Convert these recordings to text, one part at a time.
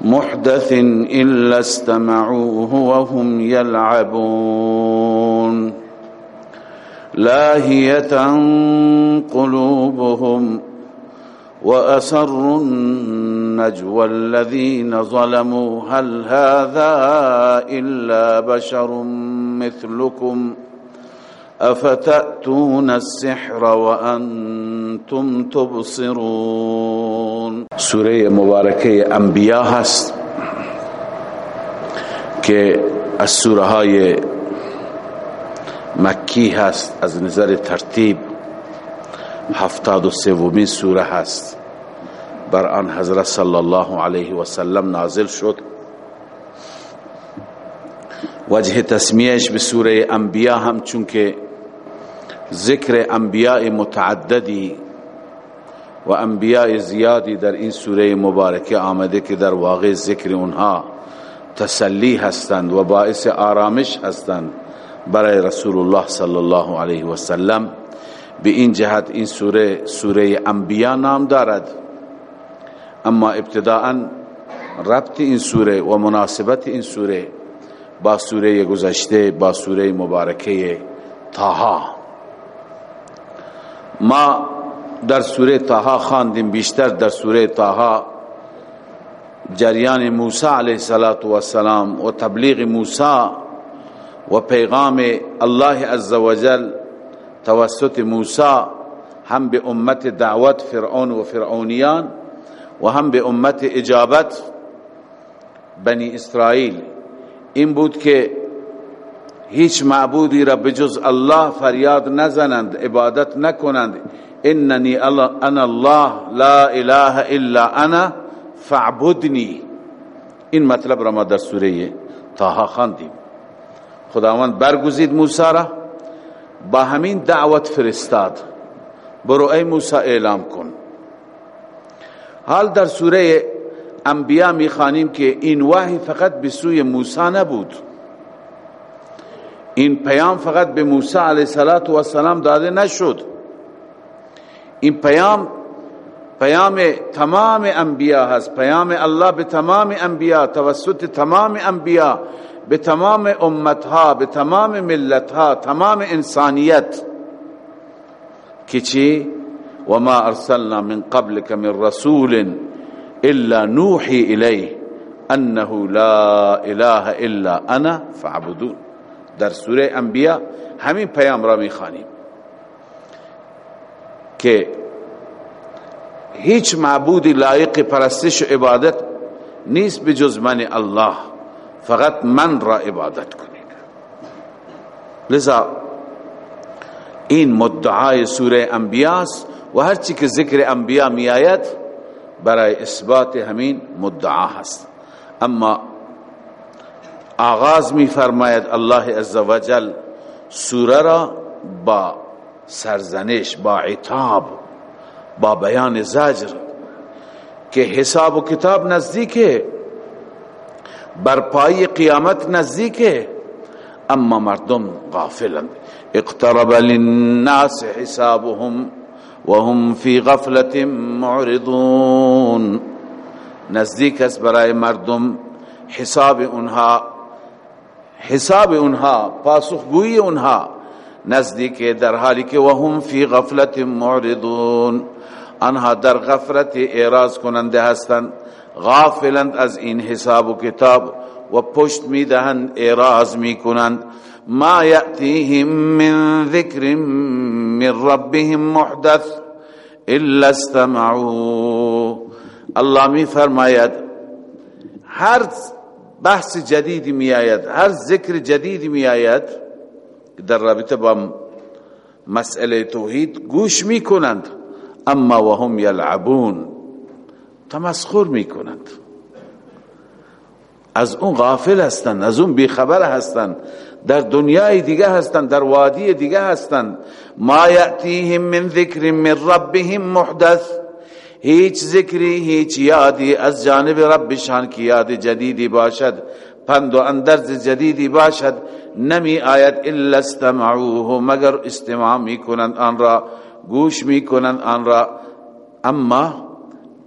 محدث إلا استمعوه وهم يلعبون. لاهية قلوبهم وأسروا النجوى الذين ظلموا. هل هذا إلا بشر مثلكم؟ افتأتون السحر وانتم تبصرون؟ سوره مبارکه انبیاء هست که از سوره های مکی هست، از نظر ترتیب هفتاد و سومین سوره هست. بر آن حضرت صلی الله علیه و سلم نازل شد. وجه تسمیهش به سوره انبیاء هم، چونکه ذکر انبیاء متعددی و انبیاء زیادی در این سوره مبارکه آمده که در واقع ذکر اونها تسلی هستند و باعث آرامش هستند برای رسول الله صلی الله علیه و سلم. به این جهت این سوره سوره انبیاء نام دارد. اما ابتداء ربط این سوره و مناسبت این سوره با سوره گذشته، با سوره مبارکه تاها ما در سوره تاها خواندیم بیشتر در سوره تاها جریان موسی علیه السلام و تبلیغ موسی و پیغام الله عزوجل توسط موسی هم به امت دعوت فرعون و فرعونیان و هم به امت اجابت بنی اسرائیل. این بود که هیچ معبودی را بجز الله فریاد نزنند، عبادت نکنند. اننی انا الله لا اله الا انا فاعبدنی. این مطلب را ما در سوره تاها خواندیم. خداوند برگزید موسی را، با همین دعوت فرستاد. برو ای موسی اعلام کن. حال در سوره انبیاء می خانیم که این وحی فقط به سوی موسی نبود. این پیام فقط به موسی علیه السلام داده نشد. این پیام پیام تمام انبیاء هست. پیام الله به تمام انبیاء توسط تمام انبیاء به تمام امتها، به تمام ملتها، تمام انسانیت. که چی؟ وما ارسلنا من قبلك من رسول الا نوحي اليه انه لا اله الا انا فاعبدون. در سوره انبیاء همین پیام را میخوانیم که هیچ معبودی لایق پرستش و عبادت نیست بجز من الله، فقط من را عبادت کنید. لذا این مدعای سوره انبیاء است و هرچی که ذکر انبیاء می آید برای اثبات همین مدعا هست. اما آغاز می فرماید الله عزوجل سوره را با سرزنش، با عتاب، با بیان زجر که حساب و کتاب نزدیکه برپای قیامت نزدیکه، اما مردم غافلند اقترب للناس حسابهم وهم في غفلة معرضون. نزدیک است برای مردم حساب اونها حساب اونها پاسخگویی اونها نزدیک در حالی که وهم فی غفلت معرضون انها در غفلت اعراض کننده هستند غافلند از این حساب و کتاب و پشت میدهند اعراض میکنند ما یأتیهم من ذکر من ربهم محدث الا استمعوا الله می فرماید هر بحث جدیدی می آید، هر ذکر جدیدی می آید در رابطه با مسئله توحید گوش می کنند، اما وهم یلعبون، تمسخر می کنند. از اون غافل هستند، از اون بیخبر هستند، در دنیای دیگه هستند، در وادی دیگه هستند. ما یأتیهم من ذکر من ربهم محدث. هیچ ذکری، هیچ یادی از جانب ربشان کی یاد جدیدی باشد. پند و اندرز جدیدی باشد. نمی آید الا استمعوه، مگر استماع می کنند آن را، گوش می کنند آن را. اما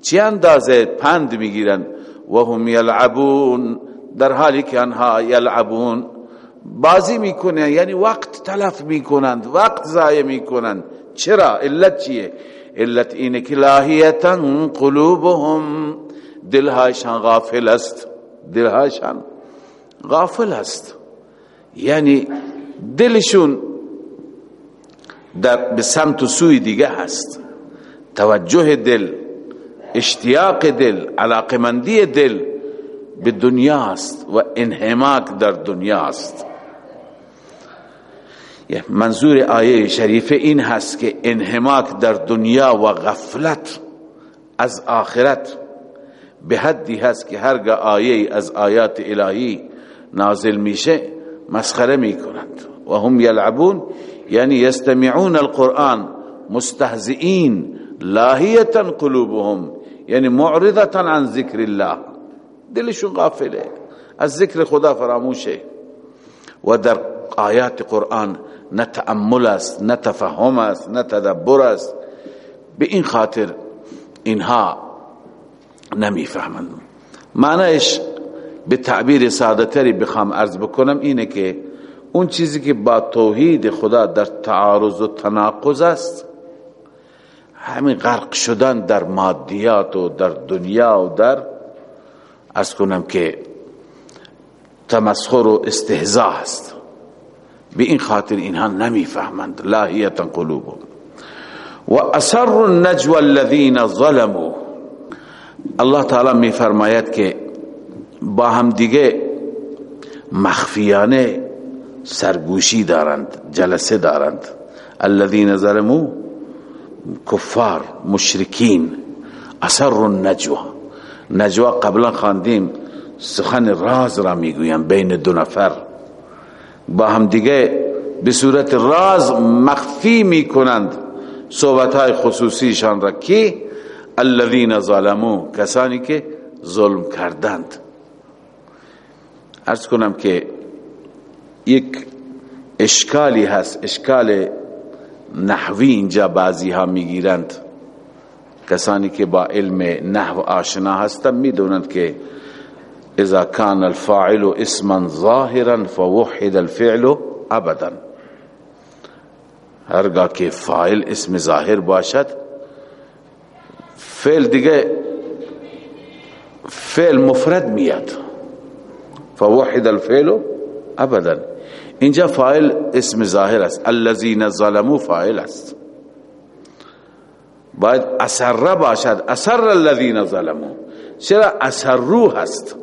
چی اندازه پند می گیرند؟ و هم یلعبون، در حالی که آنها یلعبون. بازی می کنند یعنی وقت تلف می کنند، وقت ضایع می کنند. چرا؟ علت چیه؟ علت اینه که لاهیتا قلوبهم دلهایشان غافل است دلهایشان غافل است۔ یعنی دلشون در به سمت و سوی دیگه هست. توجه دل، اشتیاق دل، علاقمندی دل به دنیا است و انحماک در دنیا است۔ منظور آیه شریف این هست که انحماک در دنیا و غفلت از آخرت به حدی هست که هرگاه آیه از آیات الهی نازل میشه مسخره میکنند و هم یلعبون یعنی یستمعون القرآن مستهزئین لاهیتا قلوبهم یعنی معرضتا عن ذکر الله دلشون غافله از ذکر خدا فراموشه و در آیات قرآن نه تأمل است نه تفهم است نه تدبر است به این خاطر اینها نمیفهمند معنیش به تعبیر سادتری بخوام عرض بکنم اینه که اون چیزی که با توحید خدا در تعارض و تناقض است، همین غرق شدن در مادیات و در دنیا و در از کنم که تمسخر و استهزاء است. به این خاطر اینها نمیفهمند لاهیتا قلوبهم و اثر النجوى الذين ظلموا. الله تعالی می فرماید که با هم دیگه مخفیانه سرگوشی دارند، جلسه دارند. الذين ظلموا کفار مشرکین اثر النجوى. نجوا قبلا خواندیم سخن راز را میگویم بین دو نفر. با هم دیگه به صورت راز مخفی میکنند. صحبت های خصوصیشان را کی الذين ظلموا، کسانی که ظلم کردند. ارز کنم که یک اشکالی هست، اشکال نحوی اینجا بعضی ها میگیرند. کسانی که با علم نحو آشنا هستند، میدونند که اذا كان الفاعل اسما ظاهرا فوحد الفعل ابدا. هرگاه که فاعل اسم ظاهر باشد. فعل دیگه فعل مفرد میاد. فوحد الفعل ابدا. اینجا فاعل اسم ظاهر است. الذين ظلموا فاعل است. باید اثر باشد. اثر الذين ظلموا. چرا اثر رو هست؟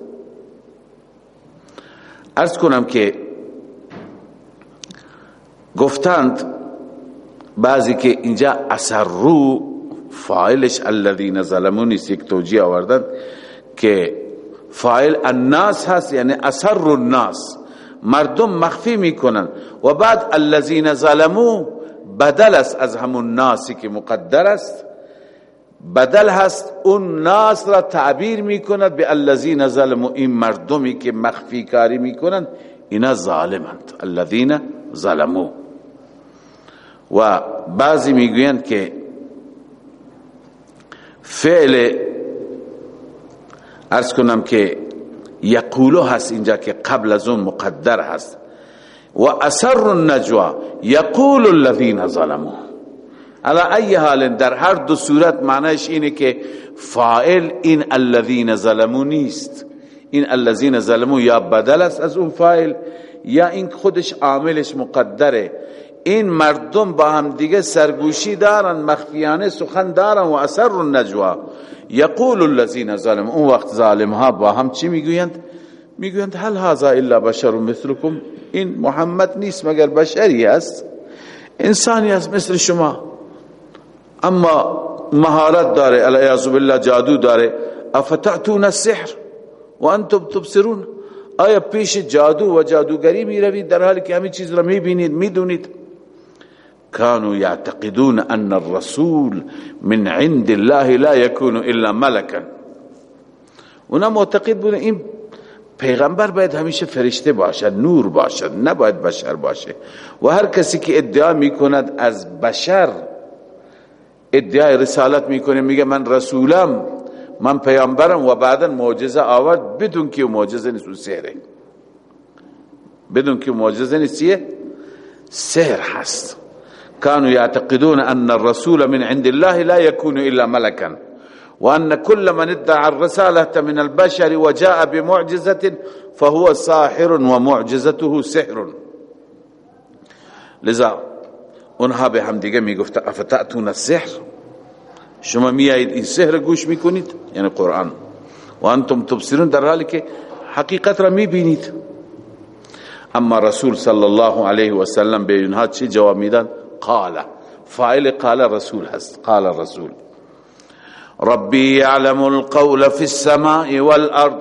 ارز کنم که گفتند بعضی که اینجا اثر رو فاعلش الذين ظلموا نیست، یک توجیه آوردند که فاعل الناس هست یعنی اثر رو الناس. مردم مخفی میکنن. و بعد الذين ظلموا، بدل است از همون ناسی که مقدر است. بدل هست اون ناس را تعبیر میکند به الذين ظلموا، این مردمی که مخفی کاری میکنن اینا ظالمند الذين ظلموا. و بعضی میگویند که فعل ارز کنم که یقولو هست اینجا که قبل از اون مقدر هست. و اثر النجوا یقول الذين ظلموا. على ای حال در هر دو صورت معنیش اینه که فاعل این الذين ظلموا نیست. این الذين ظلموا یا بدل است از اون فاعل یا این خودش عاملش مقدره. این مردم با هم دیگه سرگوشی دارن، مخفیانه سخن دارن و اثر النجوا یقول الذين ظلموا، اون وقت ظالم ها با هم چی میگویند؟ میگویند، هل هذا الا بشر مثلكم؟ این محمد نیست مگر بشری است؟ انسانی است مثل شما. اما مهارت داره الیاذ بالله جادو داره افتاتون السحر وانتم تبصرون۔ آیا پیش جادو و جادوگری می روید در حالی که همین چیز را می بینید، می دونید. كانوا يعتقدون ان الرسول من عند الله لا يكون الا ملكا اونا معتقد بودن این پیغمبر باید همیشه فرشته باشد، نور باشد، نباید بشر باشه. و هر کسی که ادعا میکند از بشر ادعای رسالت میکنه، میگه من رسولم، من پیامبرم و بعدا معجزه آورد، بدون که معجزه نیست، اون سحره. بدون که معجزه نیست، چیه؟ سحر هست. كانوا يعتقدون ان الرسول من عند الله لا يكون الا ملكا وان كل من ادعى الرساله من البشر وجاء بمعجزه فهو ساحر ومعجزته سحر. لذا اونها به هم دیگه میگفت افتاتون السحر؟ شما میایید این سحر گوش میکنید؟ یعنی قرآن. و انتم تبصرون در حالی که حقیقت را میبینید. اما رسول صلی الله علیه و سلم به اینها چی جواب میدن قال. فاعل قال رسول هست. قال الرسول ربی يعلم القول في السماء والارض.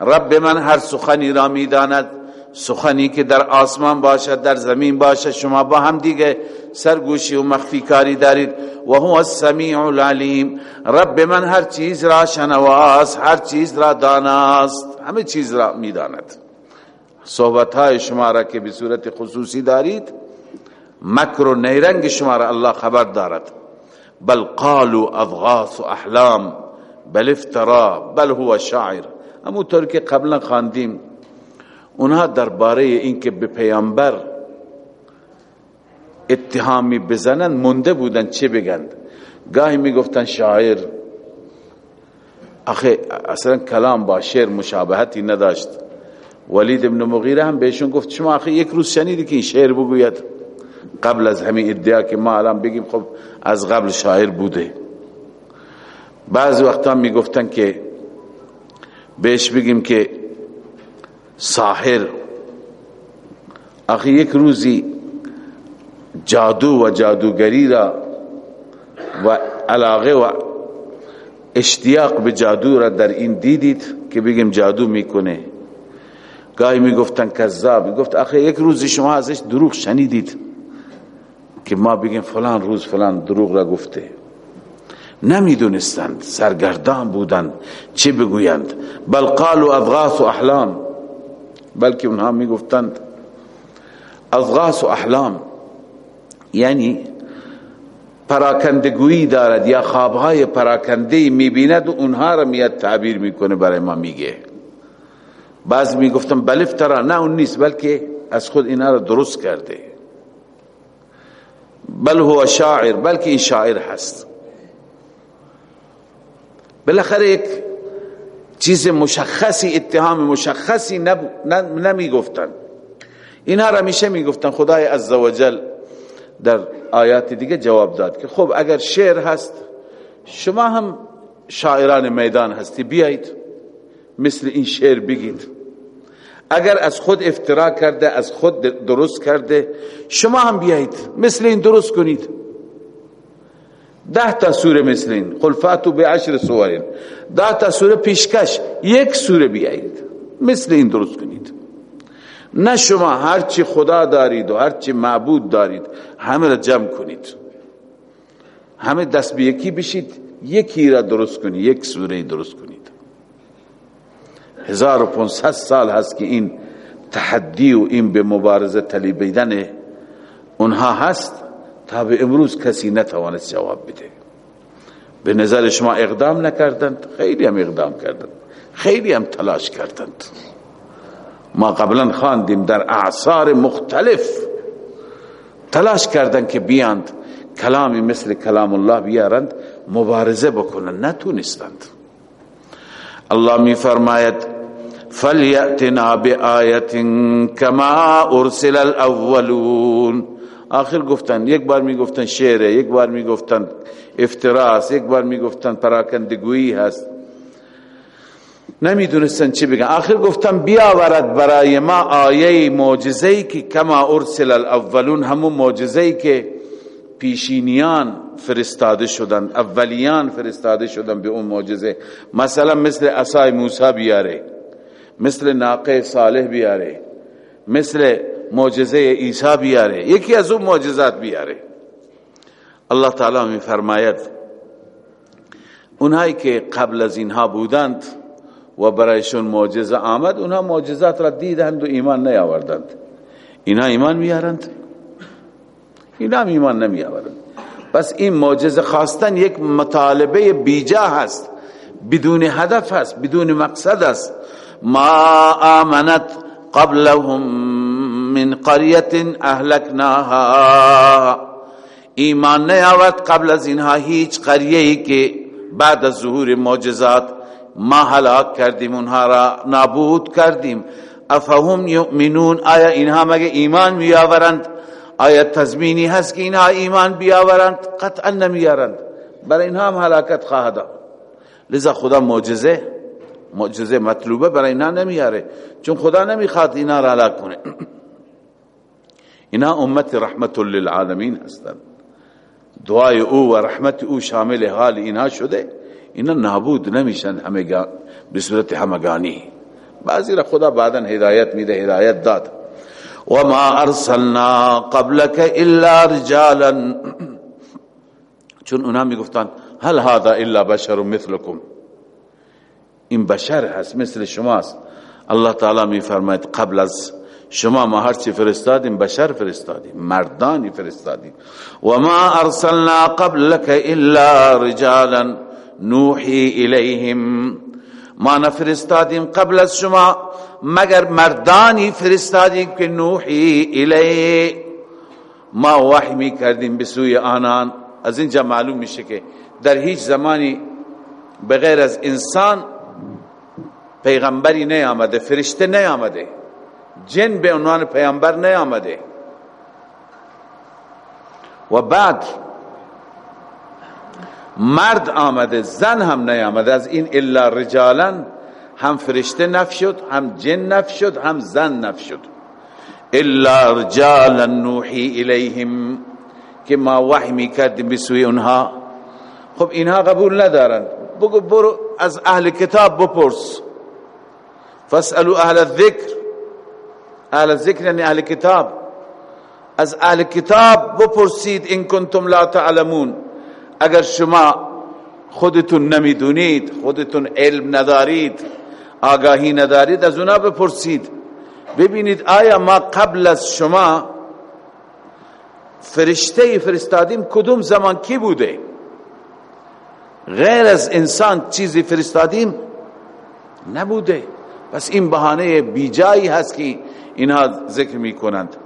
رب من هر سخنی را میداند. سخنی که در آسمان باشد، در زمین باشد، شما با هم دیگه سرگوشی و مخفی کاری دارید. و هو السمیع العلیم. رب من هر چیز را شنواست، هر چیز را داناست. همه چیز را میداند. صحبت های شما را که به صورت خصوصی دارید، مکر و نیرنگ شما را الله خبر دارد. بل قالوا اضغاث احلام، بل افترا، بل هو شاعر. امو طور که قبلا خاندیم اونها درباره اینکه به پیامبر اتهامی بزنن منده بودن. چه بگند گاهی میگفتن شاعر اخی اصلا کلام با شعر مشابهتی نداشت. ولید ابن مغیره هم بهشون گفت، شما اخی یک روز شنیدی که این شعر بگوید؟ قبل از همین ادعا که ما الان بگیم، خب از قبل شاعر بوده. بعضی وقتا میگفتن که بهش بگیم که ساحر. اخی یک روزی جادو و جادوگری را و علاقه و اشتیاق به جادو را در این دیدید که بگیم جادو میکنه. گاهی میگفتن کذاب گفت اخی یک روزی شما ازش دروغ شنیدید که ما بگیم فلان روز فلان دروغ را گفته. نمیدونستند، سرگردان بودند، چه بگویند. بل قالوا اضغاث و احلام. بلکه اونها میگفتند، اضغاث و احلام. یعنی پراکندگویی دارد یا خوابهای پراکنده میبیند و اونها را میاد تعبیر میکنه برای ما میگه. بعض میگفتن بل افترا، نه اون نیست، بلکه از خود اینا را درست کرده. بل هو شاعر، بلکه این شاعر هست. بالاخره یک چیز مشخصی، اتهام مشخصی نمی گفتن اینها را میشه می گفتن خدای عزوجل در آیات دیگه جواب داد که خب اگر شعر هست، شما هم شاعران میدان هستی، بیایید مثل این شعر بگید. اگر از خود افترا کرده، از خود درست کرده، شما هم بیایید مثل این درست کنید. ده تا سوره مثل این. خلفاتو به عشر سوارین ده تا سوره پیشکش. یک سوره بیایید. مثل این درست کنید. نه شما هرچی خدا دارید و هرچی معبود دارید، همه را جمع کنید. همه دست به یکی بشید، یکی را درست کنید، یک سوره درست کنید. هزار و پونسد سال هست که این تحدی و این به مبارزه طلیبیدن اونها هست تا به امروز کسی نتوانست جواب بده. به نظر شما اقدام نکردند؟ خیلی هم اقدام کردند. خیلی هم تلاش کردند. ما قبلا خواندیم در اعصار مختلف. تلاش کردند که بیاند کلامی مثل کلام الله بیارند، مبارزه بکنند نتونستند. الله می فرماید فلیأتنا بآیت کما ارسل الاولون آخر گفتن، یک بار می گفتن شعره یک بار می گفتن افتراس، یک بار می گفتن پراکندگویی هست. نمیدونستن چی بگن. آخر گفتن بیاورد برای ما آیه معجزه‌ای که کما ارسل الاولون، همون معجزه‌ای که پیشینیان فرستاده شدن، اولیان فرستاده شدن به اون معجزه. مثلا مثل عصای موسی بیاره، مثل ناقه صالح بیاره، مثل معجزه عیسی بیاره. یکی از اون معجزات بیاره. الله تعالی می فرماید اونهایی که قبل از اینها بودند و برایشون معجزه آمد اونها معجزات را دیدند و ایمان نیاوردند. اینا ایمان میارند؟ اینا هم ایمان نمیآورند. پس این معجزه خواستن یک مطالبه بیجا هست، بدون هدف هست، بدون مقصد است. ما آمنت قبلهم من قرية اهلكناها ایمان نیاورد قبل از اینها هیچ قریه ای که بعد از ظهور معجزات ما هلاک کردیم اونها را نابود کردیم افهم یؤمنون آیا اینها مگه ایمان میآورند آیا تضمینی هست که اینها ایمان بیاورند؟ قطعا نمیارند. برای اینها هم هلاکت خواهد لذا خدا معجزه معجزه مطلوبه برای اینا نمیاره. چون خدا نمیخواد اینا را هلاک کنه. اینا امت رحمت للعالمین هستند. دعای او و رحمت او شامل حال اینها شده. اینا نابود نمیشن همگان به صورت همگانی. بعضی را خدا بعدا هدایت میده، هدایت داد. وما ارسلنا قبلك الا رجالا. چون اونا میگفتن، هل هذا الا بشر مثلكم؟ این بشر هست، مثل شماست. الله تعالی می فرماید قبل از شما ما هر چی فرستادیم، بشر فرستادیم، مردانی فرستادیم. و ما ارسلنا قبلك الا رجالا. نوحی الیهم ما نفرستادیم قبل از شما، مگر مردانی فرستادیم که نوحی الی ما وحی می کردیم بسوی آنان. از اینجا معلوم میشه که در هیچ زمانی بغیر از انسان پیغمبری نیامده، فرشته نیامده. جن به عنوان پیامبر نیامده. و بعد مرد آمده، زن هم نیامده. از این الا رجالا هم فرشته نف شد، هم جن نف شد، هم زن نف شد. الا رجالا نوحی الیهم، که ما وحی میکردیم بسوی اونها. خب اینها قبول ندارند بگو برو از اهل کتاب بپرس. فاسألوا اهل الذکر. اهل الذکر یعنی اهل کتاب. از اهل کتاب بپرسید ان کنتم لا تعلمون. اگر شما خودتون نمیدونید، خودتون علم ندارید، آگاهی ندارید، از اونا بپرسید. ببینید آیا ما قبل از شما فرشته فرستادیم؟ کدوم زمان کی بوده؟ غیر از انسان چیزی فرستادیم؟ نبوده. پس این بهانه بیجایی هست که اینها ذکر می کنند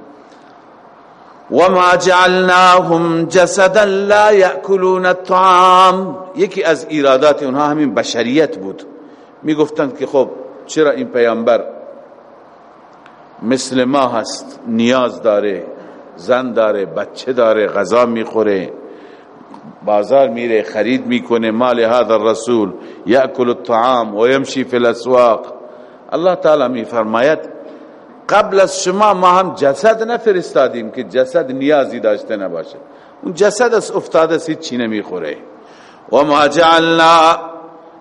وما جعلناهم جسدا لا ياكلون الطعام یکی از ایرادات اونها همین بشریت بود۔ میگفتند که خب، چرا این پیامبر مثل ما هست، نیاز داره، زن داره، بچه داره، غذا میخوره، بازار میره، خرید میکنه، مال هذا الرسول یاکل الطعام و یمشی فی الاسواق۔ الله تعالی میفرماید قبل از شما ما هم جسد نفرستادیم که جسد نیازی داشته نباشه اون جسد از افتاده سی چی نمیخوره. و ما جعلنا،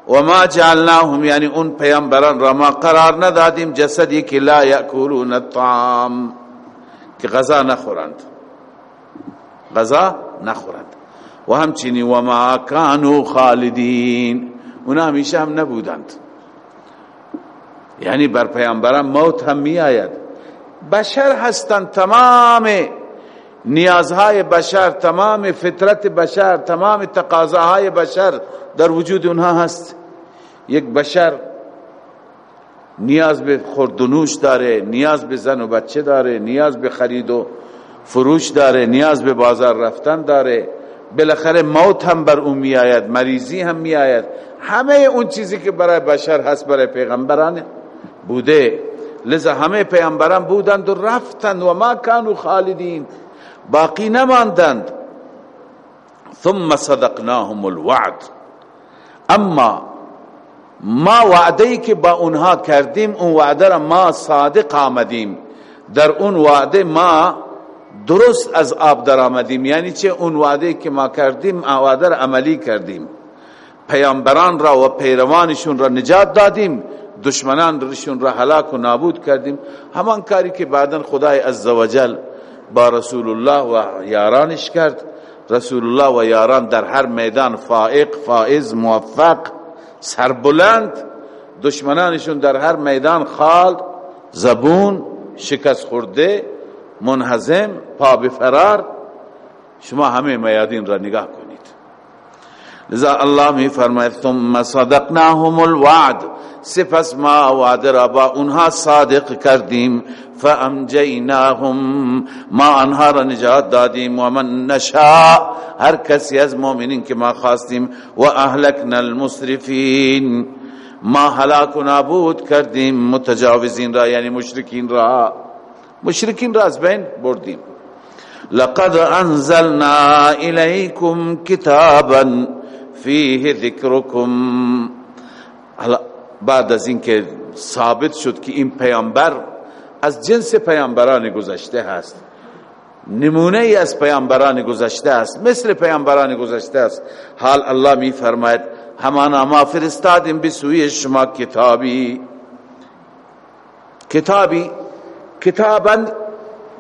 و ما جعلناهم یعنی اون پیامبران را ما قرار ندادیم جسدی که لا یاکلون الطعام، که غذا نخورند. غذا نخورند. و همچنین و ما کانوا خالدین. اونا همیشه هم نبودند. یعنی بر پیامبران موت هم می آید بشر هستند تمام نیازهای بشر، تمام فطرت بشر، تمام تقاضاهای بشر در وجود اونها هست. یک بشر نیاز به خوردنوش داره، نیاز به زن و بچه داره، نیاز به خرید و فروش داره، نیاز به بازار رفتن داره. بالاخره موت هم بر اون می آید مریضی هم می آید همه اون چیزی که برای بشر هست، برای پیغمبران بوده. لذا همه پیغمبران بودند و رفتند و ما کانو خالدین، باقی نماندند. ثم صدقناهم الوعد. اما ما وعده ای که با اونها کردیم، اون وعده را ما صادق آمدیم. در اون وعده ما درست از آب در آمدیم. یعنی چه اون وعده که ما کردیم وعده را عملی کردیم. پیامبران را و پیروانشون را نجات دادیم. دشمنان رشون را هلاک و نابود کردیم. همان کاری که بعدا خدای عزوجل با رسول الله و یارانش کرد. رسول الله و یاران در هر میدان فائق، فائز، موفق، سربلند. دشمنانشون در هر میدان خال، زبون، شکست خورده، منهزم، پا بفرار. شما همه میادین را نگاه کنید. لذا الله می فرماید، ثم صدقناهم الوعد. سپس ما وعد را با اونها صادق کردیم فامجیناهم ما انها را نجات دادیم و من نشاء هر کسی از مؤمنین که ما خواستیم و اهلکنا المسرفین، ما هلاک و نابود کردیم، متجاوزین را یعنی مشرکین را مشرکین را از بین بردیم. لقد انزلنا الیکم کتابا فیه ذکرکم بعد از اینکه ثابت شد که این پیامبر از جنس پیامبران گذشته هست. نمونه ای از پیامبران گذشته است. مثل پیامبران گذشته است. حال الله می فرماید همانا ما فرستادیم به سوی شما کتابی. کتابی، کتابا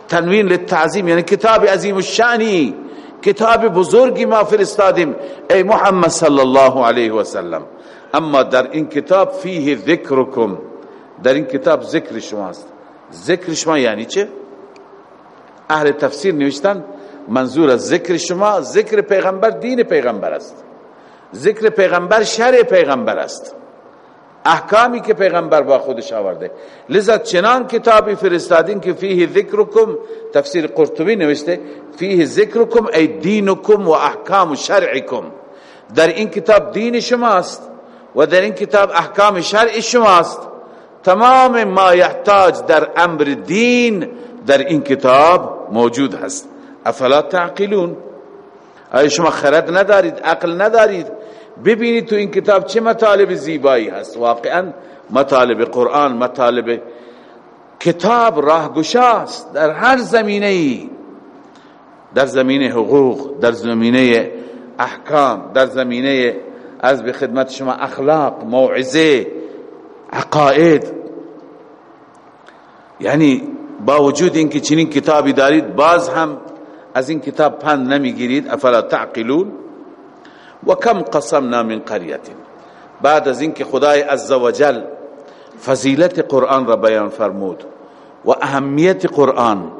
تنوین للتعظیم یعنی کتاب عظیم الشانی کتاب بزرگی ما فرستادیم. ای محمد صلی الله علیه و سلم. اما در این کتاب فیه ذکرکم، در این کتاب ذکر شماست ذکر شما یعنی چه؟ اهل تفسیر نوشتن منظور از ذکر شما، ذکر پیغمبر دین پیغمبر است. ذکر پیغمبر شرع پیغمبر است. احکامی که پیغمبر با خودش آورده. لذا چنان کتابی فرستادین که فیه ذکرکم، تفسیر قرطبی نوشته، فیه ذکرکم ای دینکم و احکام شرعکم. در این کتاب دین شماست و در این کتاب احکام شرع شماست. تمام ما یحتاج در امر دین در این کتاب موجود هست. افلا تعقلون؟ آیا شما خرد ندارید، عقل ندارید؟ ببینید تو این کتاب چه مطالب زیبایی هست. واقعا مطالب قرآن، مطالب کتاب راه گشاست در هر زمینه ای در زمینه حقوق، در زمینه احکام، در زمینه از به خدمت شما اخلاق موعظه عقاید یعنی با وجود اینکه چنین کتابی دارید باز هم از این کتاب پند نمیگیرید افلا تعقلون و کم قسمنا من قریت بعد از اینکه خدای عزوجل فضیلت قرآن را بیان فرمود و اهمیت قرآن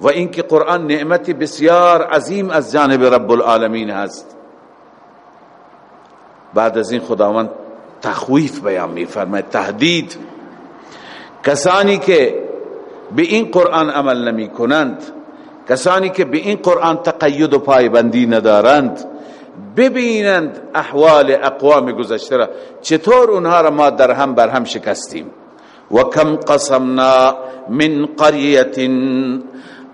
و اینکه قرآن نعمت بسیار عظیم از جانب رب العالمین هست بعد از این خداوند تخویف بیان می فرماید تهدید. کسانی که به این قرآن عمل نمی کنند کسانی که به این قرآن تقید و پایبندی ندارند، ببینند احوال اقوام گذشته را، چطور اونها را ما در هم بر هم شکستیم. و کم قسمنا من قریت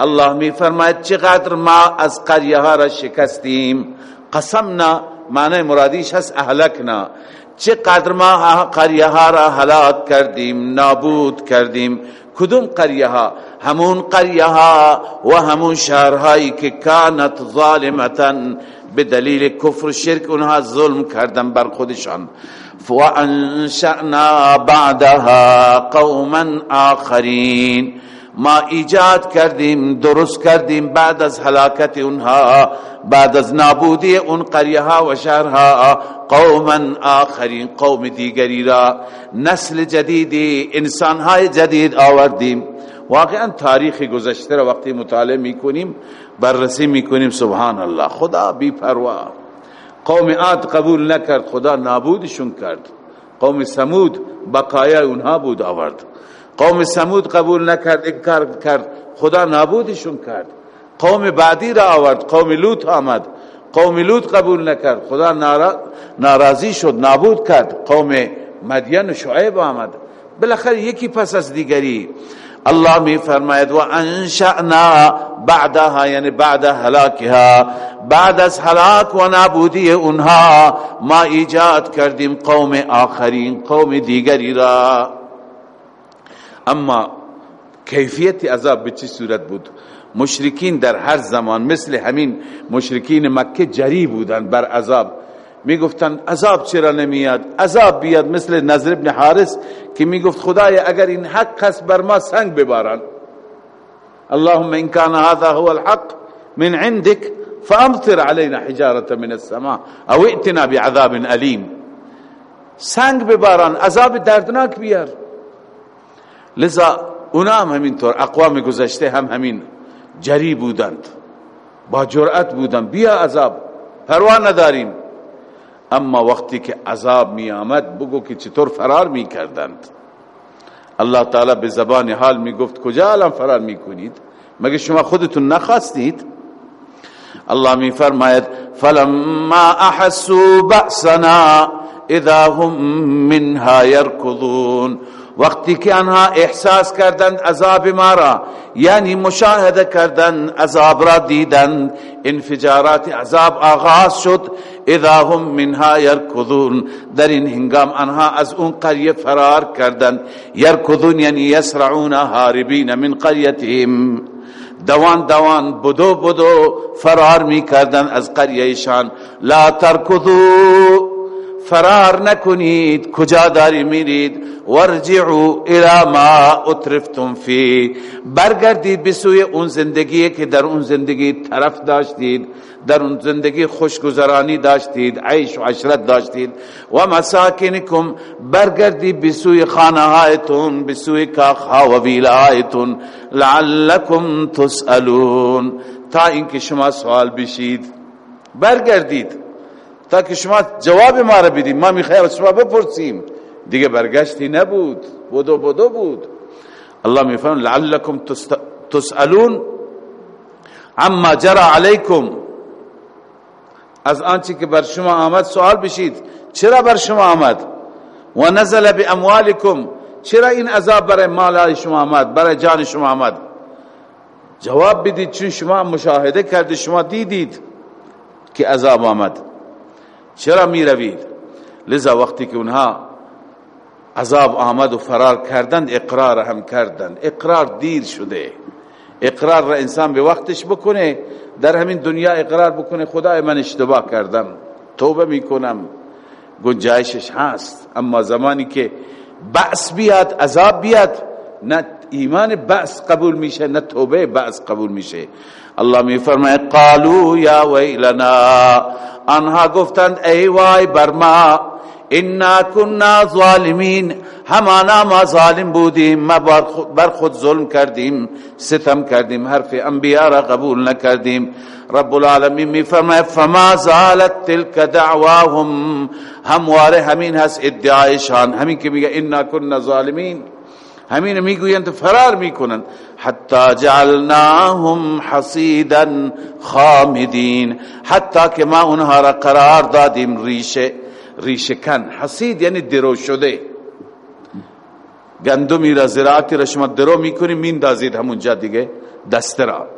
الله می فرماید چقدر ما از قریه ها را شکستیم. قسمنا معنی مرادیش هست اهلکنا چقدر ما قریه ها را هلاک کردیم، نابود کردیم۔ کدوم قریه ها همون قریه ها و همون شهرهایی که کانت ظالمتا به دلیل کفر شرک اونها ظلم کردن بر خودشان۔ فانشأنا بعدها قوما آخرین۔ ما ایجاد کردیم، درست کردیم بعد از هلاکت اونها، بعد از نابودی اون قریه ها و شهرها، قوما آخرین قوم دیگری را نسل جدیدی انسان های جدید آوردیم. واقعا تاریخ گذشته را وقتی مطالعه میکنیم، بررسی میکنیم سبحان الله خدا بی پروا. قوم عاد قبول نکرد، خدا نابودشون کرد. قوم سمود بقایای اونها بود آورد. قوم سمود قبول نکرد انکار کرد. خدا نابودشون کرد. قوم بعدی را آورد، قوم لوط آمد. قوم لوط قبول نکرد. خدا ناراضی شد، نابود کرد. قوم مدین و شعیب آمد. بالاخره یکی پس از دیگری. الله می فرماید، و انشأنا بعدها یعنی بعد هلاکها. بعد از هلاک و نابودی اونها ما ایجاد کردیم قوم آخرین، قوم دیگری را. اما کیفیت عذاب به چه صورت بود؟ مشرکین در هر زمان مثل همین مشرکین مکه جری بودند بر عذاب. می گفتن عذاب چرا نمیاد؟ عذاب بیاد مثل نظر ابن حارس که می گفت خدای اگر این حق هست بر ما سنگ ببارن اللهم ان كان هذا هو الحق من عندك فامطر علينا حجاره من السماء او ائتنا بعذاب الیم. سنگ ببارن عذاب دردناک بیار. لذا اونا هم همینطور اقوام گذشته هم همین جری بودند. با جرأت بودند. بیا عذاب. پروا نداریم. اما وقتی که عذاب می آمد بگو که چطور فرار می کردند الله تعالی به زبان حال می گفت کجا الان فرار می کنید مگه شما خودتون نخواستید؟ الله می فرماید فلما احسوا بأسنا اذا هم منها يركضون وقتی که آنها احساس کردند عذاب ما را یعنی مشاهده کردند عذاب را دیدند انفجارات عذاب آغاز شد، اذا هم منها يركضون در این هنگام آنها از اون قریه فرار کردند يركضون یعنی يسرعون هاربین من قریتهم. دوان دوان بدو بدو فرار می کردن از قریهشان لا ترکضو. فرار نکنید، کجا داری میرید؟ ورجعو الى ما اترفتم فی برگردید بسوی اون زندگی که در اون زندگی طرف داشتید، در اون زندگی خوشگذرانی داشتید، عیش و عشرت داشتید. و مساکنکم، برگردید بسوی خانه هایتون بسوی کاخها و ویلایتون لعلکم تسألون. تا اینکه شما سوال بشید، برگردید. تاکه شما جواب ما را بدیم ما میخوایم شما بپرسیم. دیگه برگشتی نبود. بودو بودو بود. الله میفرم لعلکم تسألون عما جرى علیکم. از آنچه که بر شما آمد سوال بشید. چرا بر شما آمد؟ و نزل بی اموالکم چرا این عذاب برای مال شما آمد؟ برای جان شما آمد؟ جواب بدید چون شما مشاهده کردید، شما دیدید که عذاب آمد. چرا می روید؟ لذا وقتی که اونها عذاب آمد و فرار کردند، اقرار هم کردند. اقرار دیر شده. اقرار را انسان به وقتش بکنه، در همین دنیا اقرار بکنه، خدای من اشتباه کردم، توبه میکنم گنجایشش هست، اما زمانی که بعث بیاد، عذاب بیاد، نه ایمان بعث قبول میشه، نه توبه بعث قبول میشه. الله می فرمائے قالوا یا ویلنا انها گفتند ای وای برما انا كنا ظالمین همانا ما ظالم بودیم، ما بر خود ظلم کردیم، ستم کردیم، حرف انبیاء را قبول نکردیم۔ رب العالمین می فرمائے فما زالت تلك دعواهم همواره همین هست ادعایشان همین که میگه انا كنا ظالمین۔ همین میگویند فرار میکنند حتی جعلناهم حصیدا خامدین۔ حتی که ما اونها را قرار دادیم ریشه ریشه کن، حصید یعنی درو شده گندمی را زراعتی را شما درو میکنی میندازید همونجا دیگه دست را۔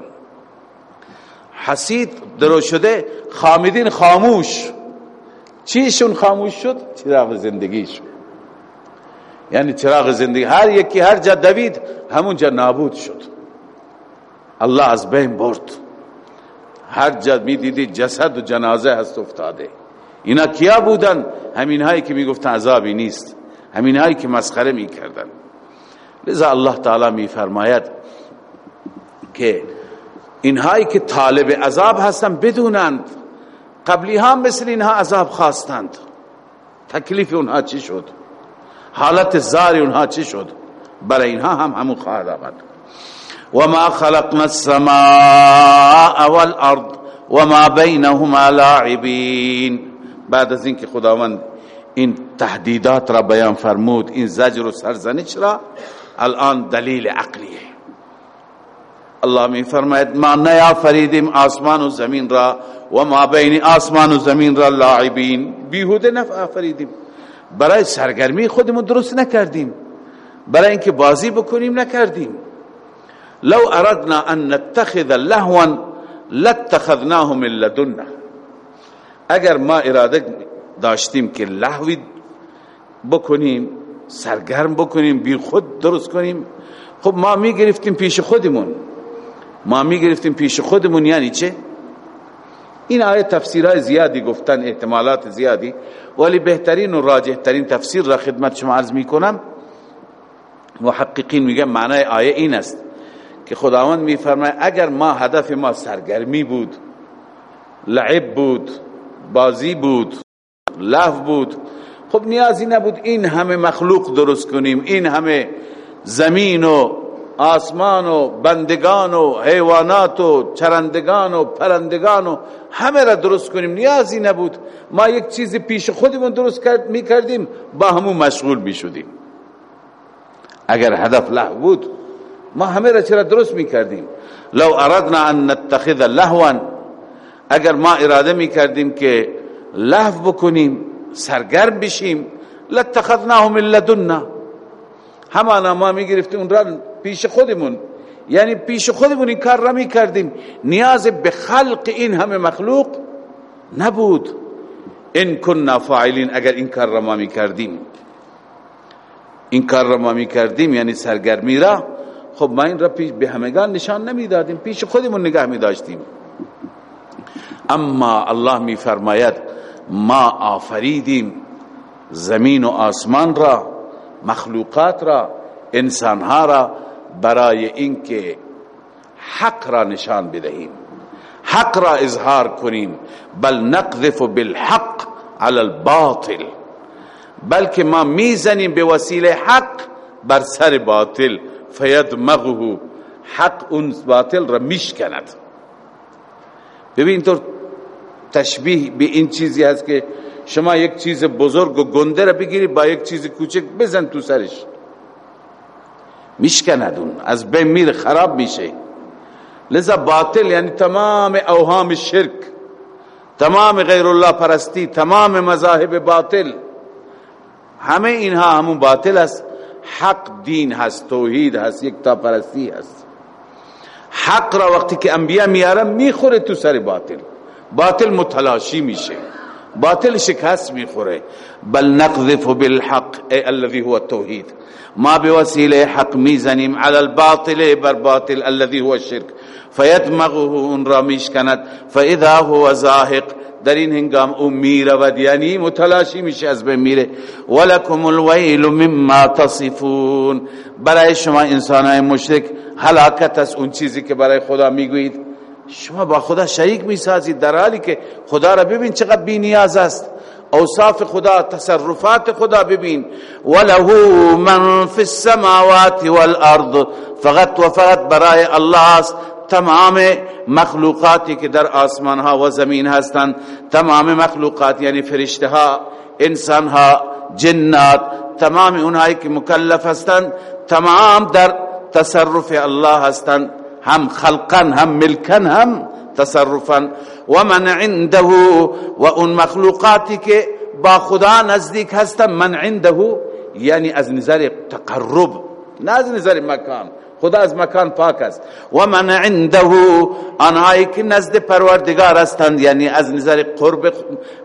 حسید درو شده خامدین خاموش۔ چیشون خاموش شد؟ چراغ زندگیشون یعنی چراغ زندگی هر یکی هر جا دوید همون جا نابود شد. الله از بین برد. هر جا می دیدی جسد و جنازه هست افتاده. اینا کیا بودن؟ همین هایی که می گفتن عذابی نیست. همین هایی که مسخره می کردن لذا الله تعالی می فرماید که اینهایی که طالب عذاب هستن بدونند. قبلی ها مثل اینها عذاب خواستند. تکلیف اونها چی شد؟ حالت زار اونها چی شد؟ برای اینها هم همون خواهد آمد وما خلقنا السماء والارض وما بينهما لاعبين۔ بعد از اینکه خداوند این تهدیدات را بیان فرمود، این زجر و سرزنش را، الان دلیل عقلیه۔ الله می فرماید، ما نیا فریدیم آسمان و زمین را و ما بین آسمان و زمین را لاعبین۔ بیهوده نفع فریدیم برای سرگرمی خودمون درست نکردیم. برای اینکه بازی بکنیم نکردیم. لو اردنا ان نتخذ لهوا لاتخذناه من لدنا اگر ما اراده داشتیم که لهوی بکنیم، سرگرم بکنیم، بی خود درست کنیم، خب ما می گرفتیم پیش خودمون. ما می گرفتیم پیش خودمون یعنی چه؟ این آیه تفسیرهای زیادی گفتن، احتمالات زیادی. ولی بهترین و راجح ترین تفسیر را خدمت شما عرض می کنم محققین میگن معنای آیه این است که خداوند میفرماید، اگر ما هدف ما سرگرمی بود، لعب بود، بازی بود لف بود، خب نیازی نبود این همه مخلوق درست کنیم، این همه زمین و آسمان و بندگان و حیوانات و چرندگان و پرندگان و همه را درست کنیم، نیازی نبود. ما یک چیز پیش خودمون درست کرد می کردیم، با همون مشغول می شدیم. اگر هدف له بود، ما همه را چرا درست می کردیم؟ لو اردنا ان نتخذ لهوا اگر ما اراده می کردیم که لهو بکنیم، سرگرم بشیم لاتخذناه من لدنا. همانا ما می گرفتیم اون را پیش خودمون. یعنی پیش خودمون این کار را می کردیم نیاز به خلق این همه مخلوق نبود. ان کننا فاعلین، اگر این کار را ما می کردیم این کار را ما می کردیم یعنی سرگرمی را. خب ما این را پیش به همگان نشان نمی دادیم پیش خودمون نگاه می داشتیم اما الله می فرماید ما آفریدیم زمین و آسمان را، مخلوقات را، انسانها را برای اینکه حق را نشان بدهیم، حق را اظهار کنیم، بل نقذف بالحق على الباطل، بلکه ما میزنیم به وسیله حق بر سر باطل، فیدمغه، حق اون باطل را میشکند. ببین تو تشبیه به این چیزی هست که شما یک چیز بزرگ و گنده را بگیری، با یک چیز کوچک بزن تو سرش. میشکند اون از بین میر خراب میشه. لذا باطل یعنی تمام اوهام شرک، تمام غیر الله پرستی، تمام مذاهب باطل. همه اینها همون باطل است. حق دین هست، توحید هست، یک تا پرستی هست. حق را وقتی که انبیاء میارن، میخوره تو سر باطل. باطل متلاشی میشه. باطل شکست میخوره بل نقذف بالحق ای الذي هو التوحید۔ ما بوسیله حق میزنیم على الباطل بر باطل الذي هو الشرك فيدمغه اون را میشکند، فاذا هو زاهق در این هنگام او میرود یعنی متلاشی میشه از بین میره۔ ولکم الویل مما تصفون۔ برای شما انسانای مشرک، هلاکت است اون چیزی که برای خدا میگویید۔ شما با خدا شریک میسازید در حالی که خدا را ببین چقدر بی نیاز است. اوصاف خدا، تصرفات خدا ببین. وله من فی السماوات والارض، فقط و فقط برای الله است. تمام مخلوقاتی که در آسمان ها و زمین هستند. تمام مخلوقات یعنی فرشته ها انسان ها جنات، تمام اونهایی که مکلف هستند، تمام در تصرف الله هستند. هم خلقا هم ملکا هم تصرفا۔ و من عنده، و اون مخلوقاتی که با خدا نزدیک هستن من عنده یعنی از نظر تقرب نه از نظر مکان، خدا از مکان پاک است۔ و من عنده آنهایی که نزد پروردگار هستند یعنی از نظر قرب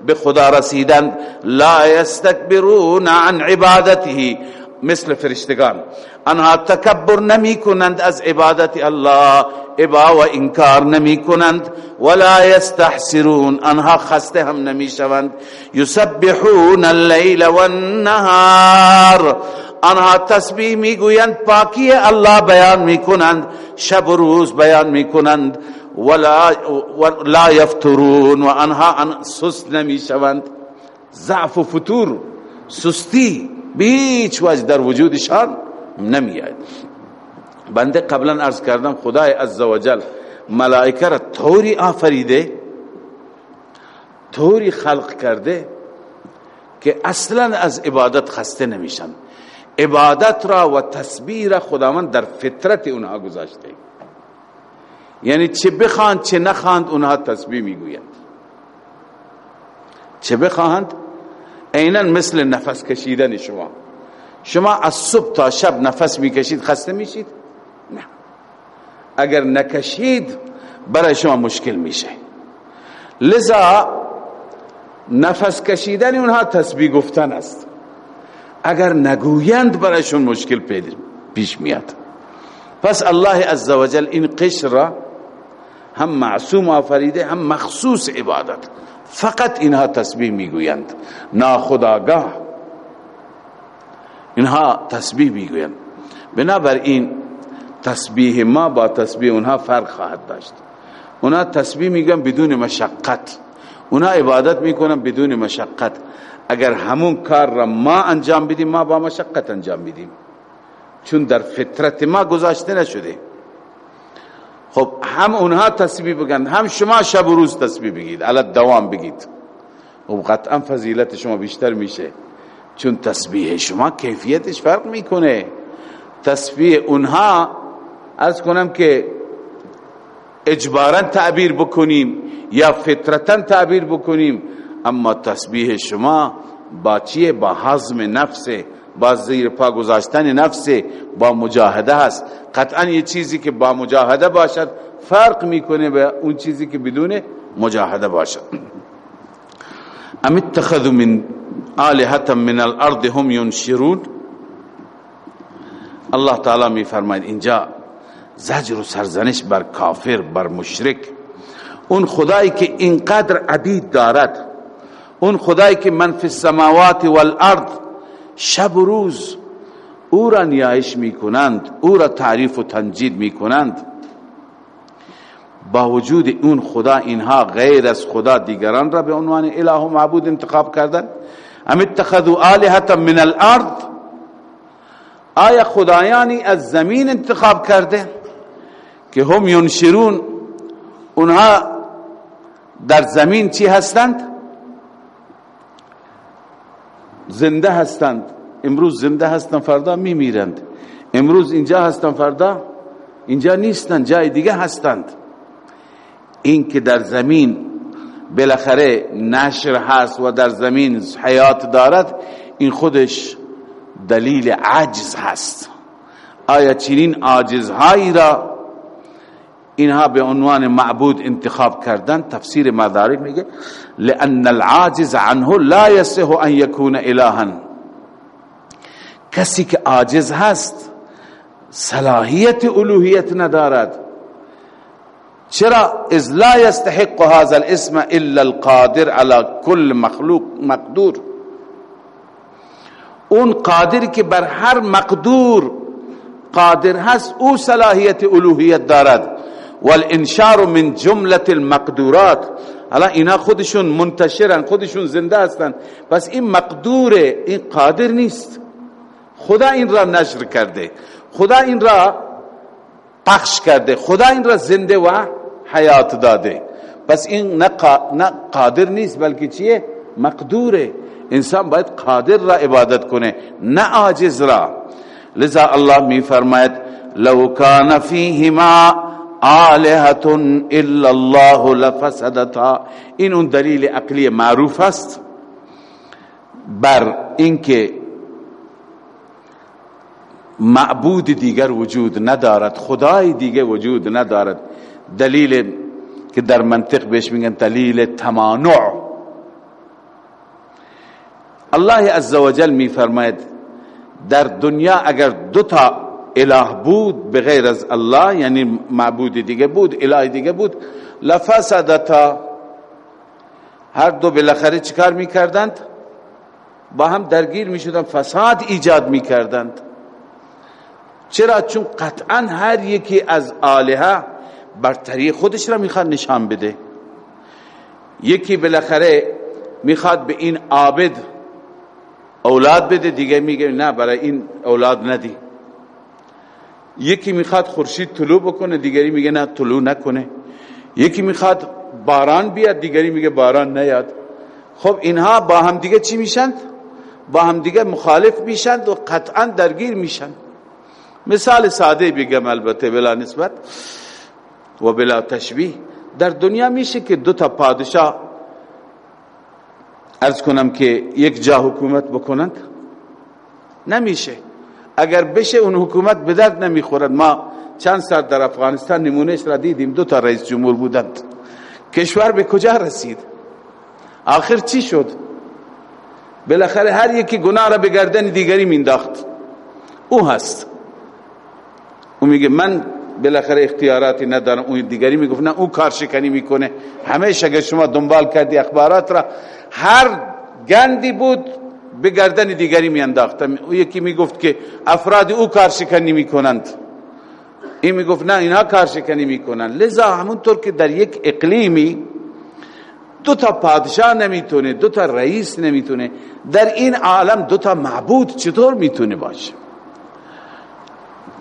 به خدا رسیدند۔ لا یستکبرون عن عبادته مثل فرشتگان. انها تکبر نمی کنند از عبادت الله ابا و انکار نمی کنند. ولا يستحسرون انها خسته هم نمی شوند. یسبحون اللیل والنهار انها تسبیح می گویند، پاکی الله بیان می کنند. شب و روز بیان می کنند. ولا لا یفترون، و انها ان سست نمی شوند. ضعف و فتور، سستی بیچ وجه در وجودشان نمیاد. بنده قبلا عرض کردم، خدای عزوجل ملائکه را طوری آفریده، طوری خلق کرده که اصلا از عبادت خسته نمیشن. عبادت را و تسبیح را خداوند در فطرت اونها گذاشته. یعنی چه بخواند چه نخواند اونها تسبیح میگویند. چه بخواهند؟ عینا مثل نفس کشیدن شما. شما از صبح تا شب نفس میکشید، خسته میشید؟ نه. اگر نکشید، برای شما مشکل میشه. لذا نفس کشیدن اونها تسبیح گفتن است. اگر نگویند، برایشون مشکل پیش میاد. پس الله عزوجل این قشر را هم معصوم آفریده، هم مخصوص عبادت. فقط اینها تسبیح میگویند ناخداگاه اینها تسبیح میگویند بنابراین تسبیح ما با تسبیح اونها فرق خواهد داشت۔ اونها تسبیح میگن بدون مشقت۔ اونها عبادت میکنن بدون مشقت۔ اگر همون کار را ما انجام بدیم، ما با مشقت انجام بدیم۔ چون در فطرت ما گذاشته نشده۔ خب هم اونها تسبیح بگن هم شما شب و روز تسبیح بگید علی دوام بگید. خب، قطعا فضیلت شما بیشتر میشه. چون تسبیح شما کیفیتش فرق میکنه. تسبیح اونها از کنم که اجبارا تعبیر بکنیم یا فطرتا تعبیر بکنیم، اما تسبیح شما با چیه؟ با حزم نفس با زیر پا گذاشتن نفس با مجاهده هست. قطعا یه چیزی که با مجاهده باشد، فرق میکنه به اون چیزی که بدون مجاهده باشد. ام اتخذوا من آلهتا من الارض هم ينشرون الله تعالی می فرماید اینجا زجر و سرزنش بر کافر، بر مشرک. اون خدایی که اینقدر عبید دارد، اون خدایی که من فی السماوات والارض شب و روز. او را نیایش می کنند او را تعریف و تنجید می کنند با وجود اون خدا، اینها غیر از خدا دیگران را به عنوان اله و معبود انتخاب کردن. ام اتخذوا آلهتا من الارض؟ آیا خدایانی از زمین انتخاب کرده که هم ینشرون؟ اونها در زمین چی هستند؟ زنده هستند. امروز زنده هستند فردا میمیرند. امروز اینجا هستند فردا اینجا نیستند جای دیگه هستند. این که در زمین بالاخره نشر هست و در زمین حیات دارد، این خودش دلیل عجز هست. آیا چنین عاجزهایی را اینها به عنوان معبود انتخاب کردن؟ تفسیر مدارک میگه لان العاجز عنه لا يصح ان يكون الها کسی که عاجز هست، صلاحیت الوهیت ندارد. چرا از لا يستحق هذا الاسم الا القادر على كل مخلوق مقدور. اون قادر که بر هر مقدور قادر هست، او صلاحیت الوهیت دارد. والانشار من جمله المقدورات. حالا اینا خودشون منتشرن، خودشون زنده هستن. پس این مقدوره این قادر نیست. خدا این را نشر کرده. خدا این را پخش کرده. خدا این را زنده و حیات داده. پس این نه قادر نیست، بلکه چیه؟ مقدوره. انسان باید قادر را عبادت کنه، نه عاجز را. لذا الله می فرماید لو کان فیهما آلهتون الا الله لفسدتا۔ این اون دلیل عقلی معروف است بر اینکه معبود دیگر وجود ندارد، خدای دیگر وجود ندارد. دلیل که در منطق بهش میگن دلیل تمانع. الله عزوجل میفرماید، در دنیا اگر دو تا اله بود بغیر از الله یعنی معبود دیگه بود اله دیگه بود. لفسدتا هر دو بالاخره چیکار میکردند؟ با هم درگیر میشدن فساد ایجاد میکردند. چرا؟ چون قطعا هر یکی از آلهه برتری خودش را میخواد نشان بده. یکی بالاخره میخواد به این عابد اولاد بده، دیگه میگه نه، برای این اولاد ندی. یکی میخواد خورشید طلوع بکنه، دیگری میگه نه، طلوع نکنه. یکی میخواد باران بیاد، دیگری میگه باران نیاد. خب اینها با هم دیگه چی میشند با هم دیگه مخالف میشند و قطعا درگیر میشند مثال ساده بگم البته، بلا نسبت. و بلا تشبیه. در دنیا میشه که دو تا پادشاه ارز کنم که یک جا حکومت بکنند؟ نمیشه. اگر بشه اون حکومت به درد نمیخورد. ما چند سال در افغانستان نمونهش را دیدیم. دو تا رئیس جمهور بودند. کشور به کجا رسید؟ آخر چی شد؟ بالاخره هر یکی گناه را به گردن دیگری مینداخت او هست. او میگه من بالاخره اختیاراتی ندارم. اون دیگری میگفت نه اون کارشکنی میکنه. همیشه اگر شما دنبال کردی اخبارات را، هر گندی بود به گردن دیگری میانداختم او یکی میگفت که افراد او کارشکنی میکنند این میگفت نه، اینا کارشکنی میکنند لذا همونطور که در یک اقلیمی دو تا پادشاه نمیتونه، دو تا رئیس نمیتونه، در این عالم دو تا معبود چطور میتونه باشه؟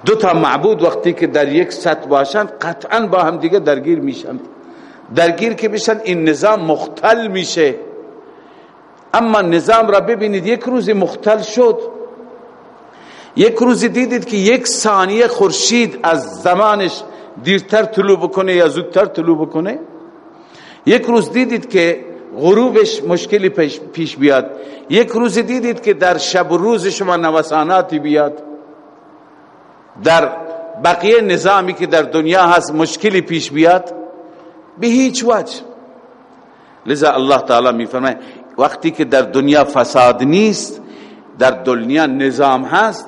دو تا معبود وقتی که در یک سطح باشن قطعا با هم دیگه درگیر میشن. درگیر که بشن این نظام مختل میشه. اما نظام را ببینید یک روز مختل شد. یک روز دیدید که یک ثانیه خورشید از زمانش دیرتر طلوع بکنه یا زودتر طلوع بکنه؟ یک روز دیدید که غروبش مشکلی پیش بیاد. یک روز دیدید که در شب و روز شما نوساناتی بیاد. در بقیه نظامی که در دنیا هست مشکلی پیش بیاد. به هیچ وجه. لذا الله تعالی می فرماید وقتی که در دنیا فساد نیست، در دنیا نظام هست،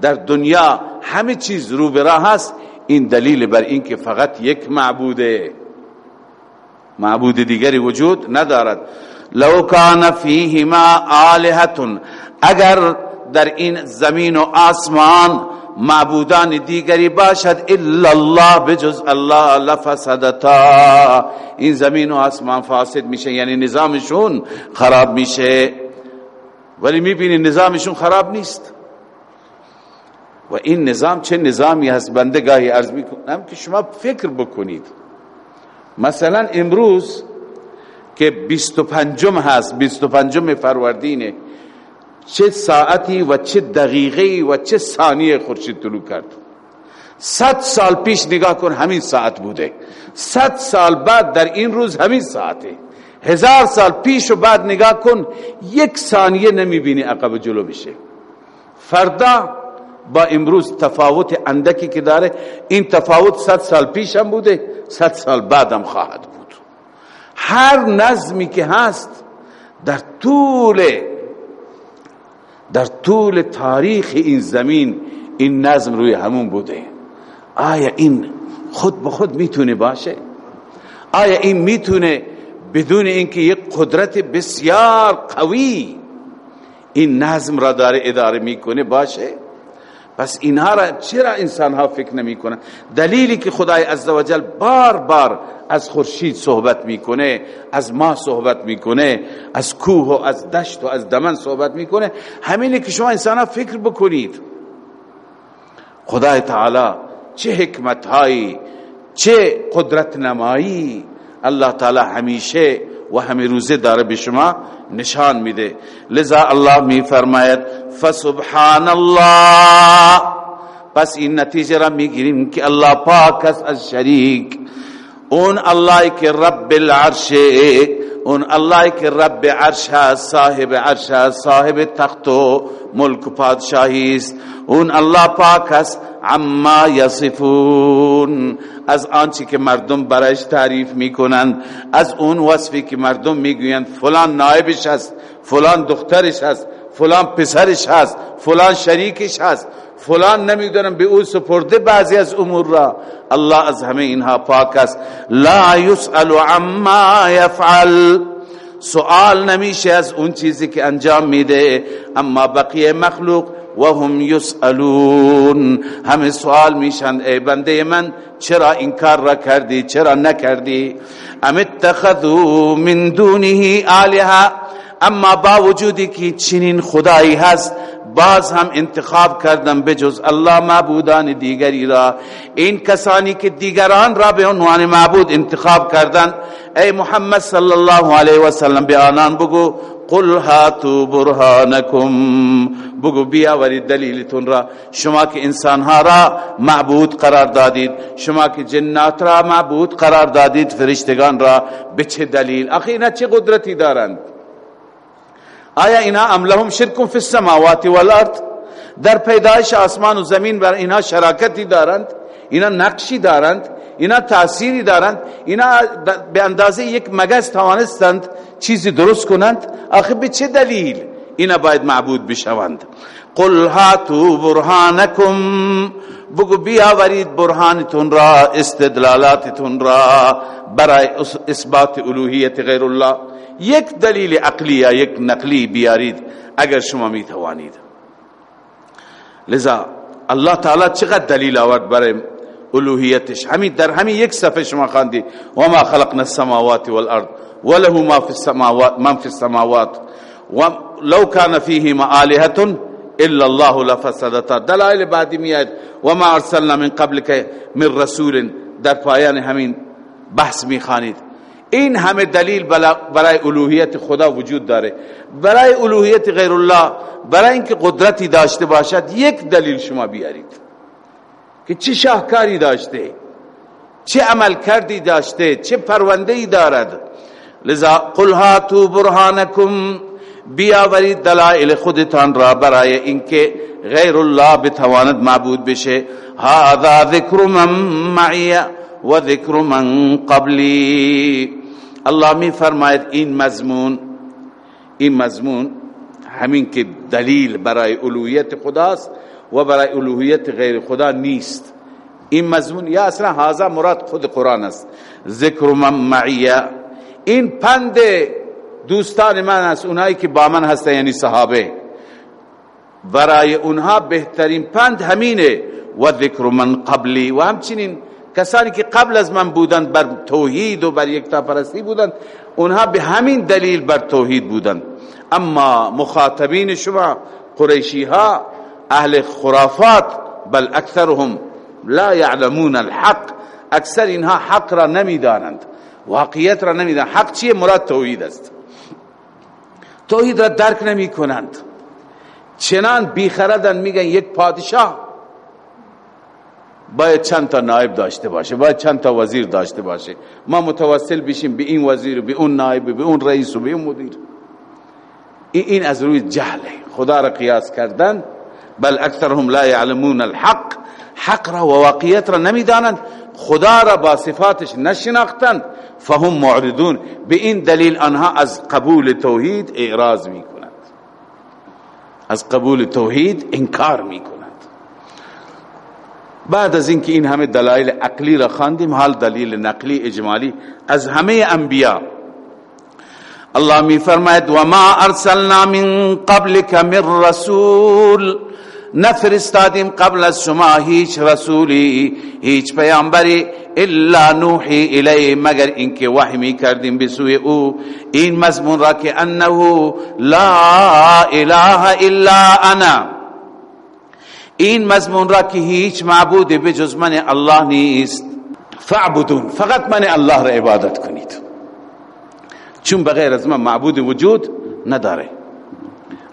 در دنیا همه چیز رو برا هست. این دلیل بر این که فقط یک معبوده. معبود دیگری وجود ندارد. لو کان فیهما آلهتون، اگر در این زمین و آسمان معبودان دیگری باشد الا الله بجز الله لفسدتا این زمین و آسمان فاسد میشه یعنی نظامشون خراب میشه. ولی میبینی نظامشون خراب نیست. و این نظام چه نظامی هست؟ بنده گاهی عرض میکنم که شما فکر بکنید. مثلا امروز که بیست و پنجم هست، بیست و پنجم فروردینه چه ساعتی و چه دقیقه و چه ثانیه خورشید طلوع کرد. صد سال پیش نگاه کن همین ساعت بوده. صد سال بعد در این روز همین ساعته. هزار سال پیش و بعد نگاه کن، یک ثانیه نمیبینی عقب جلو بشه فردا با امروز تفاوت اندکی که داره، این تفاوت صد سال پیش هم بوده، صد سال بعد هم خواهد بود. هر نظمی که هست، در طول در طول تاریخ این زمین این نظم روی همون بوده. آیا این خود به خود میتونه باشه؟ آیا این میتونه بدون اینکه یک قدرت بسیار قوی این نظم را داره اداره میکنه باشه؟ پس اینها را چرا انسان ها فکر نمی کنن دلیلی که خدای عزوجل بار بار از خورشید صحبت میکنه از ما صحبت میکنه از کوه و از دشت و از دمن صحبت میکنه همینه که شما انسان ها فکر بکنید. خدای تعالی چه حکمت هایی چه قدرت نمایی الله تعالی همیشه و همه روزه داره به شما نشان میده. لذا الله می فرماید فسبحان الله پس این نتیجه را میگیریم که الله پاک است از شریک۔ اون الله که رب العرش اون الله که رب عرش هست صاحب عرش هست صاحب تخت و ملک پادشاهی است۔ اون الله پاک است عما یصفون۔ از آنچه که مردم برایش تعریف میکنند از اون وصفی که مردم میگویند فلان نائبش هست فلان دخترش هست فلان پسرش هست فلان شریکش هست فلان نمیدونم به او سپرده بعضی از امور را. الله از همه اینها پاک است. لا یسأل عما یفعل. سوال نمیشه از اون چیزی که انجام میده. اما بقیه مخلوق و هم یسالون همه سوال میشن، ای بنده من، چرا این کار را کردی؟ چرا نکردی؟ ام اتخذوا من دونه آلهه اما با وجودی که چنین خدایی هست، باز هم انتخاب کردم بجز الله معبودان دیگری را. این کسانی که دیگران را به عنوان معبود انتخاب کردن ای محمد صلی الله علیه و سلم، به آنان بگو، قل هاتو برهانکم. بگو، بیاورید دلیلتون را. شما که انسانها را معبود قرار دادید، شما که جنات را معبود قرار دادید، فرشتگان را، به چه دلیل؟ اخی اینا چه قدرتی دارند؟ آیا اینا ام لهم شرک فی السماوات والارض؟ در پیدایش آسمان و زمین بر اینا شراکتی دارند، اینا نقشی دارند، اینا تأثیری دارند، اینا به اندازه یک مگس توانستند چیزی درست کنند. آخه به چه دلیل اینا باید معبود بشوند؟ قل هاتو برهانکم، بگو بیاورید برهانتون را، استدلالاتتون را برای اثبات الوهیت غیر الله. یک دلیل عقلی یا یک نقلی بیارید اگر شما می توانید لذا الله تعالی چقدر دلیل آورد برای الوهیتش؟ همین در همین یک صفحه شما خواندید. و ما خلقنا السماوات والارض وله ما في السماوات من في السماوات ولو كان فيهما آلهة الا الله لفسدتا. دلائل بعدی میاد و ما ارسلنا من قبل من رسول. در پایان همین بحث میخوانید. این همه دلیل برای الوهیت خدا وجود داره. برای الوهیت غیر الله، برای اینکه قدرتی داشته باشد، یک دلیل شما بیارید. که چه شاهکاری داشته، چه عمل کردی داشته، چه پرونده ای دارد. لذا قل هاتو برهانکم، بیاورید دلائل خودتان را برای اینکه غیر الله بتواند معبود بشه. هذا ذکر من معی. و ذکر من قبلی۔ الله می فرماید، این مضمون این مضمون همین که دلیل برای الوهیت خداست و برای الوهیت غیر خدا نیست۔ این مضمون، یا اصلا هذا مراد خود قرآن است۔ ذکر من معی۔ این پند دوستان من است، اونایی که با من هستن یعنی صحابه۔ برای اونها بهترین پند همینه۔ و ذکر من قبلی، و همچنین کسانی که قبل از من بودند بر توحید و بر یکتا پرستی بودند، اونها به همین دلیل بر توحید بودند. اما مخاطبین شما قریشی ها اهل خرافات، بل اکثرهم لا يعلمون الحق، اکثر اینها حق را نمیدانند. واقعیت را نمیدانند. حق چیه؟ مراد توحید است. توحید را درک نمی کنند چنان بیخردن میگن یک پادشاه باید چند تا نائب داشته باشه، باید چند تا وزیر داشته باشه. ما متوسل بشیم به این وزیر، به اون نائب، به اون رئیس و به اون مدیر. این از روی جهله. خدا را قیاس کردن. بل اکثرهم لا يعلمون الحق. حق را و واقعیت را نمیدانند. خدا را با صفاتش نشناختند فهم معرضون. به این دلیل آنها از قبول توحید اعراض می کنند از قبول توحید انکار می کنند بعد از اینکه این همه دلایل عقلی را خواندیم، حال دلیل نقلی اجمالی از همه انبیاء الله می فرماید و ما ارسلنا من قبلك من رسول. نفرستادیم قبل از شما هیچ رسولی، هیچ پیامبری الا نوحی الی مگر اینکه وحی می کردیم بسوی او. این مضمون را که انه لا اله الا انا. این مضمون را که هیچ معبود بجز من الله نیست فعبدون فقط من الله را عبادت کنید. چون بغیر از من معبود وجود نداره.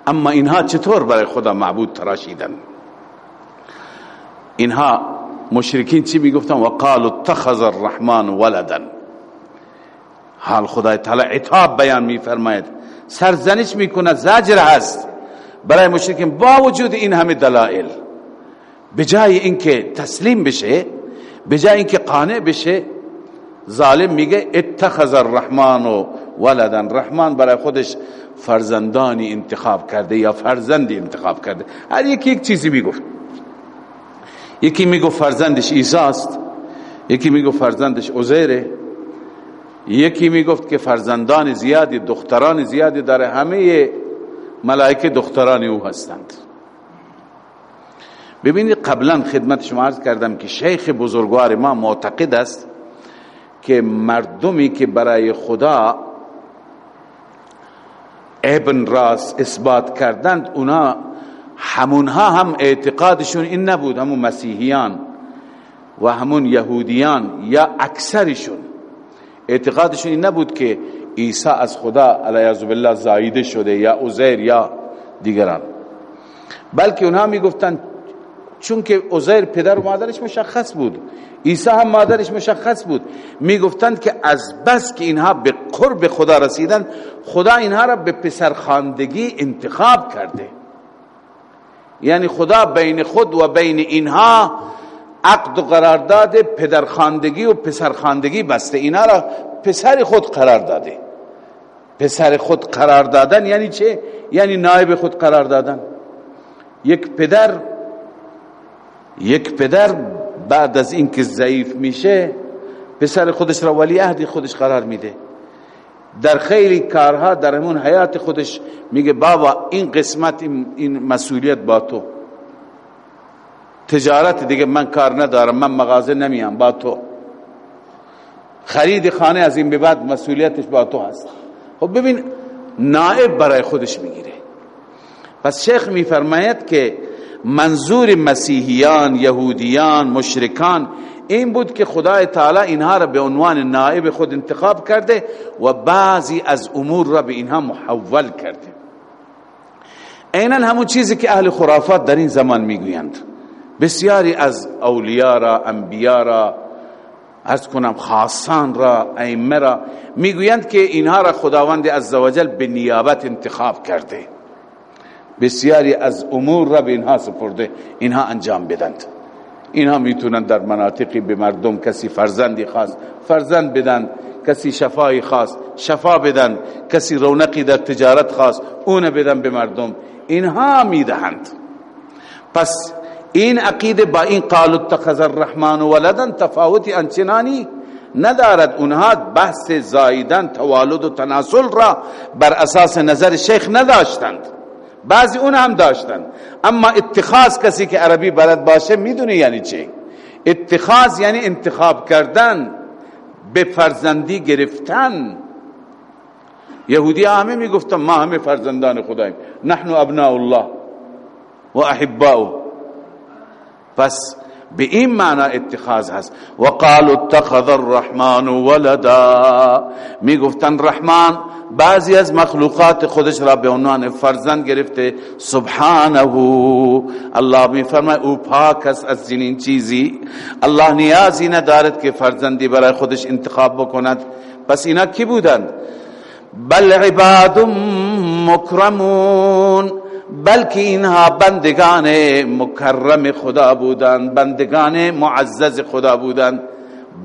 اما اینها چطور برای خدا معبود تراشیدن؟ اینها مشرکین چی میگفتن؟ و قالوا اتخذ الرحمن ولدا. حال خدای تعالی عتاب بیان میفرماید. سرزنش میکنه زجر هست. برای مشرکین با وجود این همه دلائل. بجای اینکه تسلیم بشه بجای اینکه قانع بشه ظالم میگه اتخذ الرحمن و ولدا، رحمان برای خودش فرزندانی انتخاب کرده یا فرزندی انتخاب کرده. هر یکی یک چیزی میگفت. یکی میگفت فرزندش عیسی است، یکی میگفت فرزندش عزیره، یکی میگفت که فرزندان زیادی، دختران زیادی داره همه ملائکه دختران او هستند. ببینید قبلا خدمت شما عرض کردم که شیخ بزرگوار ما معتقد است که مردمی که برای خدا ابن راس اثبات کردند، اونا همونها هم اعتقادشون این نبود، همون مسیحیان و همون یهودیان یا اکثرشون. اعتقادشون این نبود که عیسی از خدا علیه بالله زایده شده یا عزیر یا دیگران. بلکه اونها میگفتن چون که عزیر پدر و مادرش مشخص بود، عیسی هم مادرش مشخص بود. میگفتند که از بس که اینها به قرب خدا رسیدن، خدا اینها را به پسرخواندگی انتخاب کرده. یعنی خدا بین خود و بین اینها عقد و قرارداد پدرخواندگی و پسرخواندگی بسته. اینها را پسر خود قرار داده. پسر خود قرار دادن یعنی چه؟ یعنی نایب خود قرار دادن. یک پدر یک پدر بعد از اینکه ضعیف میشه، پسر خودش را ولی عهدی خودش قرار میده. در خیلی کارها در همون حیات خودش میگه، بابا، این قسمت، این مسئولیت با تو. تجارت دیگه من کار ندارم، من مغازه نمیم با تو. خرید خانه از این به بعد مسئولیتش با تو هست. خب ببین، نائب برای خودش میگیره. پس شیخ میفرماید که منظور مسیحیان یهودیان مشرکان، این بود که خدای تعالی اینها را به عنوان نائب خود انتخاب کرده و بعضی از امور را به اینها محول کرده. اینا همون چیزی که اهل خرافات در این زمان میگویند. بسیاری از اولیاء را، انبیاء را از کنم خاصان را، ائمه را میگویند که اینها را خداوند عزوجل به نیابت انتخاب کرده. بسیاری از امور را به اینها سپرده، اینها انجام بدند. اینها میتونن در مناطقی به مردم کسی فرزندی خواست فرزند بدن، کسی شفای خواست شفا بدن، کسی رونقی در تجارت خواست اون بدن به مردم. اینها میدهند. پس این عقیده با این قال اتخذ الرحمن ولدا، تفاوتی انچنانی ندارد. اونها بحث زایدن توالد و تناسل را بر اساس نظر شیخ نداشتند. بعضی اون هم داشتن. اما اتخاذ کسی که عربی بلد باشه میدونه یعنی چی. اتخاذ یعنی انتخاب کردن، به فرزندی گرفتن. یهودی همه میگفتن، ما همه فرزندان خداییم. نحن ابناء الله و احباؤه. پس به این معنی اتخاذ هست و قالوا اتخذ الرحمن ولدا. می گفتن رحمان، بعضی از مخلوقات خودش را به عنوان فرزند گرفته. سبحانه. الله می فرماید او پاک است از چنین چیزی. الله نیازی ندارد که فرزندی برای خودش انتخاب بکند. پس اینا کی بودند؟ بل عباد مکرمون. بلکه اینها بندگان مکرم خدا بودند بندگان معزز خدا بودند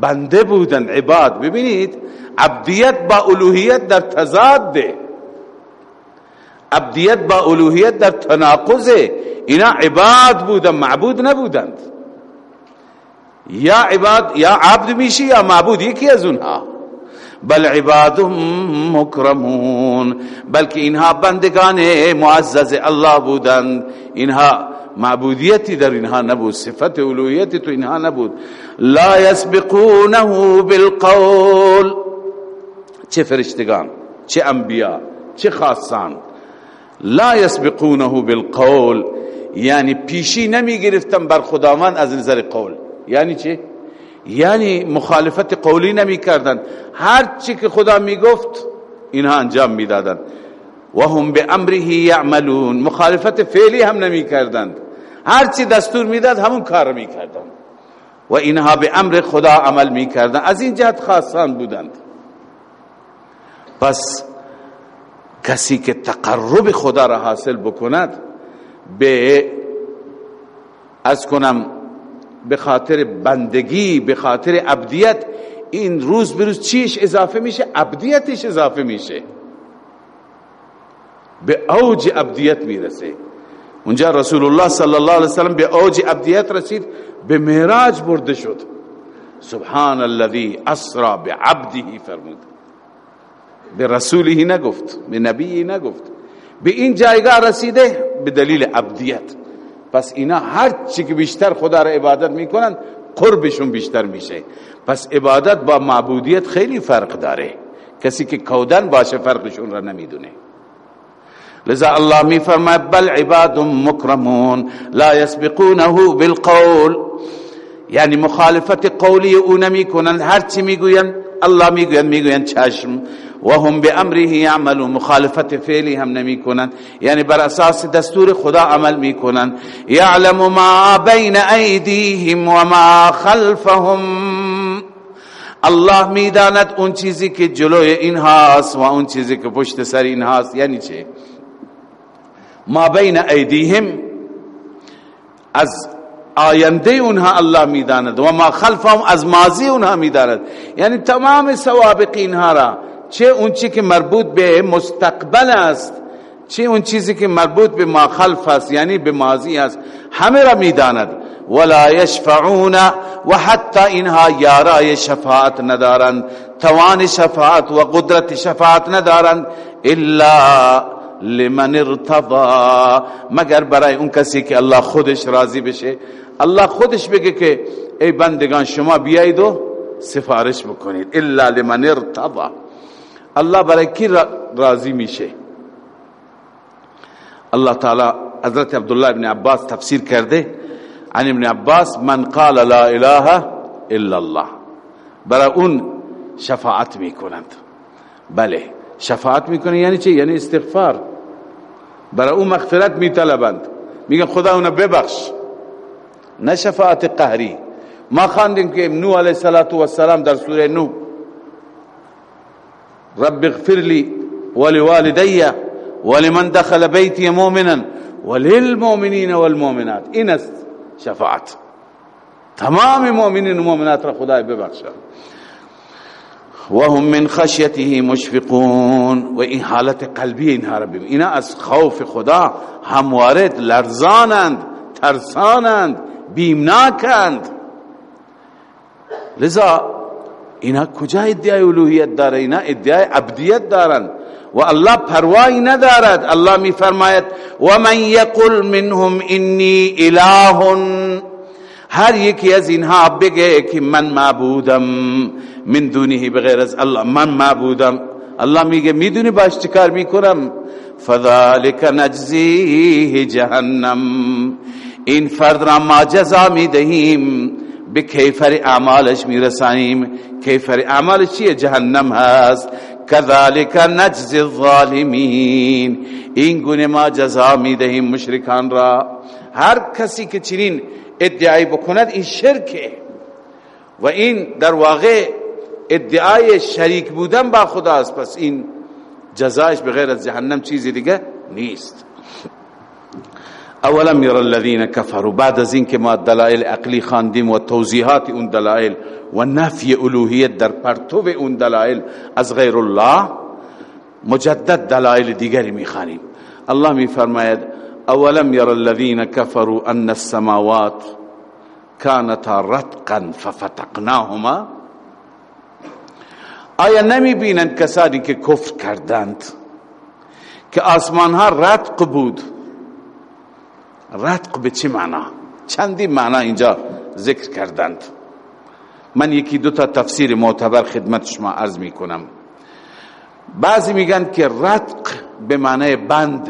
بنده بودند عباد۔ ببینید، عبدیت با الوهیت در تضاد ده عبدیت با الوهیت در تناقض۔ اینا عباد بودند معبود نبودند۔ یا عباد، یا عبد میشی یا معبود، یکی از اونها۔ بل عباد مکرمون بلکه اینها بندگان معزز الله بودند۔ اینها معبودیتی در اینها نبود، صفت الوهیتی تو اینها نبود۔ لا یسبقونه بالقول۔ چه فرشتگان چه انبیاء چه خاصان۔ لا یسبقونه بالقول یعنی پیشی نمی گرفتن بر خداوند از نظر قول۔ یعنی چه یعنی مخالفت قولی نمی کردن. هر چی که خدا می گفت، اینها انجام می دادن. و هم به امره یعملون. مخالفت فعلی هم نمی کردند. هر چی دستور می داد، همون کار می کردن. و اینها به امر خدا عمل می کردن. از این جهت خاصان بودند. پس کسی که تقرب خدا را حاصل بکند، به، از کنم به خاطر بندگی، به خاطر عبدیت این روز به روز چیش اضافه میشه؟ عبدیتش اضافه میشه. به اوج عبدیت میرسه. اونجا رسول الله صلی الله علیه وسلم به اوج عبدیت رسید، به معراج برده شد. سبحان الذي اسرا بعبده فرمود. به رسولی نگفت، به نبی نگفت. به این جایگاه رسیده، به دلیل عبدیت پس اینا هر چی که بیشتر خدا را عبادت میکنن، قربشون بیشتر میشه. پس عبادت با معبودیت خیلی فرق داره. کسی که کودن باشه فرقشون را نمیدونه. لذا الله می فرماید بل عباد مکرمون لا يسبقونه بالقول. یعنی مخالفت قولی او نمی کنن هر چی میگوین، الله میگوین میگوین چشم. و هم به امره یعملون مخالفت فعلی هم نمی کنن یعنی بر اساس دستور خدا عمل می کنن یعلم ما بین ایدیهم و ما خلفهم. الله میداند اون چیزی که جلوی این هاست و اون چیزی که پشت سر این هاست. یعنی چه؟ ما بین ایدیهم. از آینده اونها الله میداند و ما خلفهم از ماضی اونها میداند. یعنی تمام سوابقین ها را چه اون چی که مربوط به مستقبل است، چه اون چیزی که مربوط به ما خلف است یعنی به ماضی است، همه را میداند. ولا يشفعون و حتی اینها یارای شفاعت ندارند، توان شفاعت و قدرت شفاعت ندارند، الا لمن ارتضا مگر برای اون کسی که الله خودش راضی بشه، الله خودش بگه که ای بندگان، شما بیایید و سفارش بکنید. الا لمن ارتضا الله برای کی راضی میشه الله تعالی حضرت عبدالله ابن عباس تفسیر کرده عن ابن عباس، من قال لا اله الا الله برای اون شفاعت میکنند بله شفاعت میکنه یعنی چی؟ یعنی استغفار. برای اون مغفرت میطلبند میگن خدا اونو ببخش. نه شفاعت قهری. ما خواندیم که نوح علیه السلام در سوره نوح رب اغفر لي ولوالدي ولمن دخل بيتي مؤمنا وللمؤمنين والمؤمنات. این است شفاعت. تمام مؤمنین و مؤمنات را خدای ببخشد وهم من خشيته مشفقون. و این حالت قلبی اینها را ببین. اینا از خوف خدا هموارد لرزانند، ترسانند، بیمناکند. لذا اینا کجا ادعای الوهیت داره اینا؟ ادعای عبدیت دارند و الله پروایی ندارد. الله می فرماید و من یقل منهم انی اله هر یکی از اینها بگه که من معبودم. من دونه بغیر از الله من معبودم. الله میگه، میدونی باش چیکار میکنم؟ فذلك نجزیه جهنم. این فرد را ما جزا میدهیم. به کیفر اعمالش میرسانیم. کیفر اعمالش چیه؟ جهنم هست. كذلك نجزی الظالمین. این گونه ما جزا میدهیم مشرکان را. هر کسی که چنین ادعای بکند، این شرکه. و این در واقع ادعای شریک بودن با خداست. پس این جزایش بغیر از جهنم چیزی دیگه نیست. اولم ير الذين كفروا بعد از اینکه ما دلائل عقلی خواندیم و توضیحات اون دلائل و نفی الوهیت در پرتو اون دلائل از غیر الله، مجدد دلائل دیگری میخوانیم. الله میفرماید، اولم ير الذين كفروا ان السماوات كانتا رتقا ففتقناهما؟ آیا نمی بینند کسانی که کفر کردند، که آسمان ها رتق بود؟ رتق به چه معنا چندی معنا اینجا ذکر کردند۔ من یکی دو تا تفسیر معتبر خدمت شما عرض می کنم۔ بعضی میگن که رتق به معنی بند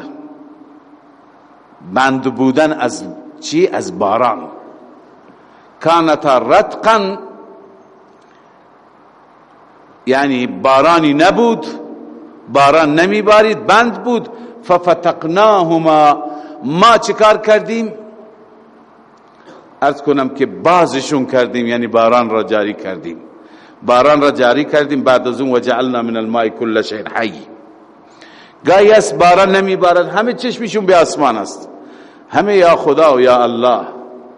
بند بودن از چی؟ از باران۔ کانتا رتقا یعنی بارانی نبود، باران نمی بارید بند بود، ففتقناهما ما چکار کردیم؟ ارز کنم که بازشون کردیم یعنی باران را جاری کردیم. باران را جاری کردیم، بعد از اون وجعلنا من الماء كل شيء حی. گاهی است باران نمی بارد همه چشمشون به آسمان است. همه یا خدا و یا الله.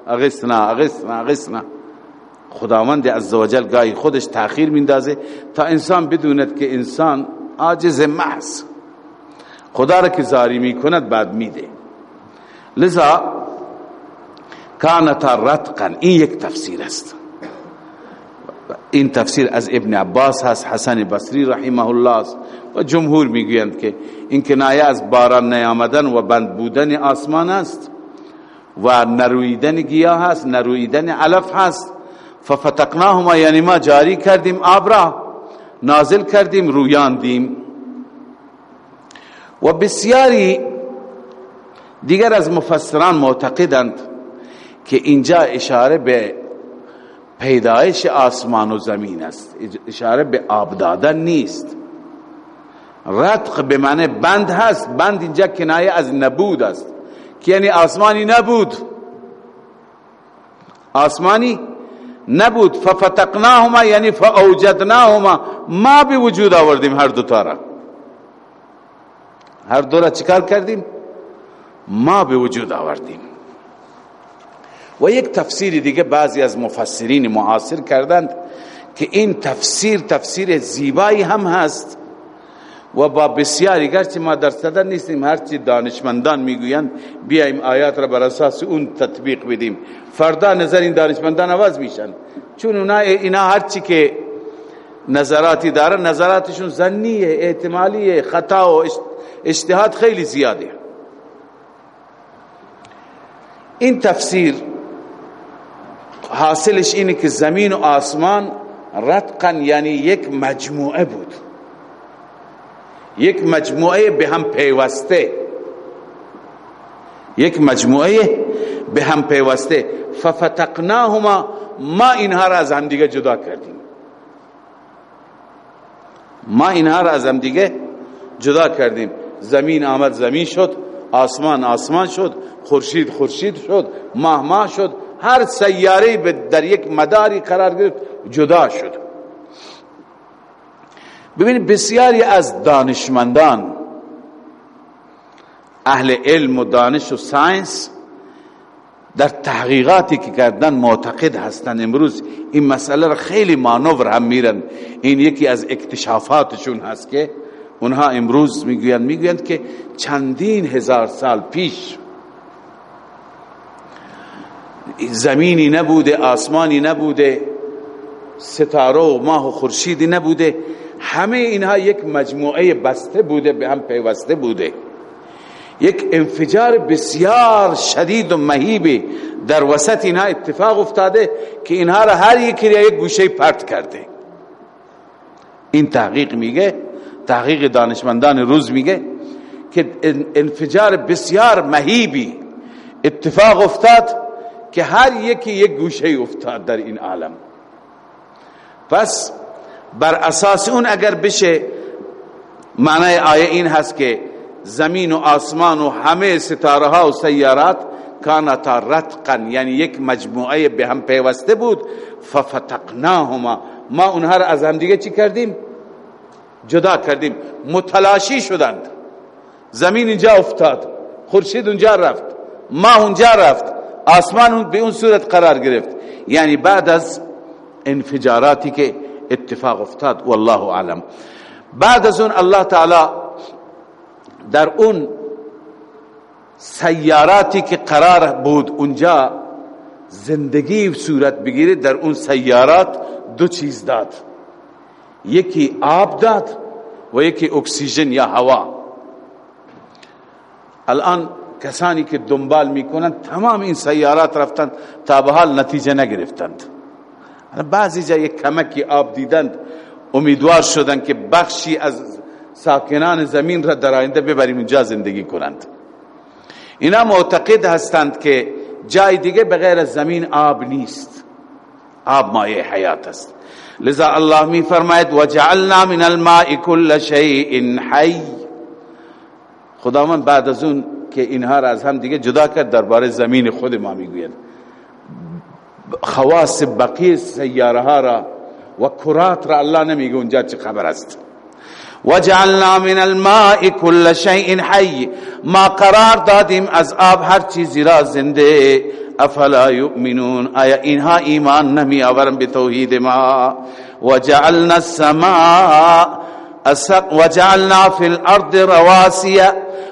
اغسنا اغسنا اغسنا خداوند عزوجل گاهی خودش تاخیر میندازه تا انسان بدوند که انسان عاجز محض. خدا را که زاری میکند، بعد میده. لذا کانتا رتقا، این یک تفسیر است. این تفسیر از ابن عباس هست، حسن بصری رحمه الله است. و جمهور میگویند که این کنایه از باران نیامدن و بند بودن آسمان است و نرویدن گیاه هست، نرویدن علف هست. ففتقناهما یعنی ما جاری کردیم آب را، نازل کردیم، رویاندیم. و بسیاری دیگر از مفسران معتقدند که اینجا اشاره به پیدایش آسمان و زمین است. اشاره به آب دادن نیست. رتق به معنی بند هست. بند اینجا کنایه از نبود است. که یعنی آسمانی نبود. آسمانی نبود. ففتقناهما یعنی فاوجدناهما. ما به وجود آوردیم هر دو تا را. هر دو را چکار کردیم؟ ما به وجود آوردیم. و یک تفسیر دیگه بعضی از مفسرین معاصر کردند که این تفسیر تفسیر زیبایی هم هست و با بسیاری، گرچه ما در صدر نیستیم، هرچی دانشمندان میگویند بیایم آیات را بر اساس اون تطبیق بدیم. فردا نظر این دانشمندان عوض میشن. چون اونا، اینا هرچی که نظراتی داره نظراتشون زنیه احتمالیه، خطا و اجتهاد خیلی زیاده. این تفسیر حاصلش اینه که زمین و آسمان رتقا یعنی یک مجموعه بود. یک مجموعه به هم پیوسته. یک مجموعه به هم پیوسته. ففتقناهما ما اینها را از هم دیگه جدا کردیم. ما اینها را از هم دیگه جدا کردیم. زمین آمد، زمین شد. آسمان آسمان شد، خورشید خورشید شد، ماه ماه شد، هر سیاره در یک مداری قرار گرفت، جدا شد. ببینید، بسیاری از دانشمندان، اهل علم و دانش و ساینس در تحقیقاتی که کردن معتقد هستند امروز این مسئله را خیلی مانور هم میرن. این یکی از اکتشافاتشون هست که اونها امروز میگویند میگویند که چندین هزار سال پیش زمینی نبوده، آسمانی نبوده ستاره و ماه و خورشیدی نبوده، همه اینها یک مجموعه بسته بوده، به هم پیوسته بوده. یک انفجار بسیار شدید و مهیب در وسط اینها اتفاق افتاده که اینها را هر یکی را یک گوشه پرت کرده. این تحقیق میگه تحقیق دانشمندان روز میگه که انفجار بسیار مهیبی اتفاق افتاد که هر یکی یک گوشه افتاد در این عالم. پس بر اساس اون اگر بشه معنی آیه این هست که زمین و آسمان و همه ستاره ها و سیارات کانتا رتقا یعنی یک مجموعه به هم پیوسته بود، ففتقناهما. ما اونها را از هم دیگه چی کردیم؟ جدا کردیم، متلاشی شدند زمین اینجا افتاد، خورشید اونجا رفت ما اونجا رفت، آسمان به اون صورت قرار گرفت. یعنی بعد از انفجاراتی که اتفاق افتاد، والله اعلم. بعد از اون الله تعالی در اون سیاراتی که قرار بود اونجا زندگی صورت بگیره در اون سیارات دو چیز داد. یکی آب داد و یکی اکسیژن یا هوا. الان کسانی که دنبال میکنند، تمام این سیارات رفتند تا به حال نتیجه نگرفتند. بعضی جا یک کمکی آب دیدند، امیدوار شدند که بخشی از ساکنان زمین را در آینده ببریم اینجا زندگی کنند. اینا معتقد هستند که جای دیگه بغیر از زمین آب نیست. آب مایه حیات است. لذا الله می فرماید، وجعلنا من الماء كل شيء حي خداوند بعد از اون که اینها را از هم دیگه جدا کرد، درباره زمین خود ما میگوید. خواص بقیه سیاره ها را و کرات را الله نمیگه اونجا چه خبر است. وجعلنا من الماء كل شيء حي ما قرار دادیم از آب هر چیزی را زنده افلا یؤمنون؟ آیا اینها ایمان نمی آورن به توحید ما؟ وجعلنا السماء وجعلنا في الارض رواسي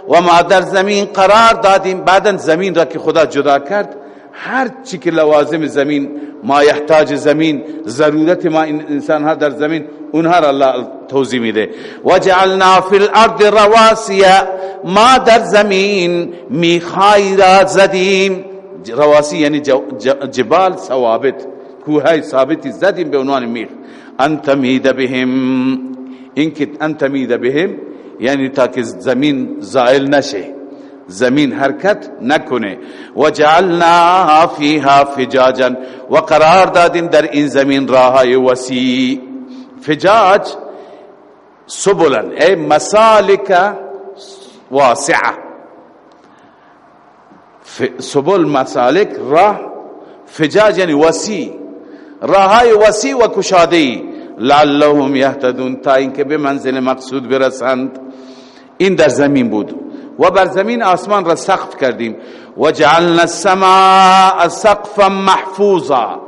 وما در زمین قرار دادیم. بعدا زمین را که خدا جدا کرد، هر چی که لوازم زمین، ما یحتاج زمین، ضرورت ما انسان ها در زمین، اونها را الله توضیح میده. وجعلنا فی الارض رواسیه ما در زمین میخای را زدیم. رواسی یعنی جبال ثوابت کوهای ثابتی زدیم به عنوان میخ انت مید بهم. اینکه انت مید بهم یعنی تاکه زمین زائل نشه. زمین حرکت نکنه. و جعلنا فیها فجاجا. و قرار دادیم در این زمین راهای وسیع. فجاج سبلا ای مسالک واسعه سبل مسالک راه فجاج یعنی وسیع راهای وسیع و کشاده لعلهم یهتدون تا اینکه به منزل مقصود برسند این در زمین بود و بر زمین آسمان را سقف کردیم و جعلنا السماء سقفا محفوظا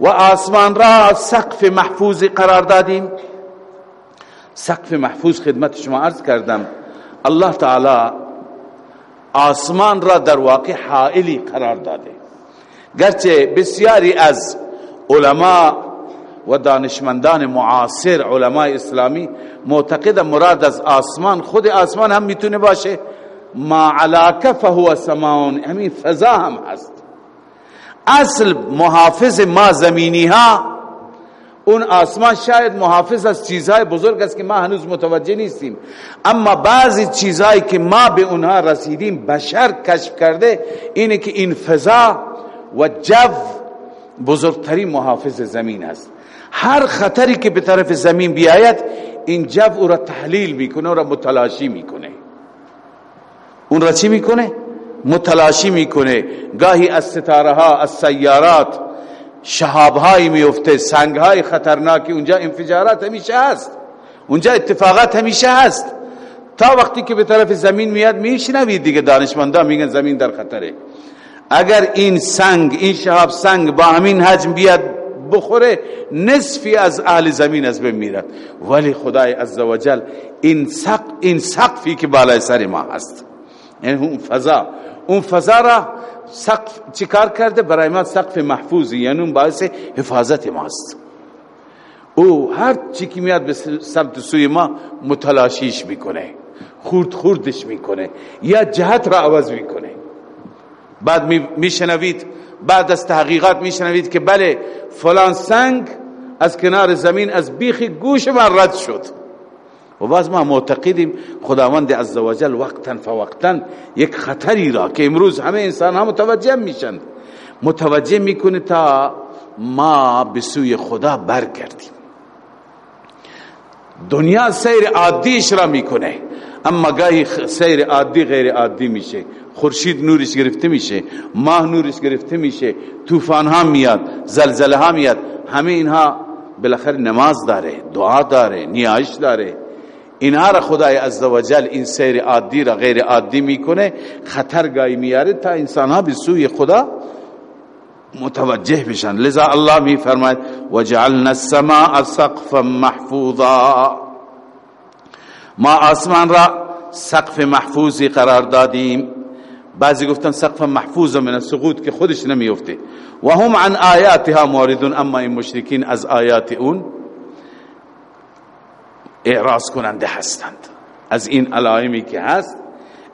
و آسمان را سقف محفوظ قرار دادیم سقف محفوظ خدمت شما عرض کردم الله تعالی آسمان را در واقع حائلی قرار داده. گرچه بسیاری از علما و دانشمندان معاصر علماء اسلامی معتقد مراد از آسمان، خود آسمان هم میتونه باشه. ما علاکه فهو سماون، همین فضا هم هست. اصل محافظ ما زمینی ها اون آسمان شاید محافظ از چیزهای بزرگ است که ما هنوز متوجه نیستیم. اما بعضی چیزهایی که ما به اونها رسیدیم، بشر کشف کرده اینه که این فضا و جو بزرگترین محافظ زمین است. هر خطری که به طرف زمین بیاید، این جو او را تحلیل میکنه، او را متلاشی میکنه. اون را چی میکنه؟ متلاشی میکنه. گاهی از ستاره ها از سیارات شهاب های میفته سنگ های خطرناکی، اونجا انفجارات همیشه هست اونجا اتفاقات همیشه هست تا وقتی که به طرف زمین میاد میشنوید دیگه، دانشمندان میگن زمین در خطره. اگر این سنگ، این شهاب سنگ با همین حجم بیاد بخوره، نصفی از اهل زمین از بین میرد. ولی خدای عزوجل این سقف این سقفی که بالای سر ما هست. یعنی اون فضا اون فضا را سقف چیکار کرده؟ برای ما سقف محفوظی یعنی اون باعث حفاظت ماست. او هر چی که میاد به سمت سوی ما متلاشیش میکنه، خورد خوردش میکنه، یا جهت را عوض میکنه. بعد میشنوید، بعد از تحقیقات میشنوید که بله، فلان سنگ از کنار زمین از بیخ گوش من رد شد. و باز ما معتقدیم خداوند عزوجل وقتا فوقتا یک خطری را که امروز همه انسان ها متوجه میشن. متوجه میکنه تا ما به سوی خدا برگردیم. دنیا سیر عادیش را میکنه، اما گاهی سیر عادی غیر عادی میشه. خورشید نورش گرفته میشه، ماه نورش گرفته میشه، طوفان ها میاد، زلزله ها میاد. همه اینها بالاخره نماز داره، دعا داره، نیایش داره. اینها را خدای عزوجل این سیر عادی را غیر عادی میکنه خطر گاهی میاره تا انسان ها به سوی خدا متوجه بشن. لذا الله می فرماید وجعلنا السماء سقفا محفوظا. ما آسمان را سقف محفوظی قرار دادیم. بعضی گفتن سقف محفوظ من السقوط که خودش نمیفته و هم عن آیاتها موردون، اما این مشرکین از آیات اون اعراض کننده هستند. از این علائمی که هست،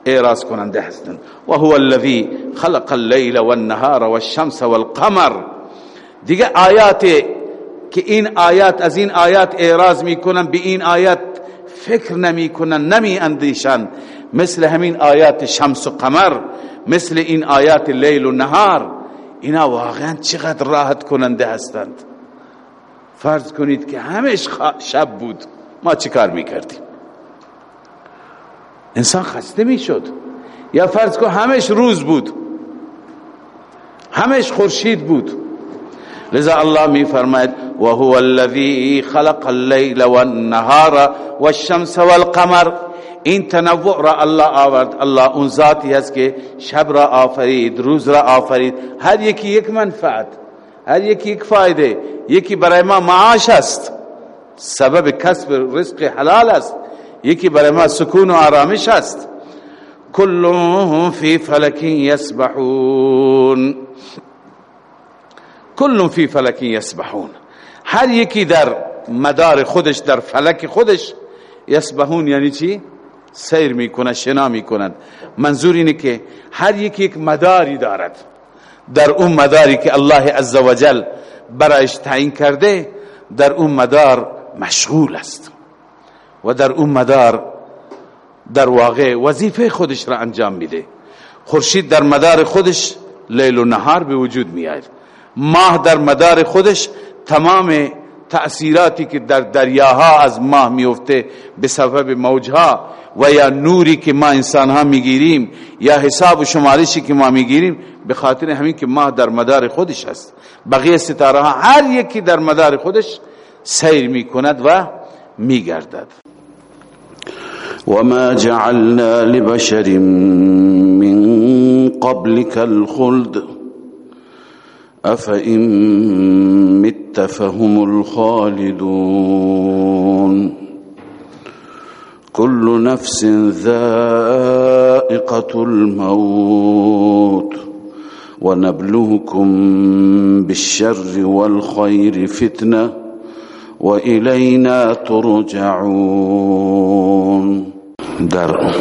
اعراض کننده هستند. و هو الذي خلق الليل والنهار والشمس والقمر. دیگه آیات که این آیات، از این آیات اعراض میکنن، به این آیات فکر نمیکنن نمی اندیشن مثل همین آیات شمس و قمر، مثل این آیات لیل و نهار. اینا واقعا چقدر راحت کننده هستند. فرض کنید که همش شب بود. ما چی کار میکردیم انسان خسته میشد. یا فرض کن همش روز بود. همش خورشید بود. لذا الله می فرماید و هو الذی خلق الليل والنهار والشمس والقمر این تنوع را الله آورد. الله اون ذاتی هست که شب را آفرید، روز را آفرید. هر یکی یک منفعت، هر یکی یک فایده، یکی برای ما معاش است. سبب کسب رزق حلال است. یکی برای ما سکون و آرامش است. کلهم فی فلک یسبحون. کلهم فی فلک یسبحون. هر یکی در مدار خودش، در فلک خودش یسبحون یعنی چی؟ سیر میکنه شنا میکنند منظور اینه که هر یکی یک مداری دارد. در اون مداری که الله عزوجل برایش تعیین کرده، در اون مدار مشغول است. و در اون مدار، در واقع وظیفه خودش را انجام میده. خورشید در مدار خودش لیل و نهار به وجود میاد. ماه در مدار خودش تمام تأثیراتی که در دریاها از ماه میفته به سبب موجها و یا نوری که ما انسان ها میگیریم یا حساب و شمارشی که ما میگیریم به خاطر همین که ماه در مدار خودش است. بقیه ستاره ها هر یکی در مدار خودش سیر می کند و می گردد وما جعلنا لبشر من قبلك الخلد. أفإن مت فهم الخالدون. كل نفس ذائقة الموت. ونبلوكم بالشر والخير فتنة. وإلينا ترجعون در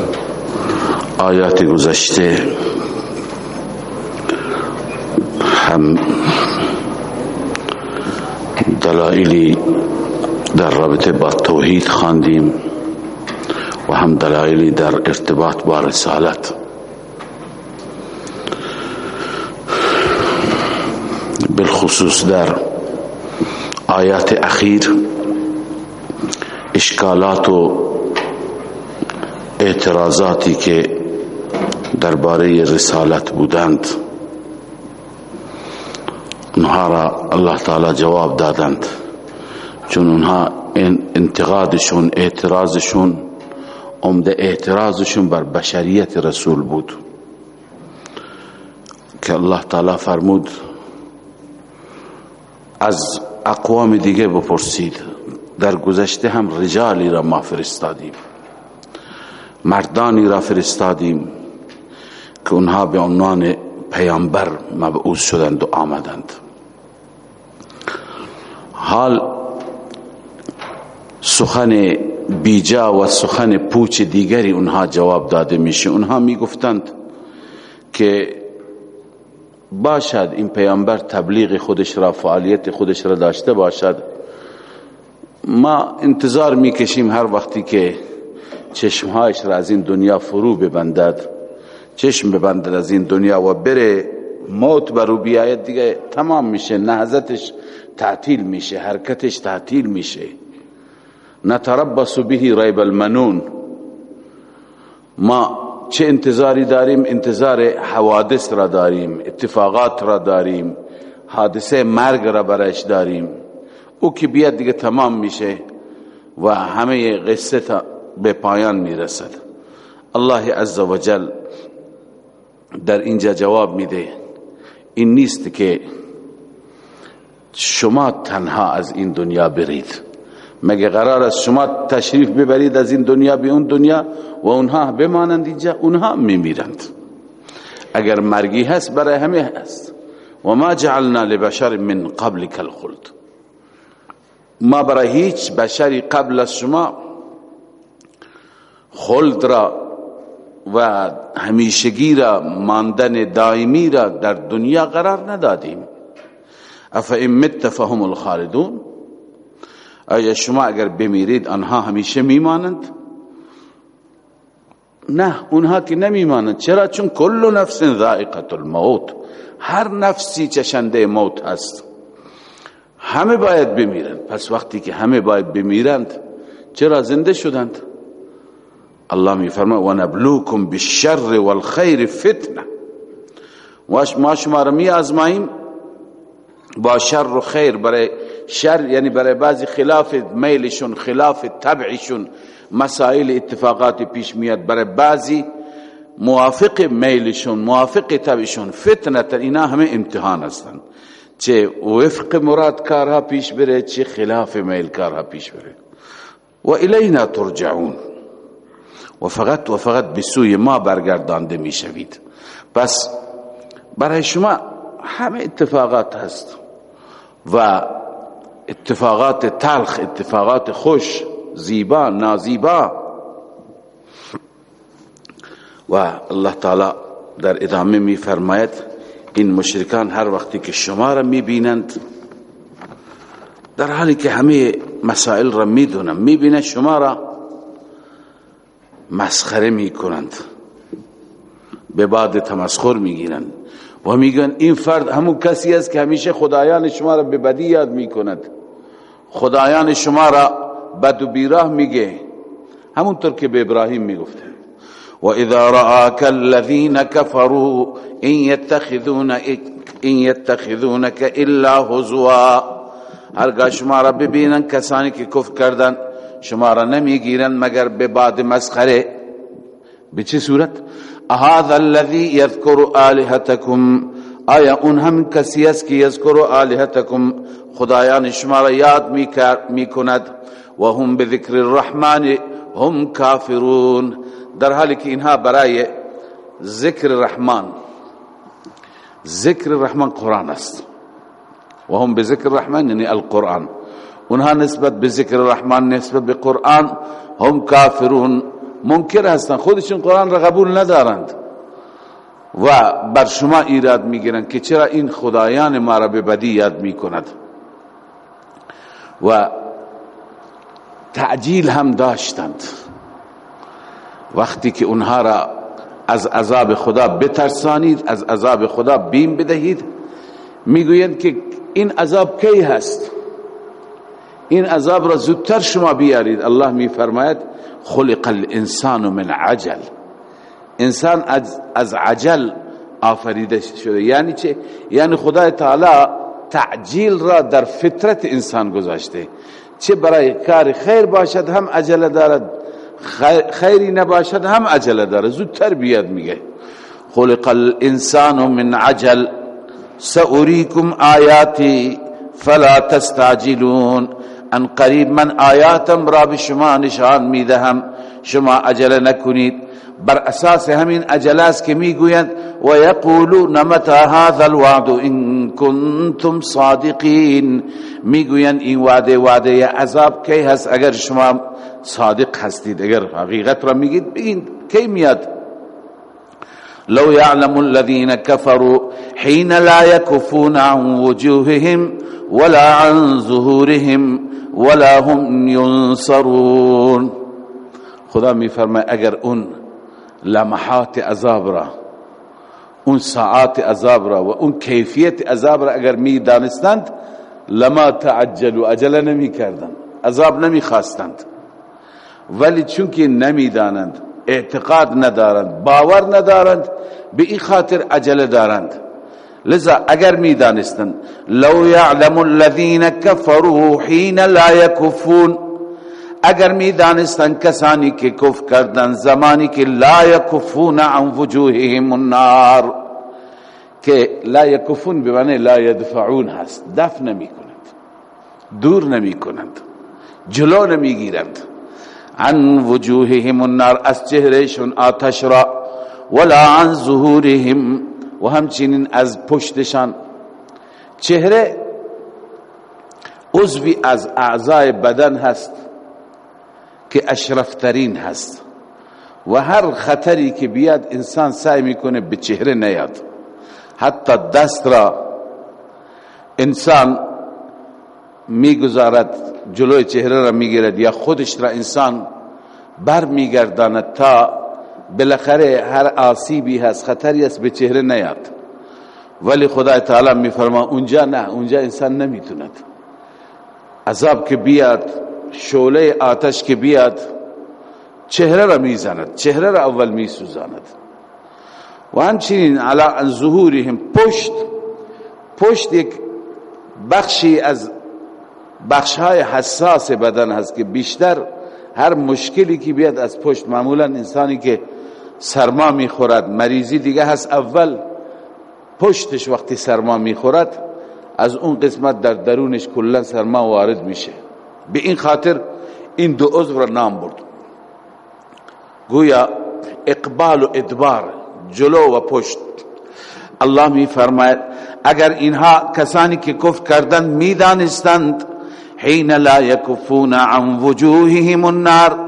آیات گذشته هم دلائلی در رابطه با توحید خواندیم و هم دلائلی در ارتباط با رسالت. بالخصوص در آیات اخیر، اشکالات و اعتراضاتی که درباره رسالت بودند۔ اونها را الله تعالی جواب دادند۔ چون اونها انتقادشون، اعتراضشون عمده اعتراضشون بر بشریت رسول بود۔ که الله تعالی فرمود، از اقوام دیگه بپرسید. در گذشته هم رجالی را ما فرستادیم. مردانی را فرستادیم که اونها به عنوان پیامبر مبعوث شدند و آمدند. حال سخن بیجا و سخن پوچ دیگری اونها جواب داده میشه. اونها میگفتند که باشد این پیامبر تبلیغ خودش را، فعالیت خودش را داشته باشد. ما انتظار میکشیم هر وقتی که چشمهایش را از این دنیا فرو ببندد. چشم ببندد از این دنیا و بره موت برو بیاید دیگه تمام میشه. نهزتش تعطیل میشه، حرکتش تعطیل میشه. نتربص به ریب المنون. ما چه انتظاری داریم؟ انتظار حوادث را داریم، اتفاقات را داریم، حادثه مرگ را برش داریم. او که بیاد دیگه تمام میشه و همه قصه تا به پایان میرسد. الله عز و جل در اینجا جواب میده. این نیست که شما تنها از این دنیا برید. مگه قرار است شما تشریف ببرید از این دنیا به اون دنیا و اونها بمانند اینجا، اونها میمیرند. اگر مرگی هست، برای همه هست. و ما جعلنا لبشر من قبل الخلد. ما برای هیچ بشری قبل از شما خلد را و همیشگی را، ماندن دائمی را در دنیا قرار ندادیم. افا این مت فهم الخالدون؟ آیا شما اگر بمیرید، آنها همیشه میمانند؟ نه، اونها که نمیمانند. چرا؟ چون کل نفس ذائقه الموت. هر نفسی چشنده موت هست. همه باید بمیرند. پس وقتی که همه باید بمیرند، چرا زنده شدند؟ الله می فرما و نبلوکم بالشر والخیر فتنه واش ما شما را می آزماییم با شر و خیر برای شر یعنی برای بعضی خلاف میلشون، خلاف طبعشون مسائل اتفاقات پیش میاد. برای بعضی موافق میلشون، موافق طبعشون فتنه تر اینا همه امتحان هستند چه وفق مراد کارها پیش بره، چه خلاف میل کارها پیش بره. و الینا ترجعون. و فقط و فقط به سوی ما برگردانده می شوید پس برای شما همه اتفاقات هست. و اتفاقات تلخ، اتفاقات خوش، زیبا، نازیبا. و الله تعالی در ادامه می فرماید این مشرکان هر وقتی که شما را می بینند در حالی که همه مسائل را می دونن می بینند شما را مسخره می کنند به بعد تمسخر می گیرند و میگن این فرد همون کسی است که همیشه خدایان شما را به بدی یاد می کند خدایان شما را بد و بیراه میگه. همونطور که به ابراهیم میگفته. و اذا رآك الذين كفروا ان يتخذونك ان يتخذونك الا هزوا. هرگاه شما را ببینن کسانی که کفر کردن، شما را نمیگیرن مگر به بعد مسخره. به چه صورت؟ هذا الذي يذكر الهتكم آیا اون هم کسی است که یذکر الهتکم خدایان شما را یاد می کند. و هم بذکر الرحمن هم کافرون. در حالی که اینها برای ذکر رحمان ذکر رحمان قرآن است. و هم به ذکر رحمان یعنی القرآن. اونها نسبت به ذکر رحمان، نسبت به قرآن هم کافرون. منکر هستند خودشون قرآن را قبول ندارند. و بر شما ایراد میگیرند که چرا این خدایان ما را به بدی یاد میکند. و تعجیل هم داشتند. وقتی که اونها را از عذاب خدا بترسانید، از عذاب خدا بیم بدهید، میگویند که این عذاب کی هست؟ این عذاب را زودتر شما بیارید. الله میفرماید، خلق الانسان من عجل. انسان از عجل آفریده شده. یعنی چه؟ یعنی خدای تعالی تعجیل را در فطرت انسان گذاشته. چه برای کار خیر باشد هم عجله دارد خیری نباشد هم عجله دارد. زودتر بیاد میگه. خلق الانسان من عجل سأريكم آیاتی فلا تستعجلون. ان قریب من آیاتم را به شما نشان میدهم. شما عجله نکنید. بر اساس همین اجلاس که میگویند و یقولون متى هذا الوعد ان کنتم صادقین میگویند، این وعده وعده عذاب کی هست اگر شما صادق هستید؟ اگر حقیقت را میگید، بگین کی میاد؟ لو يعلم الذين كفروا حين لا يكفون عن وجوههم ولا عن ظهورهم ولا هم ينصرون خدا می فرمائے اگر اون لمحات عذاب را اون ساعات عذاب را و اون کیفیت عذاب را اگر می دانستند، لما تعجلوا عجله نمی کردند، عذاب نمی خواستند. ولی چونکه نمی دانند، اعتقاد ندارند، باور ندارند، به این خاطر عجله دارند. لذا اگر می دانستند، لو يعلم الذين كفروا حين لا يكفون اگر می دانستن کسانی که کف کردن، زمانی که لا یکفون عن وجوههم النار که لا یکفون بمعنی لا یدفعون هست دفع نمی کنند دور نمی کنند جلو نمی گیرند. عن وجوههم النار، از چهرهشون آتش را، ولا عن ظهورهم و همچنین از پشتشان. چهره عضوی از اعضای بدن هست. که اشرفترین هست. و هر خطری که بیاد، انسان سعی میکنه به چهره نیاد. حتی دست را انسان میگذارد، جلوی چهره را میگیرد یا خودش را انسان بر میگرداند تا بالاخره هر آسیبی هست، خطری است، به چهره نیاد. ولی خدا تعالی میفرما، اونجا نه، اونجا انسان نمیتوند. عذاب که بیاد شوله آتش که بیاد چهره را میزند چهره را اول میسوزاند و همچنین علا ظهورهم پشت پشت یک بخشی از بخش های حساس بدن هست که بیشتر هر مشکلی که بیاد از پشت، معمولا انسانی که سرما میخورد، مریضی دیگه هست، اول پشتش وقتی سرما میخورد، از اون قسمت در درونش کلا سرما وارد میشه. به این خاطر این دو عضو را نام برد۔ گویا اقبال و ادبار جلو و پشت۔ الله می فرماید اگر اینها کسانی که کفر کردند میدانستند حین لا یکفون عن وجوههم النار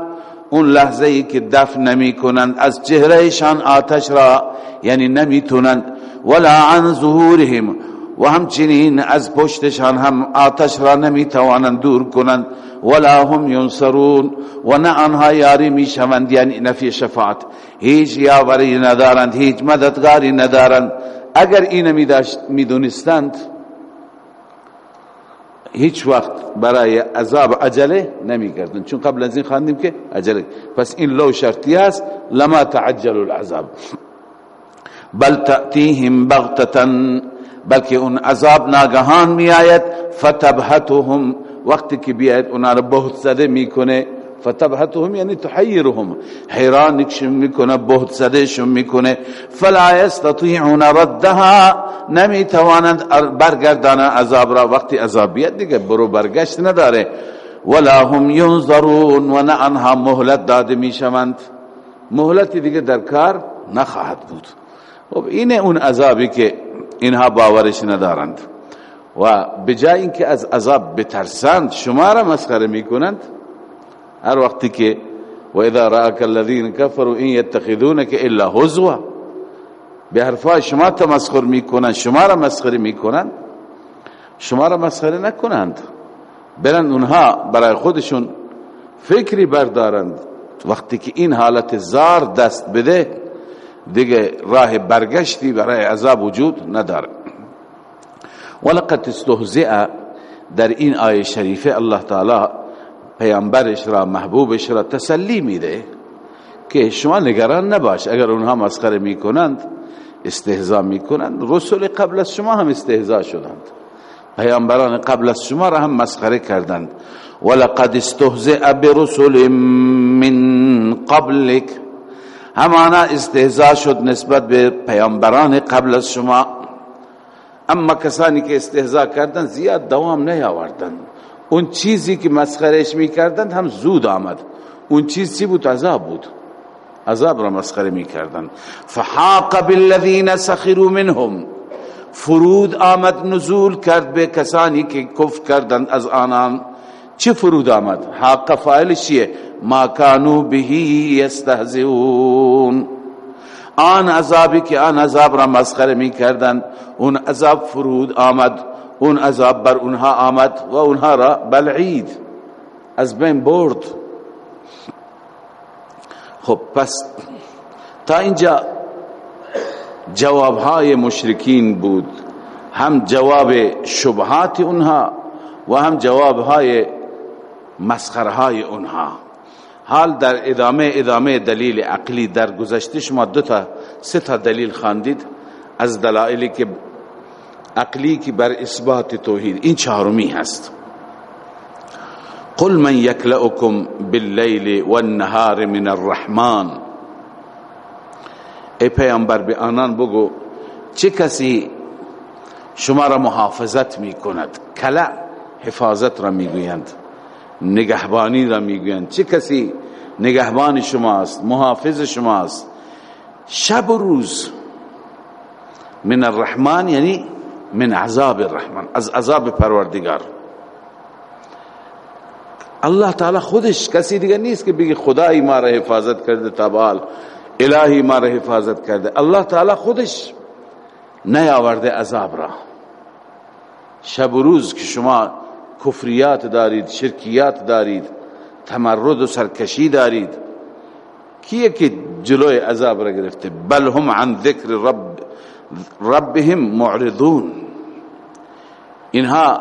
اون لحظه ای که دفن نمی کنند، از چهرهشان آتش را یعنی نمیتونند ولا عن ظهورهم و همچنین از پشتشان هم آتش را نمی توانند دور کنند، ولا هم ینصرون و نه آنها یاری می شوند یعنی نفی شفاعت. هیچ یاوری ندارند، هیچ مددگاری ندارند. اگر این می دونستند هیچ وقت برای عذاب عجله نمی کردن چون قبل از این خواندیم که عجله. پس این لو شرطی هست، لما تعجل العذاب. بل تأتیهم بغتتا بلکه اون عذاب ناگهان می آید فتبهتهم وقتی که بیاید اونا رو بهت زده میکنه فتبهتهم یعنی تحیرهم حیرانشون میکنه بهت زدهشون میکنه فلا یستطیعون ردها نمیتوانند برگردان عذاب را وقتی عذاب بیاد دیگه برو برگشت نداره ولا هم ينظرون و نه آنها مهلت داده میشوند مهلتی دیگه در کار نخواهد بود۔ خب این اون عذابی که اینها باورش ندارند. و بجای اینکه از عذاب بترسند، شما را مسخره میکنند. هر وقتی که و اذا راك الذين كفروا ان يتخذونك الا هزوا به حرفای شما تمسخر میکنند، شما را مسخره میکنند. شما را مسخره نکنند. برند اونها برای خودشون فکری بردارند. وقتی که این حالت زار دست بده دیگه راه برگشتی برای عذاب وجود نداره. ولقد استهزئ در این آیه شریفه الله تعالی پیامبرش را محبوبش را تسلی میده که شما نگران نباش. اگر اونها مسخره میکنند، استهزا میکنند، رسول قبل از شما هم استهزا شدند. پیامبران قبل از شما را هم مسخره کردند. ولقد استهزئ برسل من قبلك همانا استهزا شد نسبت به پیامبران قبل از شما. اما کسانی که استهزا کردند زیاد دوام نیاوردند اون چیزی که مسخرهش میکردند، هم زود آمد. اون چیز چی بود؟ عذاب بود. عذاب را مسخره میکردند. فحاق بالذین سخروا منهم. فرود آمد نزول کرد به کسانی که کف کردند از آنان. چه فرود آمد؟ حاق فاعل چیه؟ ما کانو بهی یستهزئون. آن عذابی که آن عذاب را مسخره می کردند اون عذاب فرود آمد، اون عذاب بر اونها آمد و اونها را بلعید از بین برد. خب، پس تا اینجا جوابهای مشرکین بود، هم جواب شبهات اونها و هم جوابهای مسخرهای اونها. حال در ادامه ادامه دلیل عقلی در گذشته شما دو تا، سه تا دلیل خواندید. از دلایلی که عقلی که بر اثبات توحید، این چهارمی هست. قل من یکلؤکم باللیل والنهار من الرحمن. ای پیامبر به آنان بگو، چه کسی شما را محافظت می کند کلا حفاظت را می گویند نگهبانی را میگویند. چه کسی نگهبان شماست، محافظ شماست. شب و روز من الرحمن یعنی من عذاب الرحمن، از عذاب پروردگار. الله تعالی خودش کسی دیگه نیست که بگی خدایی ما را حفاظت کرده، تبال الهی ما را حفاظت کرده. الله تعالی خودش نیاورده عذاب را. شب و روز که شما کفریات دارید، شرکیات دارید، تمرد و سرکشی دارید. کیه که جلوی عذاب را گرفته؟ بل هم عن ذکر رب، ربهم معرضون. اینها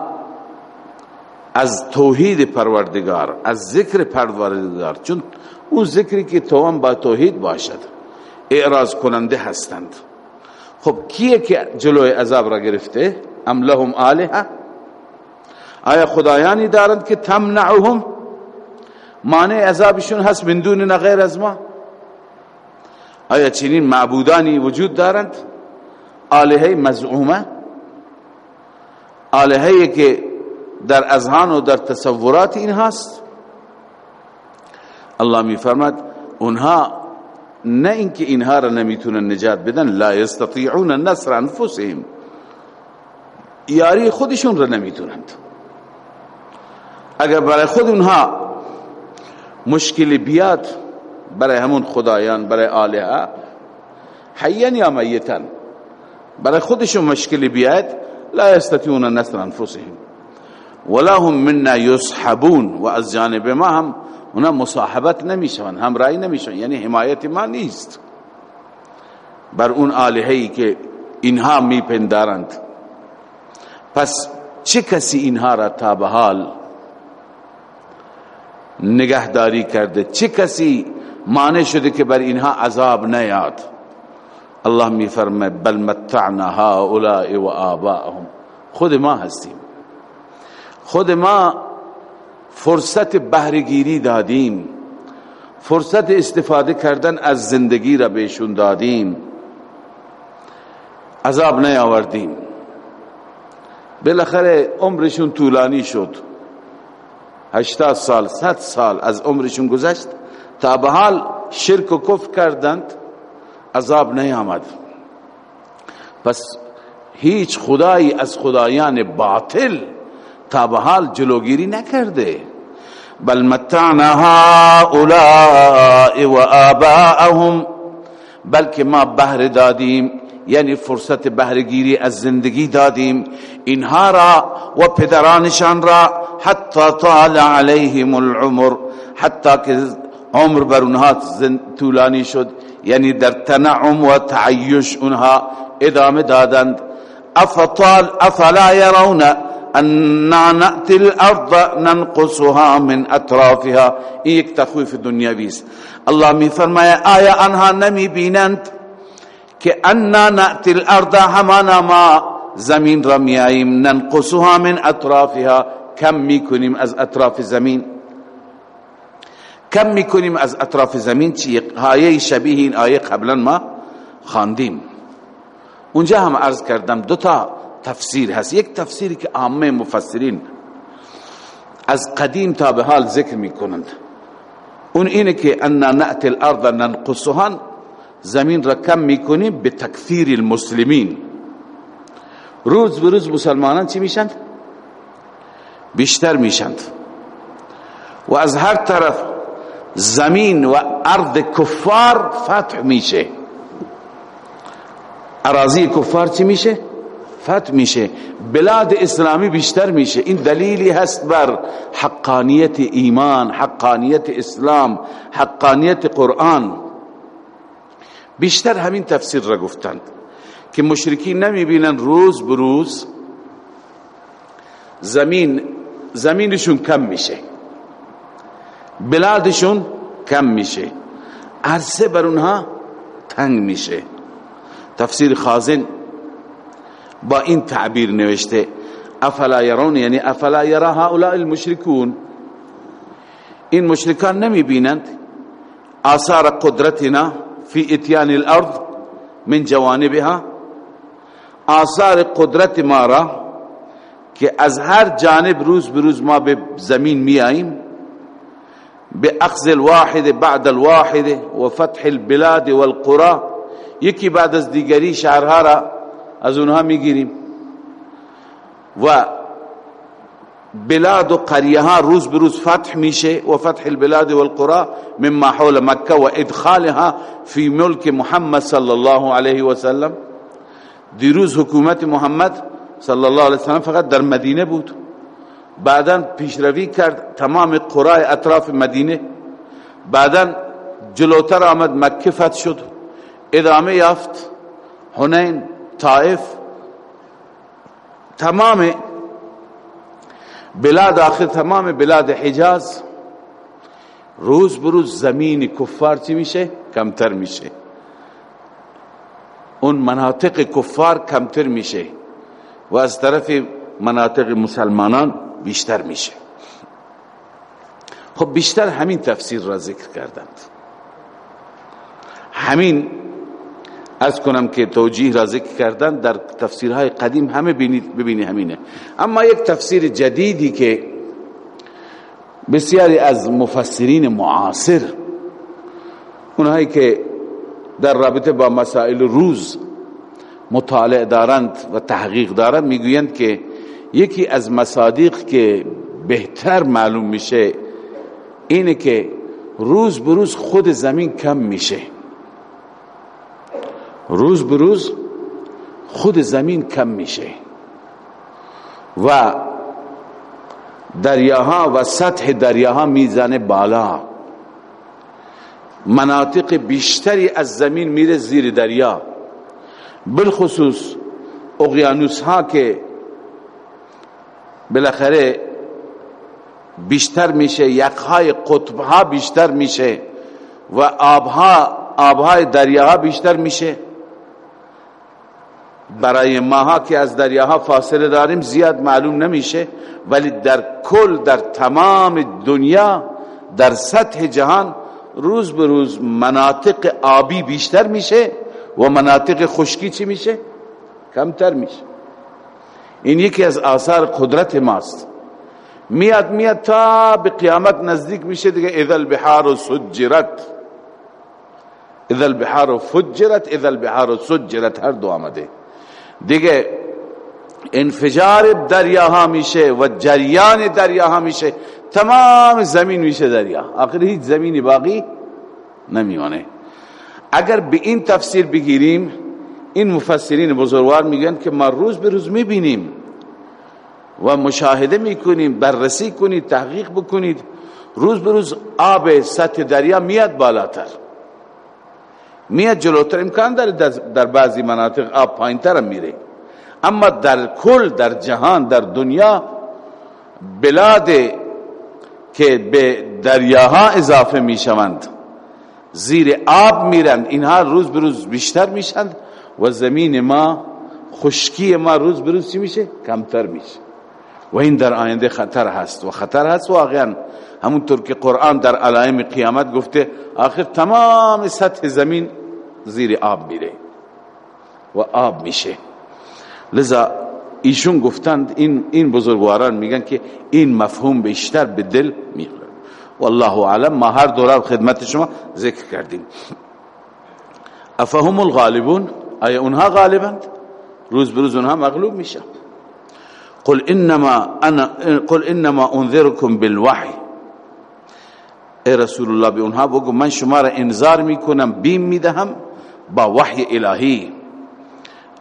از توحید پروردگار، از ذکر پروردگار. چون اون ذکری که توان با توحید باشد. اعراض کننده هستند. خب کیه که جلوی عذاب را گرفته؟ ام لهم آلهه آیا خدایانی دارند که تمنعهم؟ مانع عذابشون هست من دون غیر از ما؟ آیا چنین معبودانی وجود دارند؟ آلهه مزعومه؟ آلهه که در اذهان و در تصورات این هست؟ الله می فرماد اونها نه اینکه اینها را نمیتونن نجات بدن، لا یستطیعون النصر انفسهم. یاری خودشون را نمیتونند. اگر برای خود اونها مشکل بیاد، برای همون خدایان، برای آلهه، حیان یا میتن، برای خودشون مشکل بیاد، لا یستطیعون نصر انفسهم. ولا هم منا یصحبون و از جانب ما هم اونا مصاحبت نمیشون هم رای نمیشون یعنی حمایت ما نیست. بر اون آلهی که اینها میپندارند. پس چه کسی اینها را تا به حال نگهداری کرده. چه کسی مانع شده که بر اینها عذاب نیاد؟ الله می فرمه بل متعنا هؤلاء و آباءهم. خود ما هستیم. خود ما فرصت بهرگیری دادیم. فرصت استفاده کردن از زندگی را بهشون دادیم. عذاب نیاوردیم. بالاخره عمرشون طولانی شد. هشتاد سال، صد سال از عمرشون گذشت تا به حال شرک و کفر کردند، عذاب آمد پس هیچ خدایی از خدایان باطل تا به حال جلوگیری نکرده. بل متعنا هؤلاء و آباءهم، بلکه ما بهر دادیم. یعنی فرصت بهرگیری از زندگی دادیم. اینها را و پدرانشان را حتی طال علیهم العمر، حتی که عمر بر اونها طولانی شد یعنی در تنعم و تعیش اونها ادامه دادند. افطال افلا يرون اننا نأتی الارض ننقصها من اطرافها. این یک تخویف دنیاوی است. الله می فرمایا، آیا انها نمی بینند؟ که انا نأتی الارض همانا ما، زمین را می آییم ننقصها من اطرافها، کم می کنیم از اطراف زمین. کم می کنیم از اطراف زمین چی؟ آیه شبیه این آیه قبلا ما خواندیم. اونجا هم عرض کردم دو تا تفسیر هست. یک تفسیری که عامه مفسرین از قدیم تا به حال ذکر می کنند اون اینه که انا نأتی الارض ننقصها زمین را کم می کنیم به تکثیر المسلمین. روز به روز مسلمانان چی میشند؟ بیشتر میشند. و از هر طرف زمین و ارض کفار فتح میشه. اراضی کفار چی میشه؟ فتح میشه. بلاد اسلامی بیشتر میشه. این دلیلی هست بر حقانیت ایمان، حقانیت اسلام، حقانیت قرآن. بیشتر همین تفسیر را گفتند که مشرکی نمی بینن روز بروز زمین زمینشون کم میشه. بلادشون کم میشه. عرصه بر اونها تنگ میشه. تفسیر خازن با این تعبیر نوشته، افلا یرون؟ یعنی افلا یرا هؤلاء المشركون این مشرکان نمی بینند آثار قدرتنا فی اتیان الارض من جوانبها آثار قدرت ما را که از هر جانب روز بروز ما به زمین می آییم به اخذ الواحد بعد الواحد و فتح البلاد والقرى، یکی بعد از دیگری شهرها را از اونها میگیریم و بلاد و قریه ها روز بروز فتح میشه و فتح البلاد والقرى مما حول مکه و ادخالها فی ملک محمد صلی الله علیه و سلم دیروز حکومت محمد صلی الله علیه و سلم فقط در مدینه بود۔ بعدا پیشروی کرد تمام قرای اطراف مدینه بعدا جلوتر آمد مکه فتح شد۔ ادامه یافت حنین، طائف۔ تمام بلاد آخر تمام بلاد حجاز، روز بروز زمین کفار چی میشه؟ کمتر میشه. اون مناطق کفار کمتر میشه و از طرف مناطق مسلمانان بیشتر میشه. خب بیشتر همین تفسیر را ذکر کردند. همین از کنم که توجیه را ذکر کردن در تفسیرهای قدیم همه ببینی همینه. اما یک تفسیر جدیدی که بسیاری از مفسرین معاصر، اونهایی که در رابطه با مسائل روز مطالعه دارند و تحقیق دارند، میگویند که یکی از مصادیق که بهتر معلوم میشه اینه که روز بروز خود زمین کم میشه. روز بروز خود زمین کم میشه و دریاها و سطح دریاها میزنه بالا. مناطق بیشتری از زمین میره زیر دریا. بالخصوص اقیانوس ها که بالاخره بیشتر میشه، یخهای قطب ها بیشتر میشه و آبها، آبهای دریاها بیشتر میشه. برای ماها که از دریاها فاصله داریم، زیاد معلوم نمیشه. ولی در کل، در تمام دنیا، در سطح جهان، روز به روز مناطق آبی بیشتر میشه و مناطق خشکی چی میشه؟ کمتر میشه. این یکی از آثار قدرت ماست. میاد میاد تا به قیامت نزدیک میشه دیگه، اذا البحار سجرت. اذا البحار فجرت. اذا البحار سجرت. هر دو آمده. دیگه، انفجار دریاها میشه و جریان دریاها میشه، تمام زمین میشه دریا. آخر هیچ زمینی باقی نمیونه اگر به این تفسیر بگیریم، این مفسرین بزرگوار میگن که ما روز به روز میبینیم و مشاهده میکنیم، بررسی کنید، تحقیق بکنید، روز به روز آب سطح دریا میاد بالاتر. میاد جلوتر. امکان داره در بعضی مناطق آب پایین تر میره. اما در کل، در جهان، در دنیا، بلاد که به دریاها اضافه میشوند، زیر آب میرند اینها روز به روز بیشتر میشند و زمین ما، خشکی ما روز به روز چی میشه؟ کمتر میشه. و این در آینده خطر هست و خطر هست واقعا همونطور که قرآن در علائم قیامت گفته، آخر تمام سطح زمین زیر آب میره و آب میشه. لذا ایشون گفتند، این این بزرگواران میگن که این مفهوم بیشتر به دل میخوره. والله اعلم، ما هر دوره خدمت شما ذکر کردیم. افهم الغالبون؟ آیا اونها غالبند؟ روز بروز اونها مغلوب میشن. قل انما انا، قل انما انذركم بالوحي ای رسول الله به اونها بگو، من شما را انذار میکنم، بیم میدهم با وحی الهی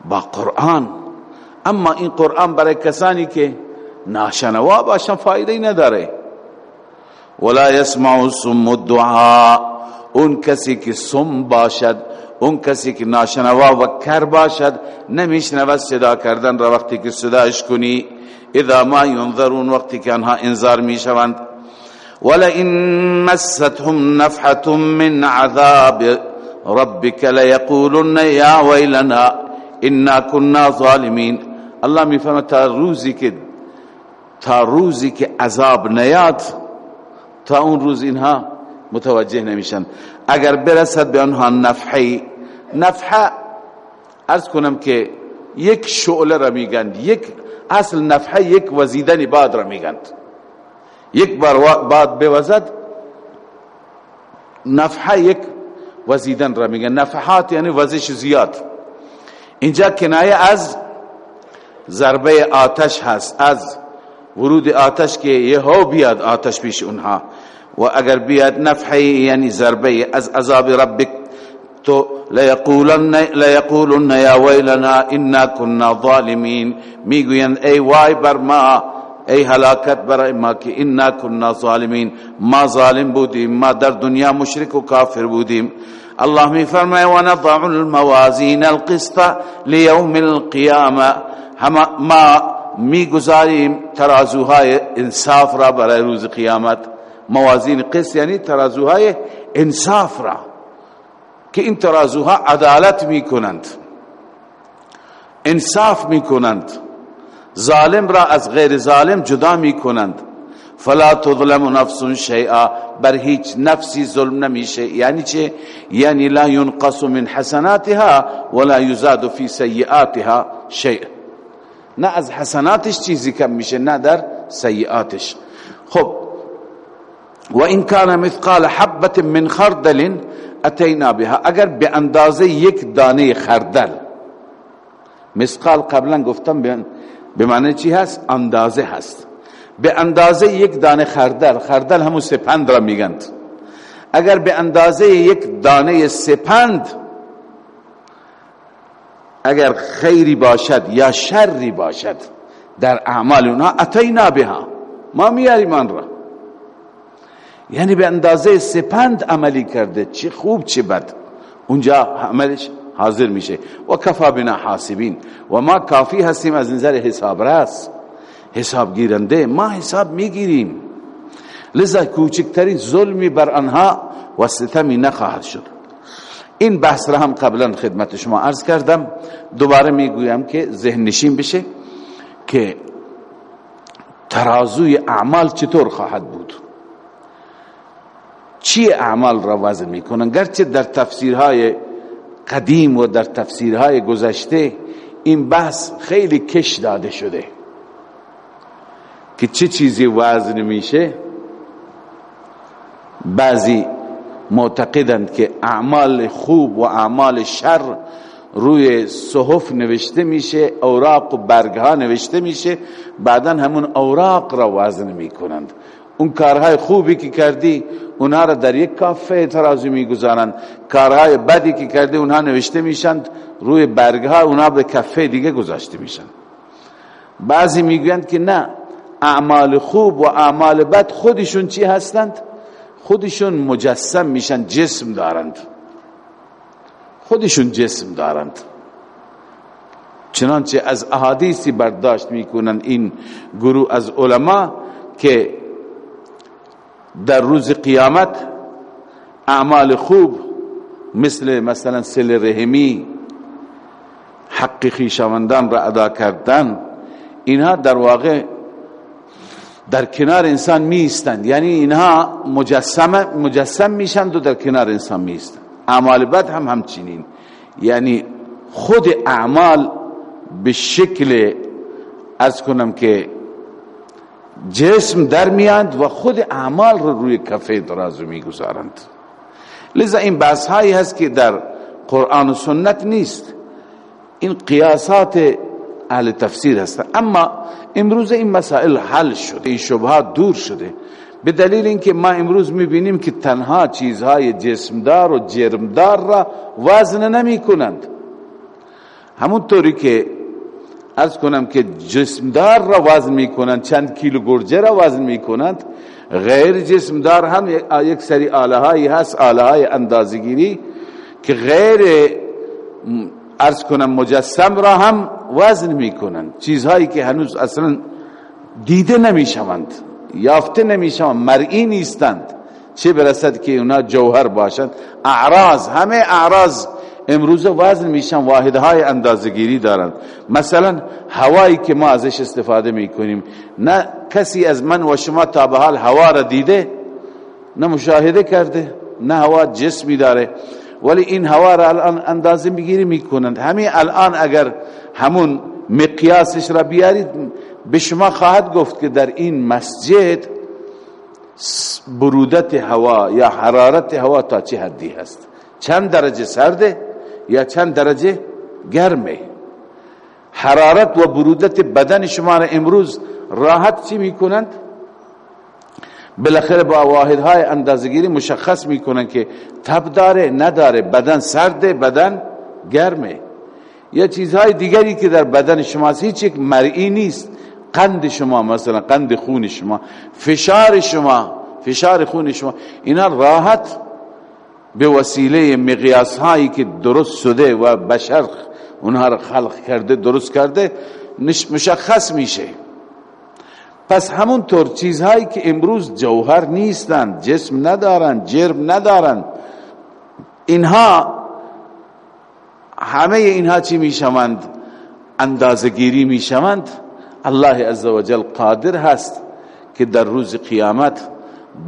با قرآن. اما این قرآن برای کسانی که ناشنوا باشن فایده نداره. ولا يسمع الصم الدعاء. اون کسی که سم باشد اون کسی که ناشنوا و کر باشد، نمیشنود صدا کردن را وقتی که صداش کنی. اذا ما ينظرون، وقتی که انها انذار میشوند. ولئن مستهم نفحة من عذاب ربك ليقولن يا ويلنا انا كنا ظالمين. الله میفهمه تا روزی که تا روزی که عذاب نیاد، تا اون روز اینها متوجه نمیشن. اگر برسد به آنها نفحی نفحه ارز کنم که یک شعله را میگند، یک اصل نفحه یک وزیدن باد را میگند. یک بار باد بوزد نفحه یک وزیدن را میگن نفحات یعنی وزش زیاد. اینجا کنایه از ضربه آتش هست، از ورود آتش که یه ها بیاد آتش پیش اونها. و اگر بیاد نفحی یعنی ضربه از عذاب ربک تو لیقولن لیقولن یا ویلنا انا كنا ظالمین میگویند ای وای بر ما ای هلاکت برای ما که انا كنا ظالمین ما ظالم بودیم، ما در دنیا مشرک و کافر بودیم۔ الله می فرمای و نضع الموازین القسط لیوم القیامه ما میگذاریم ترازوهای انصاف را برای روز قیامت۔ موازین قسط یعنی ترازوهای انصاف را۔ که این ترازوها عدالت میکنند انصاف میکنند ظالم را از غیر ظالم جدا میکنند فلا تظلم نفس شیئا، بر هیچ نفسی ظلم نمیشه. یعنی چه؟ یعنی لا ينقص من حسناتها ولا يزاد في سیئاتها شیء نه از حسناتش چیزی کم میشه، نه در سیئاتش. خب، و این کان مثقال حبت من خردل اتینا بها. اگر به اندازه یک دانه خردل. مثقال قبلا گفتم به معنی چی هست؟ اندازه هست. به اندازه یک دانه خردل. خردل همون سپند را میگند. اگر به اندازه یک دانه سپند، اگر خیری باشد یا شری باشد، در اعمال اونها اتینا بها. ما میاریم آن را. یعنی به اندازه سپند عملی کرده. چه خوب چه بد. اونجا عملش حاضر میشه. و کفا بنا حاسبین. و ما کافی هستیم از نظر حساب راست. حساب گیرنده ما حساب میگیریم. لذا کوچکترین ظلمی بر آنها و ستمی نخواهد شد. این بحث را هم قبلا خدمت شما عرض کردم. دوباره میگویم که ذهن نشین بشه که ترازوی اعمال چطور خواهد بود. چی اعمال را وزن میکنن؟ گرچه در تفسیرهای قدیم و در تفسیرهای گذشته این بحث خیلی کش داده شده که چه چیزی وزن میشه بعضی معتقدند که اعمال خوب و اعمال شر روی صحف نوشته میشه، اوراق و برگها نوشته میشه، بعدا همون اوراق را وزن میکنند اون کارهای خوبی که کردی اونها را در یک کافه ترازو میگذارند. کارهای بدی که کردی، اونها نوشته میشند روی برگها اونها به کفه دیگه گذاشته میشن بعضی میگویند که نه، اعمال خوب و اعمال بد خودشون چی هستند؟ خودشون مجسم میشن، جسم دارند. خودشون جسم دارند. چنانچه از احادیثی برداشت میکنند این گروه از علما که در روز قیامت اعمال خوب مثل مثلا سل رحمی، حق خیشاوندان را ادا کردن، اینها در واقع در کنار انسان می یعنی اینها مجسم مجسم میشند و در کنار انسان می اعمال بد هم همچنین. یعنی خود اعمال به شکل از کنم که جسم در میاند و خود اعمال رو روی کفه درازو میگذارند لذا این بحث هایی هست که در قرآن و سنت نیست. این قیاسات اهل تفسیر هستند. اما امروز این مسائل حل شده، این شبهات دور شده. به دلیل اینکه ما امروز میبینیم که تنها چیزهای جسمدار و جرمدار را وزن نمی کنند همونطوری که ارز کنم که جسمدار را وزن می کنند چند کیلو گرجه را وزن می کنند غیر جسمدار هم یک سری آله هایی هست آله های اندازگیری که غیر ارز کنم، مجسم را هم وزن می کنند چیزهایی که هنوز اصلا دیده نمی شوند یافته نمی شوند مرئی نیستند. چه برسد که اونا جوهر باشند؟ اعراض، همه اعراض امروز وزن میشن واحد های اندازگیری دارند مثلا هوایی که ما ازش استفاده میکنیم. نه کسی از من و شما تا به حال هوا را دیده، نه مشاهده کرده، نه هوا جسمی داره. ولی این هوا را الان اندازه میگیری میکنند. همین الان اگر همون مقیاسش را بیارید، به شما خواهد گفت که در این مسجد برودت هوا یا حرارت هوا تا چه حدی هست. چند درجه سرده؟ یا چند درجه گرمه حرارت و برودت بدن شما را امروز راحت چی میکنند؟ بالاخره با واحدهای اندازگیری مشخص میکنن که تب داره، نداره، بدن سرده، بدن گرمه. یا چیزهای دیگری که در بدن شما هیچ یک مرئی نیست. قند شما، مثلا قند خون شما، فشار شما، فشار خون شما، اینا راحت به وسیله مقیاس هایی که درست شده و بشر اونها را خلق کرده، درست کرده مشخص میشه. پس همون طور چیزهایی که امروز جوهر نیستند جسم ندارند جرم ندارند اینها همه اینها چی میشوند؟ اندازگیری میشوند. الله عزوجل قادر هست که در روز قیامت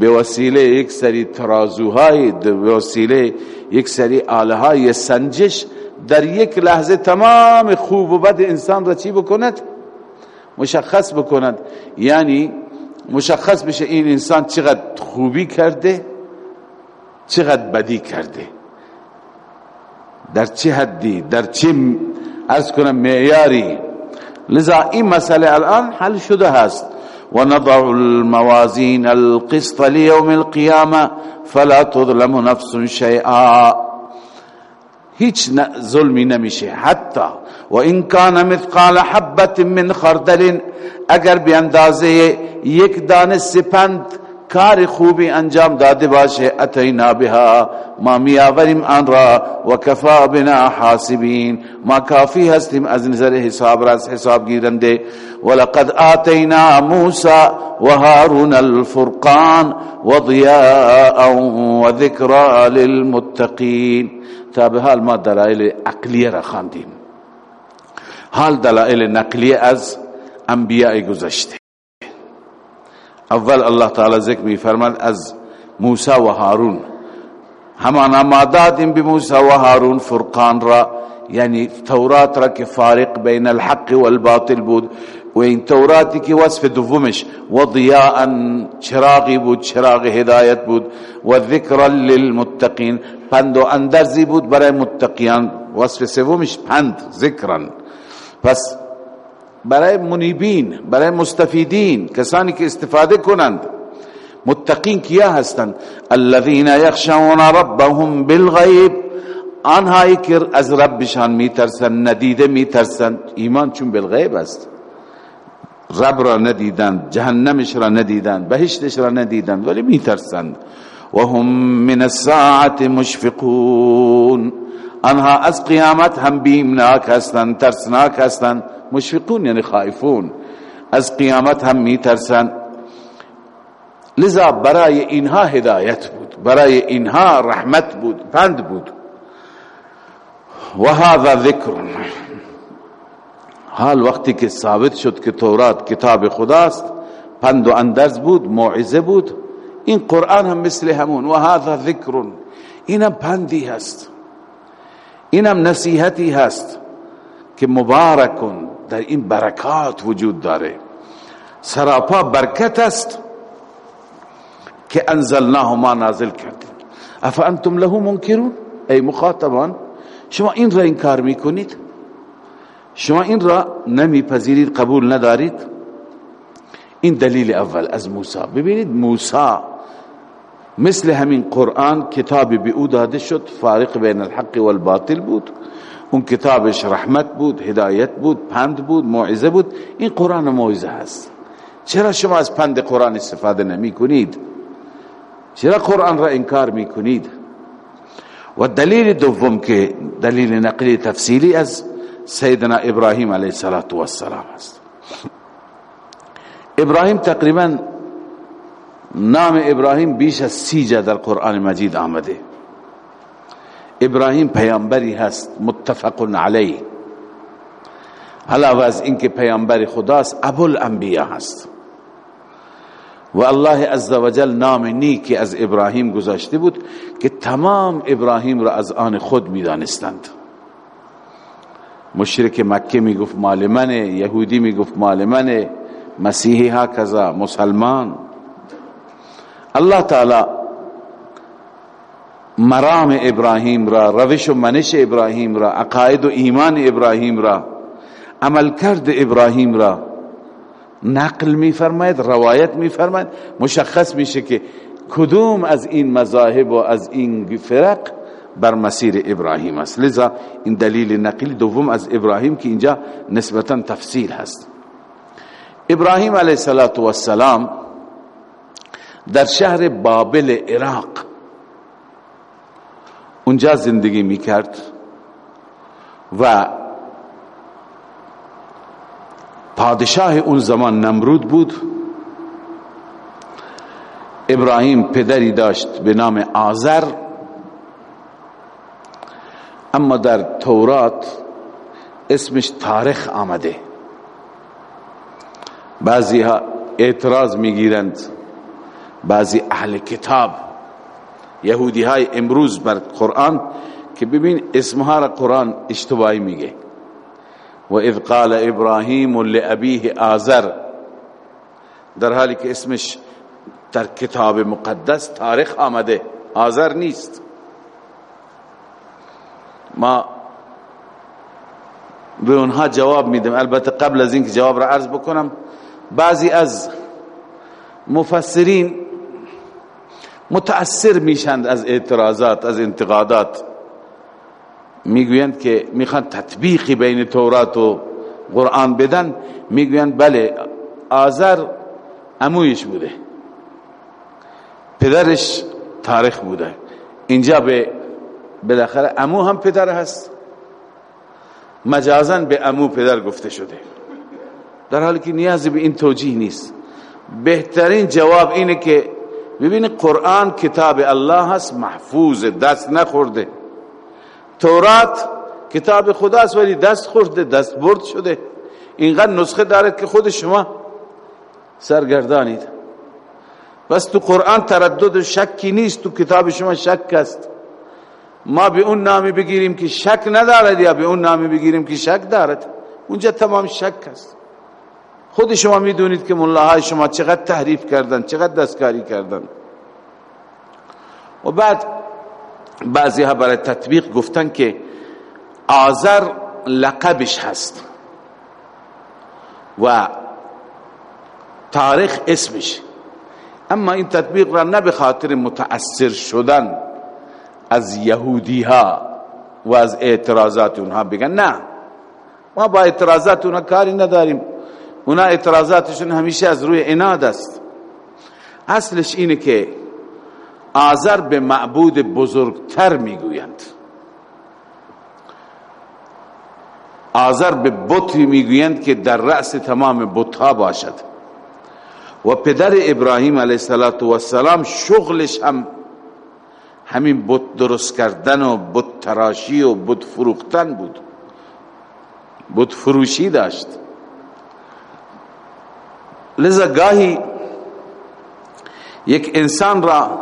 به وسیله یک سری ترازوهای به وسیله یک سری آله های سنجش در یک لحظه تمام خوب و بد انسان را چی بکند؟ مشخص بکند. یعنی مشخص بشه این انسان چقدر خوبی کرده، چقدر بدی کرده. در چه حدی؟ در چه ارز کنم معیاری. لذا این مسئله الان حل شده هست. ونضع الموازين القسط ليوم القيامة فلا تظلم نفس شيئا. هیچ ظلمی نمیشه. حتی و این کان مثقال حبت من خردل، اگر به اندازه یک دانه سپند کار خوبی انجام داده باشه، اتینا بها. ما میآوریم آن را و کفا بنا حاسبین. ما کافی هستیم از نظر حساب را حساب گیرنده. ولقد آتینا موسى و هارون الفرقان و ضیاء و ذکرا للمتقین. تا به حال ما دلائل عقلیه را خاندیم حال دلائل نقلیه از انبیاء گذشته. اول الله تعالی ذکر می فرماد از موسی و هارون همان ما دادیم به موسی و هارون فرقان را یعنی تورات را که فارق بین الحق والباطل بود۔ و این توراتی که وصف دومش و ضیاء چراغی بود، چراغ هدایت بود۔ و ذکر للمتقین، پند و اندرزی بود برای متقیان۔ وصف سومش، پند ذکرن پس برای منیبین برای مستفیدین، کسانی که استفاده کنند. متقین کیا هستند الذين يخشون ربهم بالغیب آنهایی که از ربشان میترسند ندیده میترسند ایمان چون بالغیب است. رب را ندیدند جهنمش را ندیدند بهشتش را ندیدند ولی میترسند و هم من الساعت مشفقون. آنها از قیامت هم بیمناک هستند ترسناک هستند مشفقون یعنی خائفون. از قیامت هم میترسند لذا برای اینها هدایت بود. برای اینها رحمت بود. پند بود. و هذا ذکر. حال وقتی که ثابت شد که تورات کتاب خداست، پند و اندرز بود، موعظه بود. این قرآن هم مثل همون. و هذا ذکر. اینم پندی هست. اینم نصیحتی هست که مبارکن در این برکات وجود داره. سراپا برکت است که انزلناه ما نازل کردیم. افا انتم له منکرون؟ ای مخاطبان، شما این را انکار میکنید؟ شما این را نمی پذیرید قبول ندارید؟ این دلیل اول از موسی. ببینید موسی مثل همین قرآن کتاب به او داده شد، فارق بین الحق والباطل بود. اون کتابش رحمت بود هدایت بود، پند بود، موعظه بود. این قرآن موعظه هست. چرا شما از پند قرآن استفاده نمی کنید چرا قرآن را انکار می کنید و دلیل دوم که دلیل نقلی تفصیلی از سیدنا ابراهیم علیه السلام است. ابراهیم تقریباً نام ابراهیم بیش از سی جا در قرآن مجید آمده. ابراهیم پیامبری هست، متفق علیه علاوه از اینکه پیامبر خداست ابو الانبیاء هست۔ و الله عزوجل نام نیکی از ابراهیم گذاشته بود که تمام ابراهیم را از آن خود میدانستند. مشرک مکه می گفت مال منه، یهودی می گفت مال منه، مسیحی ها کذا، مسلمان۔ الله تعالی مرام ابراهیم را، روش و منش ابراهیم را عقاید و ایمان ابراهیم را، عمل کرد ابراهیم را۔ نقل می فرماید، روایت می فرماید، مشخص میشه که کدوم از این مذاهب و از این فرق بر مسیر ابراهیم است. لذا این دلیل نقلی دوم از ابراهیم که اینجا نسبتا تفصیل هست. ابراهیم علیه السلام در شهر بابل، عراق اونجا زندگی میکرد و پادشاه اون زمان نمرود بود. ابراهیم پدری داشت به نام آذر. اما در تورات اسمش تاریخ آمده. بعضی ها اعتراض میگیرند، بعضی اهل کتاب یهودی های امروز بر قرآن که ببین اسمها را قرآن اشتباهی میگه و اذ قال ابراهیم لابیه آذر۔ در حالی که اسمش در کتاب مقدس تاریخ آمده آذر نیست۔ ما به اونها جواب میدم البته قبل از اینکه جواب را عرض بکنم، بعضی از مفسرین متأثر میشند از اعتراضات، از انتقادات. میگویند که میخوان تطبیقی بین تورات و قرآن بدن. میگویند بله، آذر امویش بوده. پدرش تاریخ بوده. اینجا به بالاخره امو هم پدر هست. مجازن به امو پدر گفته شده. در حالی که نیازی به این توجیه نیست. بهترین جواب اینه که ببین قرآن کتاب الله هست، محفوظ، دست نخورده. تورات کتاب خداست، ولی دست خورده، دست برد شده. اینقدر نسخه دارد که خود شما سرگردانید. بس تو قرآن تردد و شکی نیست، تو کتاب شما شک است. ما به اون نامی بگیریم که شک ندارد یا به اون نامی بگیریم که شک دارد. اونجا تمام شک است. خود شما میدونید که ملاهای شما چقدر تحریف کردن، چقدر دستکاری کردن. و بعد بعضی ها برای تطبیق گفتن که آذر لقبش هست و تاریخ اسمش. اما این تطبیق را نه به خاطر متاثر شدن از یهودی ها و از اعتراضات اونها بگن، نه. ما با اعتراضات اونها کاری نداریم. اونا اعتراضاتشون همیشه از روی اناد است. اصلش اینه که آذر به معبود بزرگتر میگویند. آذر به بطی میگویند که در رأس تمام بطها باشد. و پدر ابراهیم علیه السلام شغلش هم همین بت درست کردن و بت تراشی و بت فروختن بود. بت فروشی داشت. لذا گاهی یک انسان را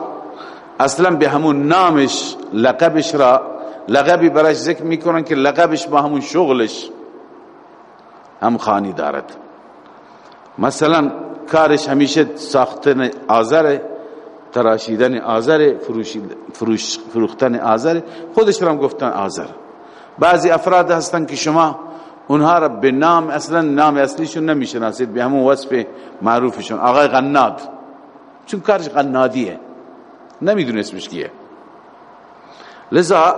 اصلا به همون نامش، لقبش را، لقبی براش ذکر میکنن که لقبش با همون شغلش هم خانی دارد. مثلا کارش همیشه ساختن آذر تراشیدن آذر فروش، فروختن آذر خودش را گفتن آذر. بعضی افراد هستن که شما اونها را به نام، اصلا نام اصلیشون نمیشناسید به همون وصف معروفشون آقای غناد. چون کارش غنادیه نمیدون اسمش کیه. لذا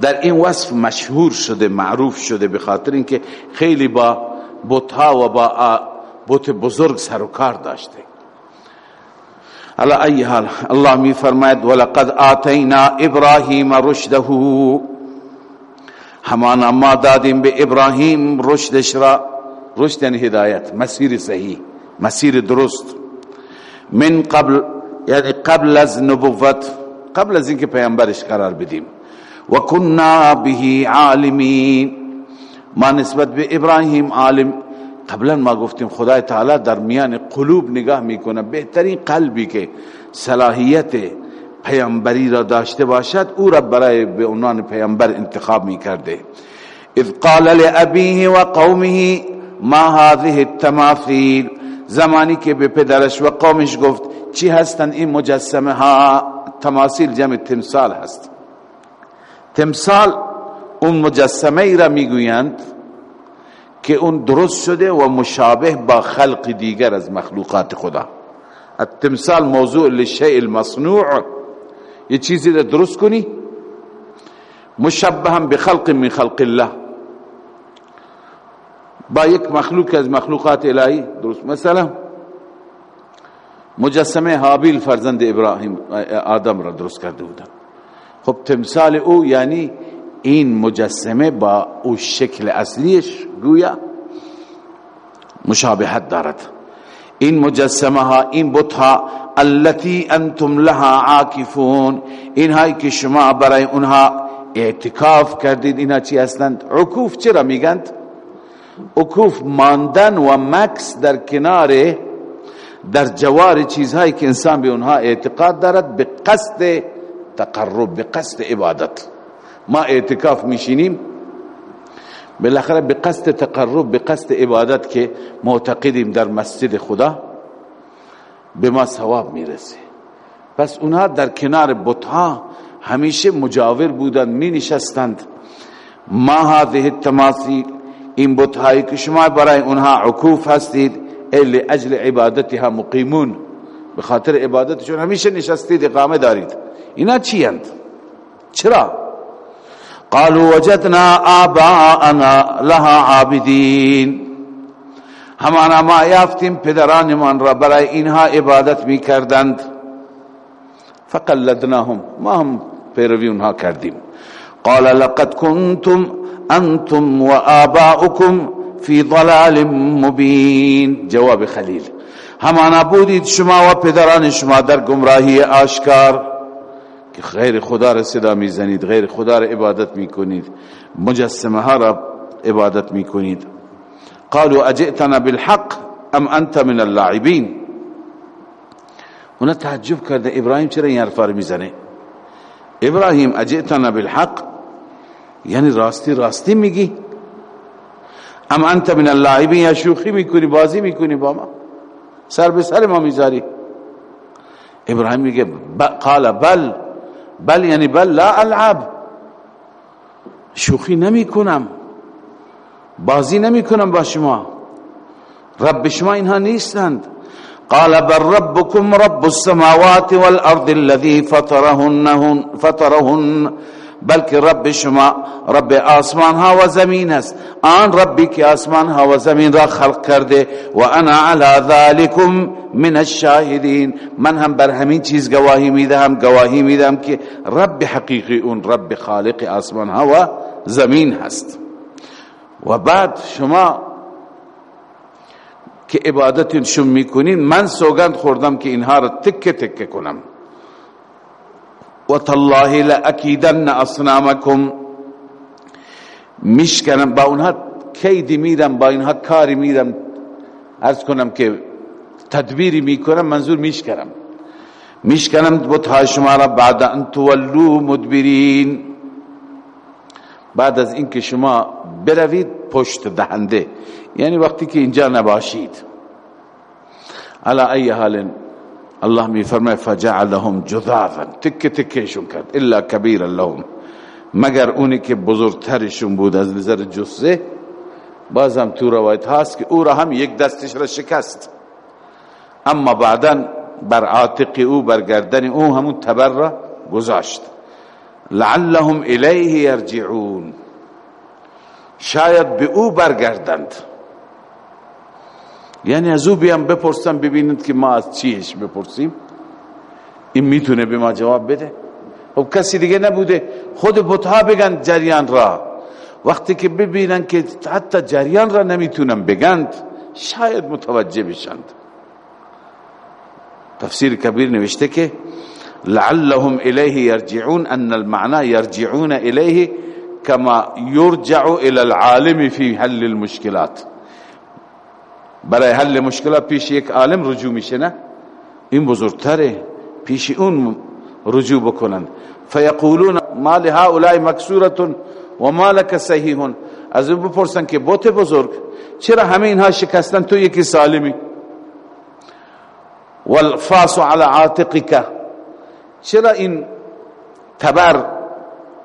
در این وصف مشهور شده، معروف شده به خاطر اینکه خیلی با بتها و با بت بزرگ سر و کار داشته. على ای حال، الله می فرماید، ولقد آتینا ابراهیم رشده. همانا ما دادیم به ابراهیم رشدش را رشد یعنی هدایت مسیر صحیح، مسیر درست. من قبل یعنی قبل از نبوت، قبل از اینکه پیامبرش قرار بدیم. و كنا به عالمین ما نسبت به ابراهیم عالم، قبلا ما گفتیم خدای تعالی در میان قلوب نگاه میکنه، بهترین قلبی که صلاحیت پیامبری را داشته باشد، او را برای به عنوان پیامبر انتخاب میکرده. اذ قال لابيه وقومه ما هذه التماثيل زمانی که به پدرش و قومش گفت، چی هستند این مجسمه ها؟ تماثیل جمع تمثال هست. تمثال اون مجسمه ای را میگویند که اون درست شده و مشابه با خلق دیگر از مخلوقات خدا. التمثال موضوع للشیء المصنوع. یه چیزی را درست کنی مشبه هم بخلق من خلق الله با یک مخلوق از مخلوقات الهی درست مثلا مجسمه حابیل فرزند ابراهیم آدم را درست کرده بودن۔ خب تمثال او یعنی این مجسمه با او شکل اصلیش گویا مشابهت دارد۔ این مجسمه ها این بت ها التي انتم لها عاکفون این هایی که شما برای اونها اعتکاف کردید اینها چی هستند عکوف چرا میگند؟ عکوف ماندن و مکس در کنار، در جوار چیزهایی که انسان به اونها اعتقاد دارد به قصد تقرب به قصد عبادت. ما اعتکاف میشینیم؟ بالاخره به قصد تقرب، به قصد عبادت که معتقدیم در مسجد خدا، به ما ثواب میرسه پس اونها در کنار بتها همیشه مجاور بودند می نشستند ما هذه التماثیل، این بتهایی که شما برای اونها عکوف هستید الی اجل عبادتها مقیمون به خاطر عبادتشون همیشه نشستید، اقامه دارید اینا چی هند؟ چرا؟ قالوا وجدنا آباءنا لها عابدین۔ همانا ما یافتیم پدرانمان را برای اینها عبادت می کردند فقلدناهم، ما هم پیروی اونها کردیم۔ قال لقد كنتم انتم و آباؤكم فی ضلال مبین۔ جواب خلیل۔ همانا بودید شما و پدران شما در گمراهی آشکار۔ که غیر خدا را صدا میزنید غیر خدا را عبادت میکنید. مجسمه ها را عبادت میکنید. قالوا اجئتنا بالحق ام انت من اللاعبین. اونا تعجب کرده، ابراهیم چرا این حرفا رو میزنه؟ ابراهیم اجئتنا بالحق یعنی راستی راستی میگی. ام انت من اللاعبین، یا شوخی میکنی، بازی میکنی با ما؟ سر به سر ما میذاری. ابراهیم میگه قال بل. بل یعنی بل لا العب شوخی نمی کنم بازی نمی کنم با شما. رب شما اینها نیستند. قال بل ربكم رب السماوات والارض الذي فطرهن فطرهن. بلکہ رب شما، رب آسمان ها و زمین است. آن ربی که آسمان ها و زمین را خلق کرده و انا على ذالکم من الشاهدین. من هم بر همین چیز گواهی میدهم گواهی میدهم که رب حقیقی اون رب خالق آسمان ها و زمین هست. و بعد شما که عبادت میکنین، من سوگند خوردم که اینها را تکه تکه کنم. و تالله لاکیدن اصنامکم میشکنم با اونها کیدی میرم، با اینها کاری میرم. ارز کنم که تدبیری میکنم، منظور میشکنم میشکنم بتهای شما را بعد ان تولو مدبرین. بعد از اینکه شما بروید پشت دهنده. یعنی وقتی که اینجا نباشید. علا ای حال الله می فرمای فجعلهم جذاذا۔ تک تکشون کرد الا کبیر لهم۔ مگر اونی که بزرگترشون بود، از نظر جسه باز هم تو روایت هست که او را هم یک دستش را شکست۔ اما بعدا بر عاتق او، بر گردن او همون تبر را گذاشت۔ لعلهم الیه یرجعون۔ شاید به او برگردند۔ یعنی از او بیام بپرسم ببینید که ما از چیش بپرسیم. این میتونه به ما جواب بده؟ خب کسی دیگه نبوده. خود بطها بگن جریان را. وقتی که ببینن که حتی جریان را نمیتونن بگند، شاید متوجه بشند. تفسیر کبیر نوشته که لعلهم الیه یرجعون، ان المعنى یرجعون الیه کما یرجع الى العالم فی حل المشکلات. برای حل مشکلات پیش یک عالم رجوع میشه، نه؟ این بزرگتره. پیش اون رجوع بکنن. فیقولون ما لهؤلاء مکسورت و ما لك صحیح از اون بپرسن که بوت بزرگ، چرا همه اینها شکستن؟ تو یکی سالمی. والفاس على عاتقك چرا این تبر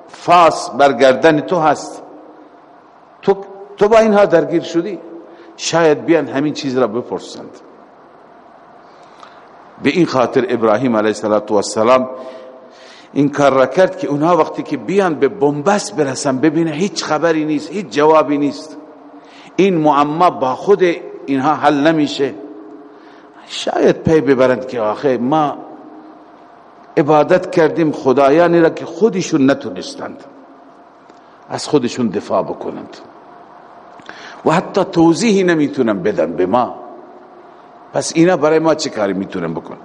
فاس برگردن تو هست؟ تو تو با اینها درگیر شدی؟ شاید بیان همین چیز را بپرسند. به این خاطر ابراهیم علیه السلام این کار را کرد که اونها وقتی که بیان به بنبست برسن ببینه هیچ خبری نیست، هیچ جوابی نیست. این معما با خود اینها حل نمیشه. شاید پی ببرند که آخه ما عبادت کردیم خدایانی را که خودشون نتونستند. از خودشون دفاع بکنند. و حتی توضیحی نمیتونن بدن به ما پس اینا برای ما چه کاری میتونن بکن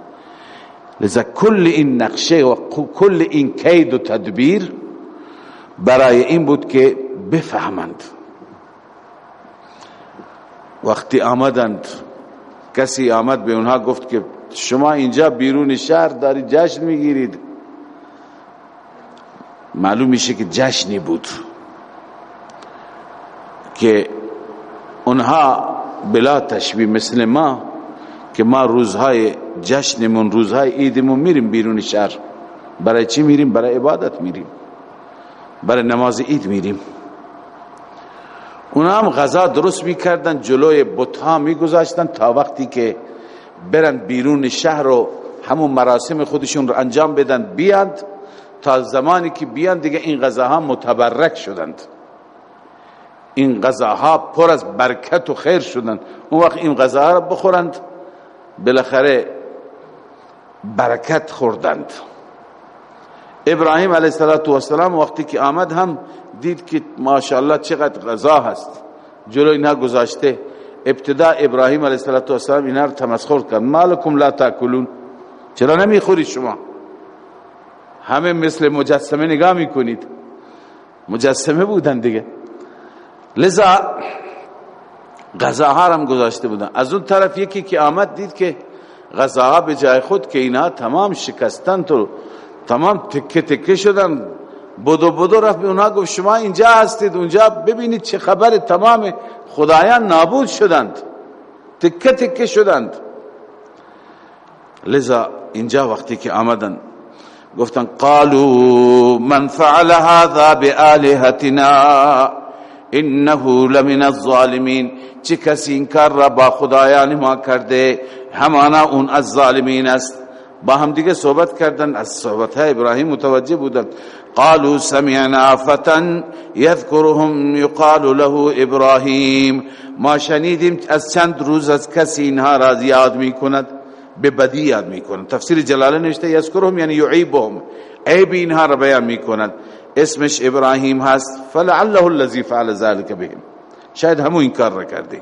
لذا کل این نقشه و کل این کید و تدبیر برای این بود که بفهمند وقتی آمدند کسی آمد به اونها گفت که شما اینجا بیرون شهر داری جشن میگیرید معلوم میشه که جشنی بود که اونها بلا تشبیه مثل ما که ما روزهای جشنمون، روزهای عیدمون میریم بیرون شهر. برای چی میریم؟ برای عبادت میریم. برای نماز عید میریم. اونا هم غذا درست میکردن، جلوی بطها میگذاشتن تا وقتی که برن بیرون شهر و همون مراسم خودشون رو انجام بدن، بیاند. تا زمانی که بیاند دیگه این غذاها متبرک شدند. این غذاها پر از برکت و خیر شدند اون وقت این غذاها را بخورند. بالاخره برکت خوردند. ابراهیم علیه السلام وقتی که آمد هم دید که ماشاءالله چقدر غذا هست. جلو اینها گذاشته ابتدا ابراهیم علیه السلام اینها رو تمسخر کرد. مالکم لا تاکلون. چرا نمیخورید شما؟ همه مثل مجسمه نگاه میکنید. مجسمه بودن دیگه. لذا غذاها هم گذاشته بودن. از اون طرف یکی که آمد دید که غذاها به جای خود که اینا تمام شکستن تو، تمام تکه تکه شدن، بدو بدو رفت به اونها گفت شما اینجا هستید، اونجا ببینید چه خبر تمام خدایان نابود شدند. تکه تکه شدند. لذا اینجا وقتی که آمدن، گفتن قالوا من فعل هذا بآلهتنا؟ انه لمن الظالمین چه کسی این کار را با خدایان ما کرده، همانا اون از ظالمین است. با هم دیگه صحبت کردن، از صحبت های ابراهیم متوجه بودن. قالوا سمعنا فتى يذكرهم يقال له ابراهیم. ما شنیدیم از چند روز از کسی اینها را یاد میکند، به بدی یاد میکند. تفسیر جلاله نوشته یذکرهم یعنی یعیبهم. عیب اینها را بیان میکند. اسمش ابراهیم هست فلعله الذي فعل ذلك بهم شاید همو این کار را کرده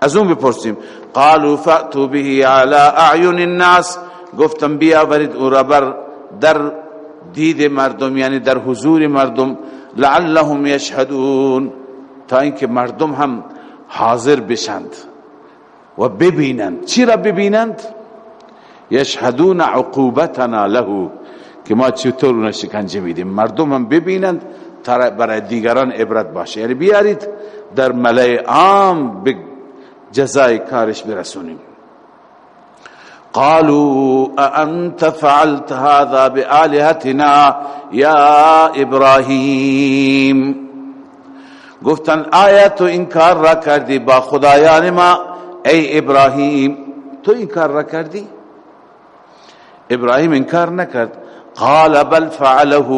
از اون بپرسیم قالوا فاتوا به على اعین الناس۔ گفتم بیاورید او را بر در دید مردم یعنی در حضور مردم لعلهم یشهدون تا اینکه مردم هم حاضر بشند۔ و ببینند۔ چی را ببینند؟ یشهدون عقوبتنا له که ما چطور اون شکنجه میدیم. مردم هم ببینند برای دیگران عبرت باشه. یعنی بیارید در ملای عام به جزای کارش برسونیم. قالوا أأنت فعلت هذا بآلهتنا يا إبراهيم؟ گفتن، آیا تو انکار را کردی با خدایان ما؟ ای ابراهیم، تو انکار را کردی؟ ابراهیم انکار نکرد. قال بل فعله.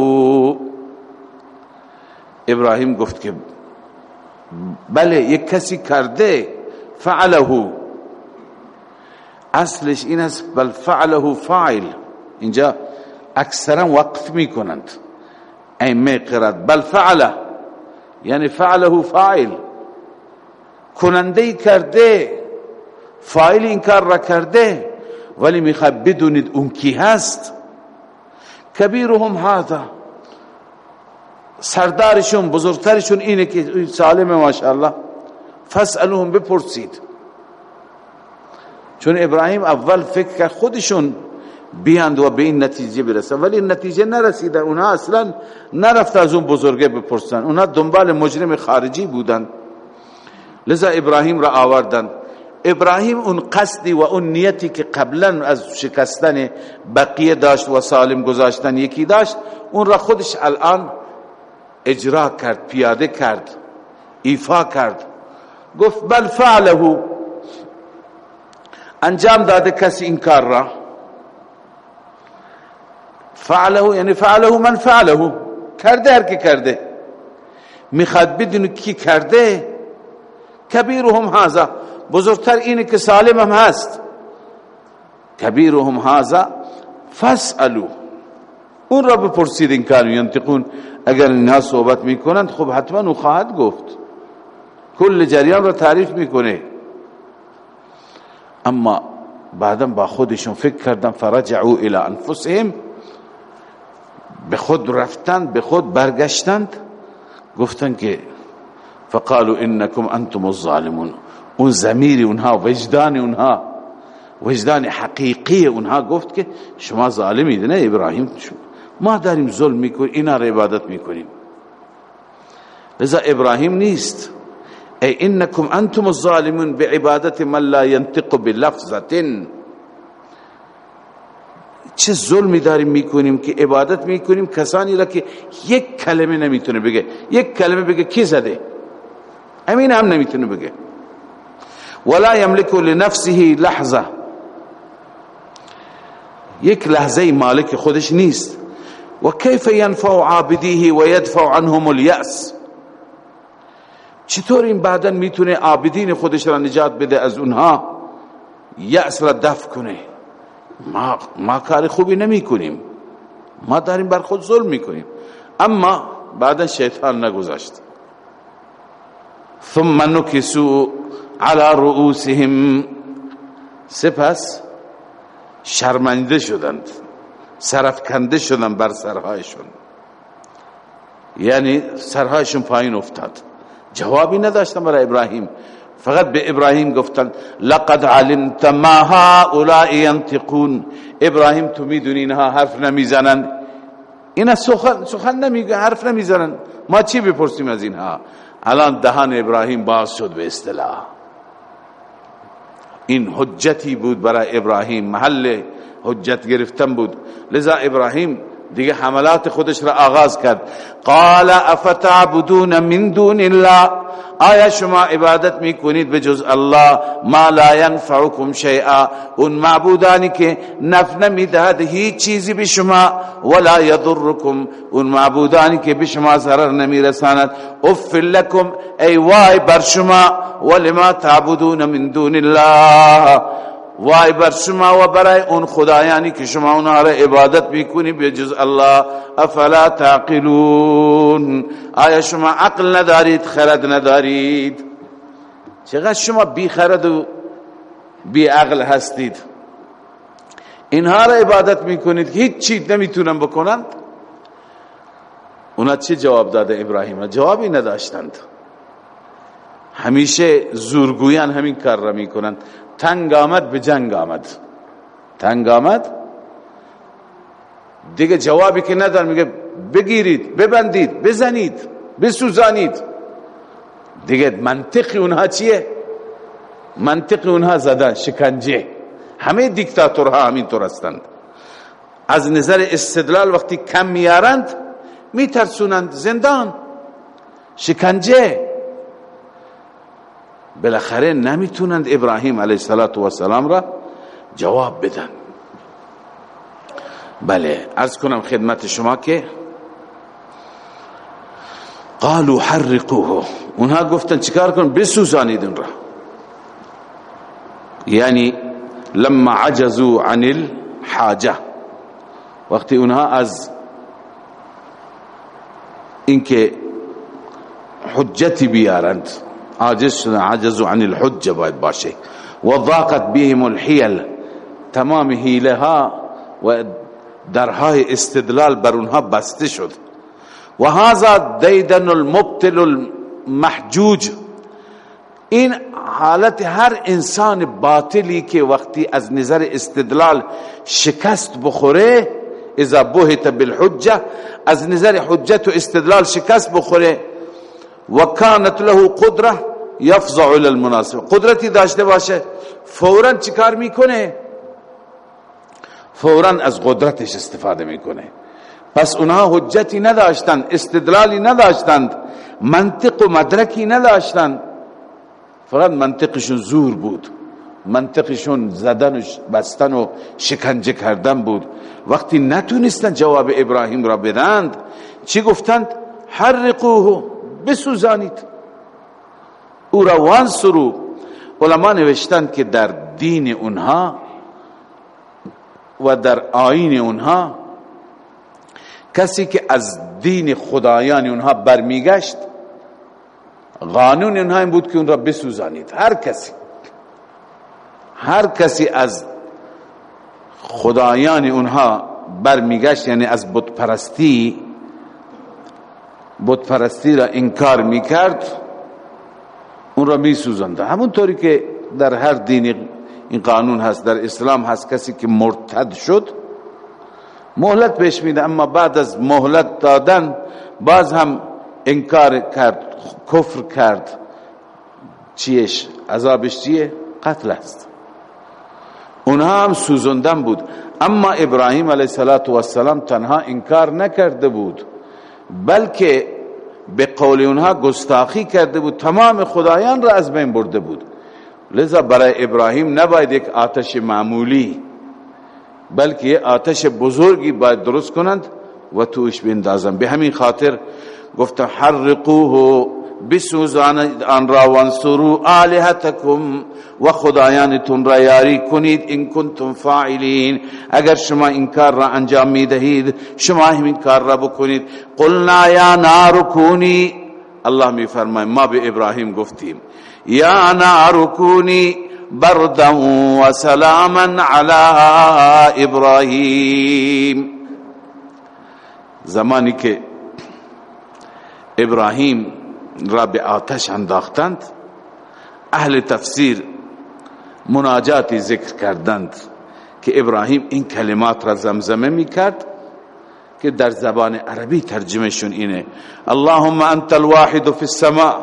ابراهیم گفت که بله یک کسی کرده فعله اصلش این است بل فعله فاعل. اینجا اکثرا وقف میکنند ائمه قرات، بل فعله یعنی فعله فاعل. کننده کرده فاعل این کار را کرده ولی میخواد بدونید اون کی هست؟ کبیرهم هذا سردارشون، بزرگترشون اینه که سالم ماشاءالله. فاسالوهم بپرسید. چون ابراهیم اول فکر کرد خودشون بیاند و به این نتیجه برسن. ولی نتیجه نرسیده. اونها اصلا نرفت از اون بزرگه بپرسن. اونها دنبال مجرم خارجی بودن. لذا ابراهیم را آوردن. ابراهیم اون قصدی و اون نیتی که قبلا از شکستن بقیه داشت و سالم گذاشتن یکی داشت، اون را خودش الان اجرا کرد، پیاده کرد، ایفا کرد. گفت بل فعله، انجام داده کسی این کار را. فعله یعنی فعله من فعله، کرده هر که کرده. میخواد بدون کی کرده؟ کبیرهم هذا. بزرگتر اینه که سالم هم هست. کبیرهم هذا فاسالو اون را بپرسید این کار ینتقون اگر اینها صحبت میکنند، خب حتما او خواهد گفت. کل جریان را تعریف میکنه. اما بعدم با خودشون فکر کردن، فرجعوا الى انفسهم. به خود رفتند به خود برگشتند. گفتن که فقالوا انکم انتم الظالمون. اون زمیر اونها وجدان اونها وجدان حقیقی اونها گفت که شما ظالمید نه ابراهیم شما. ما داریم ظلم میکنیم، اینا را عبادت میکنیم. لذا ابراهیم نیست. ای انکم انتم الظالمون بعبادت من لا ينطق بلفظه چه ظلمی داریم میکنیم که عبادت میکنیم؟ کسانی را که یک کلمه نمیتونه بگه. یک کلمه بگه کی زده؟ امین هم نمیتونه بگه. ولا يملك لنفسه لحظه یک لحظه مالک خودش نیست. و کیف ينفع عابدیه و يدفع عنهم اليأس چطور این بعدا میتونه عابدین خودش را نجات بده از اونها؟ یأس را دفع کنه. ما, ما کار خوبی نمی کنیم ما داریم بر خود ظلم میکنیم. اما بعدا شیطان نگذاشت ثم نکسو على رؤوسهم. سپس شرمنده شدند. سرفکنده شدند بر سرهایشون. یعنی سرهایشون پایین افتاد. جوابی نداشتن برای ابراهیم. فقط به ابراهیم گفتن لقد علمت ما هؤلاء ينطقون. ابراهیم تو میدونی اینها حرف نمیزنند اینا سخن, سخن نمیگه حرف نمیزنن. ما چی بپرسیم از اینها؟ الان دهان ابراهیم باز شد به اصطلاح. این حجتی بود برای ابراهیم محل حجت گرفتن بود. لذا ابراهیم دیگه حملات خودش را آغاز کرد. قال افتعبدون من دون الله؟ آیا شما عبادت می کنید به جز الله؟ ما لا ينفعكم شیئا. اون معبودانی که نفع نمیدهد هیچ چیزی به شما ولا يضركم اون معبودانی که به شما ضرر نمیرساند. اف لكم ای وای بر شما. ولما تعبدون من دون الله؟ وای بر شما و برای اون خدایانی که شما اونها را عبادت میکنی به جز الله، افلا تعقلون؟ آیا شما عقل ندارید، خرد ندارید؟ چقدر شما بی خرد و بی عقل هستید؟ اینها را عبادت میکنید که هیچ چیز نمیتونن بکنند؟ اونا چه جواب داده ابراهیم؟ جوابی نداشتند. همیشه زورگویان همین کار را میکنند. تنگ آمد به جنگ آمد تنگ آمد دیگه جوابی که ندار، میگه بگیرید، ببندید، بزنید، بسوزانید. دیگه منطق اونها چیه؟ منطق اونها زدن، شکنجه. همه دیکتاتورها همین طور هستند. از نظر استدلال وقتی کم میارند، میترسونند. زندان. شکنجه. بالاخره نمیتونند ابراهیم علیه السلام را جواب بدن. بله ارز کنم خدمت شما که قالوا حرقوه. اونها گفتن چیکار کن بسوزانید اون را. یعنی لما عجزوا عن الحاجه وقتی اونها از اینکه حجتی بیارند. عاجز شدن عجزوا عن الحجه باید باشه. و ضاقت بهم الحیل. تمام حیله ها و درهای استدلال بر اونها بسته شد. و هذا دیدن المبتل المحجوج. این حالت هر انسان باطلی که وقتی از نظر استدلال شکست بخوره، اذا بهت بالحجه از نظر حجت و استدلال شکست بخوره و کانت له قدره یفزع الى المناسب قدرتی داشته باشه، فوراً چیکار میکنه؟ فوراً از قدرتش استفاده میکنه. پس اونها حجتی نداشتند، استدلالی نداشتند، منطق و مدرکی نداشتند. فقط منطقشون زور بود. منطقشون زدن و بستن و شکنجه کردن بود. وقتی نتونستن جواب ابراهیم را بدند، چی گفتند؟ حرقوه. بسوزانید او را وانصرو علما نوشتند که در دین اونها و در آین اونها کسی که از دین خدایان اونها برمیگشت، قانون اونها این بود که اون را بسوزانید. هر کسی. هر کسی از خدایان اونها برمیگشت یعنی از بت پرستی بت پرستی را انکار میکرد، اون را می سوزنده همون طوری که در هر دین این قانون هست، در اسلام هست، کسی که مرتد شد، مهلت پیش میده. اما بعد از مهلت دادن، باز هم انکار کرد، کفر کرد. چیش؟ عذابش چیه؟ قتل است. اونها هم سوزندن بود. اما ابراهیم علیه السلام تنها انکار نکرده بود. بلکه به قول اونها گستاخی کرده بود، تمام خدایان را از بین برده بود. لذا برای ابراهیم نباید یک آتش معمولی بلکه یک آتش بزرگی باید درست کنند و توش بندازند به همین خاطر گفتم حرقوه بسوزان آن را وانصروا آلهتکم و خدایانتون را یاری کنید ان کنتم فاعلین۔ اگر شما این کار را انجام می دهید شما همین کار را بکنید۔ قلنا یا نار کونی۔ الله می فرماید ما به ابراهیم گفتیم۔ یا نار کونی بردا و سلاما علی ابراهیم۔ زمانی که ابراهیم را به آتش انداختند، اهل تفسیر مناجاتی ذکر کردند که ابراهیم این کلمات را زمزمه می کرد که در زبان عربی ترجمه شون اینه، اللهم انت الواحد فی السماء،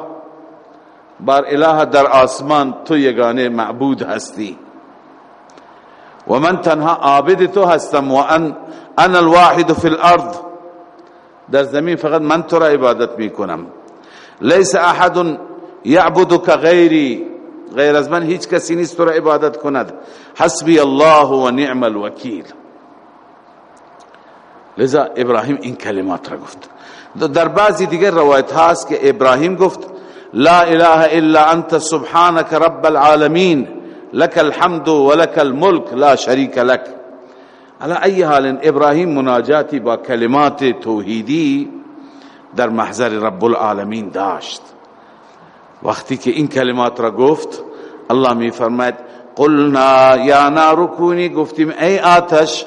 بار اله در آسمان تو یگانه معبود هستی. و من تنها عابد تو هستم و ان انا الواحد فی الارض. در زمین فقط من تو را عبادت می کنم لیس احد یعبدک غیری، غیر از من هیچ کسی نیست، تو را عبادت کند. حسبی الله و نعم الوکیل. لذا ابراهیم این کلمات را گفت. در بعضی دیگر روایت هاست که ابراهیم گفت، لا اله الا انت سبحانك رب العالمین لك الحمد ولك الملك لا شریک لك على ای حال ابراهیم مناجاتی با کلمات توحیدی در محضر رب العالمین داشت. وقتی که این کلمات را گفت، الله می فرماید، قلنا یا نار کونی گفتیم، ای آتش،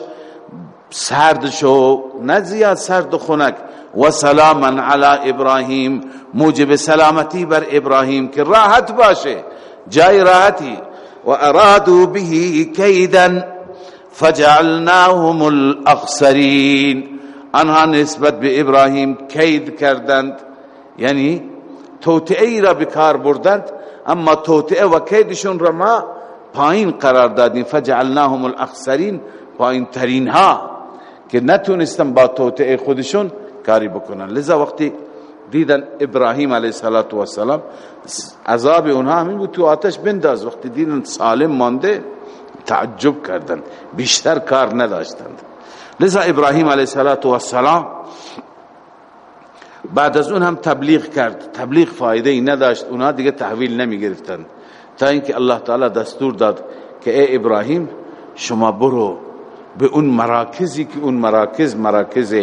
سرد شو نزیاد سرد خنک. و سلاما علی ابراهیم، موجب سلامتی بر ابراهیم، که راحت باشه، جای راحتی. و ارادو به کیدا فجعلناهم الاخسرین. انها نسبت به ابراهیم کید کردند یعنی توتعی را بکار بردند، اما توتعه و کیدشون را ما پایین قرار دادیم فجعلناهم الاخسرین پایین ترین ها که نتونستن با توتعه خودشون کاری بکنن۔ لذا وقتی دیدن ابراهیم علیه السلام عذاب اونها همین بود تو آتش بنداز، وقتی دیدن سالم مانده تعجب کردن، بیشتر کار نداشتند۔ لذا ابراهیم علیه السلام بعد از اون هم تبلیغ کرد. تبلیغ فایده ای نداشت. اونها دیگه تحویل نمی گرفتن. تا اینکه الله تعالی دستور داد که ای ابراهیم شما برو به اون مراکزی که اون مراکز مراکز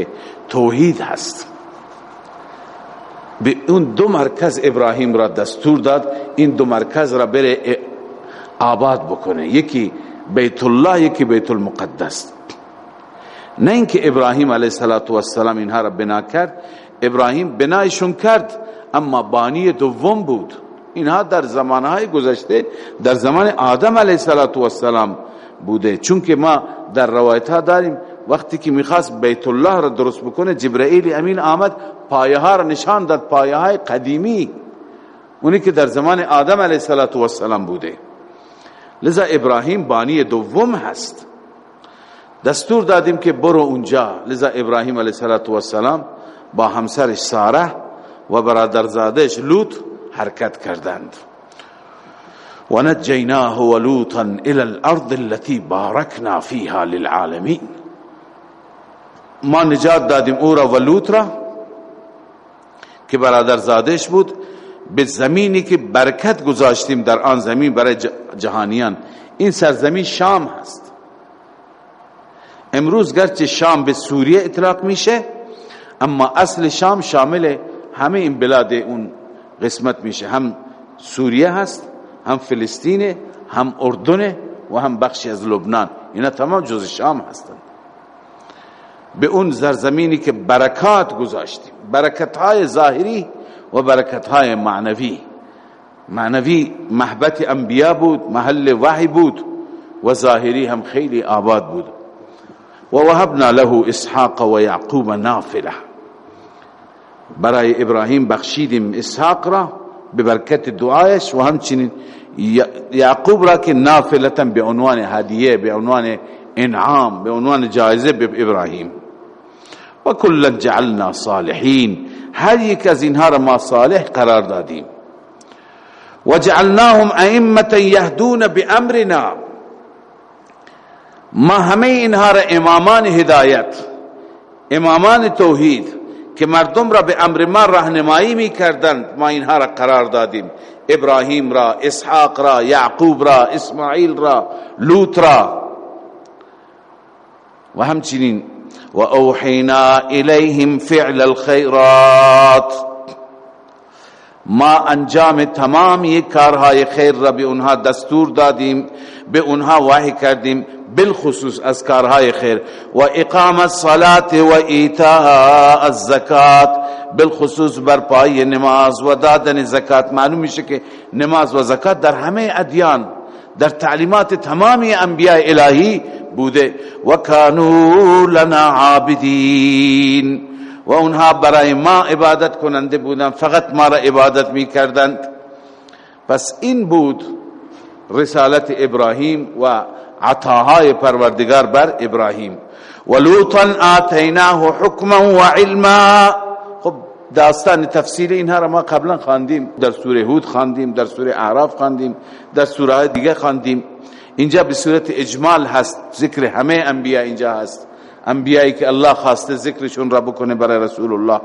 توحید هست. به اون دو مرکز ابراهیم را دستور داد. این دو مرکز را بره آباد بکنه. یکی بیت الله، یکی بیت المقدس. نه اینکه ابراهیم علیه السلام اینها را بنا کرد، ابراهیم بنایشون کرد، اما بانی دوم بود. اینها در زمانهای گذشته، در زمان آدم علیه السلام بوده. چون که ما در روایت ها داریم، وقتی که میخواست بیت الله را درست بکنه جبرائیل امین آمد، پایه ها را نشان داد، پایه های قدیمی. اونی که در زمان آدم علیه السلام بوده. لذا ابراهیم بانی دوم هست. دستور دادیم که برو اونجا. لذا ابراهیم علیه السلام با همسرش ساره و برادرزادش لوط حرکت کردند. ونجيناه ولوطا الى الارض التي باركنا فيها للعالمين ما نجات دادیم او را و لوط را که برادر زادش بود. به زمینی که برکت گذاشتیم در آن زمین برای جهانیان. این سرزمین شام هست. امروز گرچه شام به سوریه اطلاق میشه، اما اصل شام شامل همه این بلاد اون قسمت میشه. هم سوریه هست، هم فلسطین هم اردن و هم بخشی از لبنان. اینا تمام جز شام هستند به اون زرزمینی که برکات گذاشتیم برکت های ظاهری و برکت های معنوی. معنوی محبت انبیاء بود، محل وحی بود و ظاهری هم خیلی آباد بود. و وهبنا له اسحاق و یعقوب نافله برای ابراهیم بخشیدیم اسحاق را به برکت دعایش و همچنین یعقوب را که نافلتا به عنوان هدیه، به عنوان انعام، به عنوان جایزه به ابراهیم. و کلا جعلنا صالحین. هر یک از اینها را ما صالح قرار دادیم. و جعلناهم ائمه یهدون بامرنا ما همه اینها را امامان هدایت امامان توحید که مردم را به امر ما راهنمایی می کردند، ما اینها را قرار دادیم. ابراهیم را، اسحاق را، یعقوب را، اسماعیل را، لوط را. و همچنین، و اوحینا الیهم فعل الخیرات. ما انجام تمام یک کارهای خیر را به اونها دستور دادیم، به اونها وحی کردیم، بالخصوص از کارهای خیر. و اقام الصلاة و ایتاء الزکات، بالخصوص برپای نماز و دادن زکات. معلوم میشه که نماز و زکات در همه ادیان، در تعلیمات تمامی انبیاء الهی بوده. و کانو لنا عابدین. و اونها برای ما عبادت کننده بودن، فقط ما را عبادت می کردند پس این بود رسالت ابراهیم و عطاهای پروردگار بر ابراهیم. و لوطا آتیناه حکما و علما. خب، داستان تفصیل اینها را ما قبلا خواندیم. در سوره هود خواندیم، در سوره اعراف خواندیم، در سوره دیگه خواندیم. اینجا به صورت اجمال هست، ذکر همه انبیاء اینجا هست. انبیایی که الله خواسته ذکرشون را بکنه برای رسول الله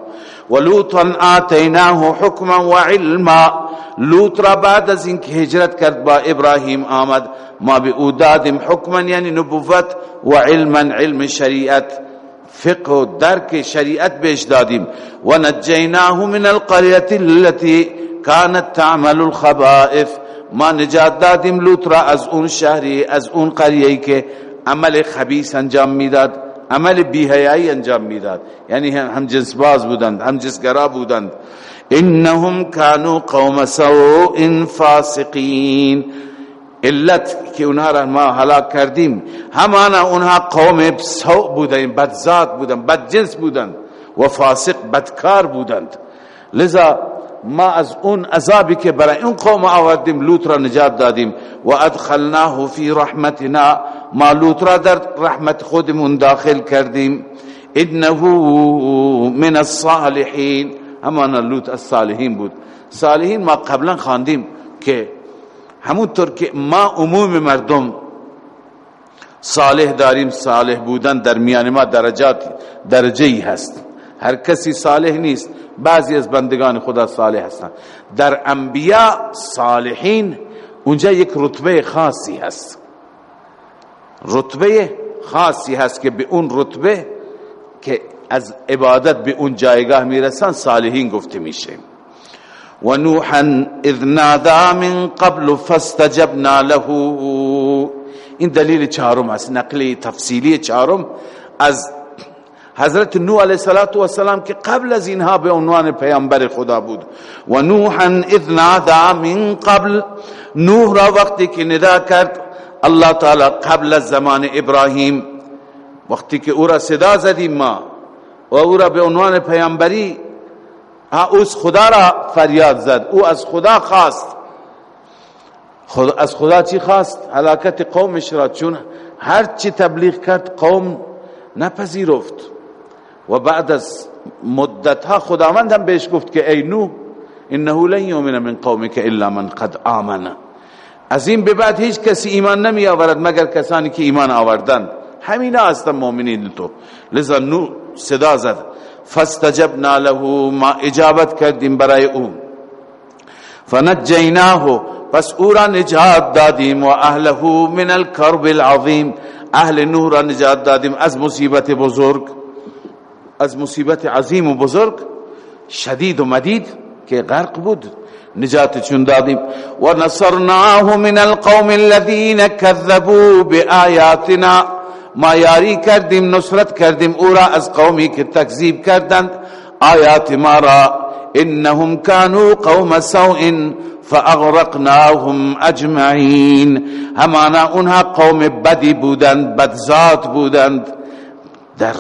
و لوطا آتیناه حکما و علما. لوط را بعد از اینکه هجرت کرد با ابراهیم آمد. ما به او دادیم حکما یعنی نبوت و علما علم شریعت. فقه و درک شریعت بیش دادیم. و نجیناه من القرية التي كانت تعمل الخبائث. ما نجات دادیم لوط را از اون شهری از اون قریه که عمل خبیث انجام میداد. عمل بیهیایی انجام میداد. یعنی هم جنس باز بودند هم جنسگرا بودند. انهم كانوا قوم سوء فاسقین. علت که اونها را ما هلاک کردیم. همانا اونها قوم سوء بودند بدذات بودند بدجنس بودند و فاسق بدکار بودند. لذا ما از اون عذابی که برای اون قوم آوردیم، لوط را نجات دادیم. و ادخلناه فی رحمتنا ما لوط را در رحمت خودمون داخل کردیم. انه من الصالحین. همانا لوط الصالحین بود. صالحین ما قبلا خواندیم که همونطور که ما عموم مردم صالح داریم، صالح بودن در میان ما درجات درجه ای هست. هر کسی صالح نیست، بعضی از بندگان خدا صالح هستند در انبیاء صالحین اونجا یک رتبه خاصی هست. رتبه خاصی هست که به اون رتبه که از عبادت به اون جایگاه میرسن صالحین گفته میشه و نوحا اذ نادا من قبل فاستجبنا له۔ این دلیل چهارم است نقلی تفصیلی چهارم از حضرت نوح علیہ الصلات والسلام که قبل از اینها به عنوان پیامبر خدا بود۔ و نوحا اذ نادا من قبل۔ نوح را وقتی که ندا کرد الله تعالی قبل از زمان ابراهیم وقتی که او را صدا زدیم ما و او را به عنوان پیامبری ہاں او از خدا را فریاد زد، او از خدا خواست۔ خود از خدا چی خواست؟ هلاکت قومش را، چون هر چی تبلیغ کرد، قوم نپذیرفت۔ و بعد از مدت ها خداوند هم بهش گفت که ای نو انه لن یؤمن من قومك الا من قد آمن۔ از این به بعد هیچ کسی ایمان نمی آورد مگر کسانی که ایمان آوردن همین هستن مؤمنین تو. لذا نو صدا زد. فاستجبنا له ما اجابت کردیم برای او. فنجیناه. پس او را نجات دادیم و اهله من الكرب العظیم. اهل نور را نجات دادیم از مصیبت بزرگ. از مصیبت عظیم و بزرگ. شدید و مدید که غرق بود. نجات چون دادیم. و نصرناه من القوم الذين كذبوا بآیاتنا ما یاری کردیم، نصرت کردیم، او را از قومی که تکذیب کردند. آیات ما را انهم كانوا قوم سوء فاغرقناهم اجمعین همانا اونها قوم بدی بودند، بدذات بودند. در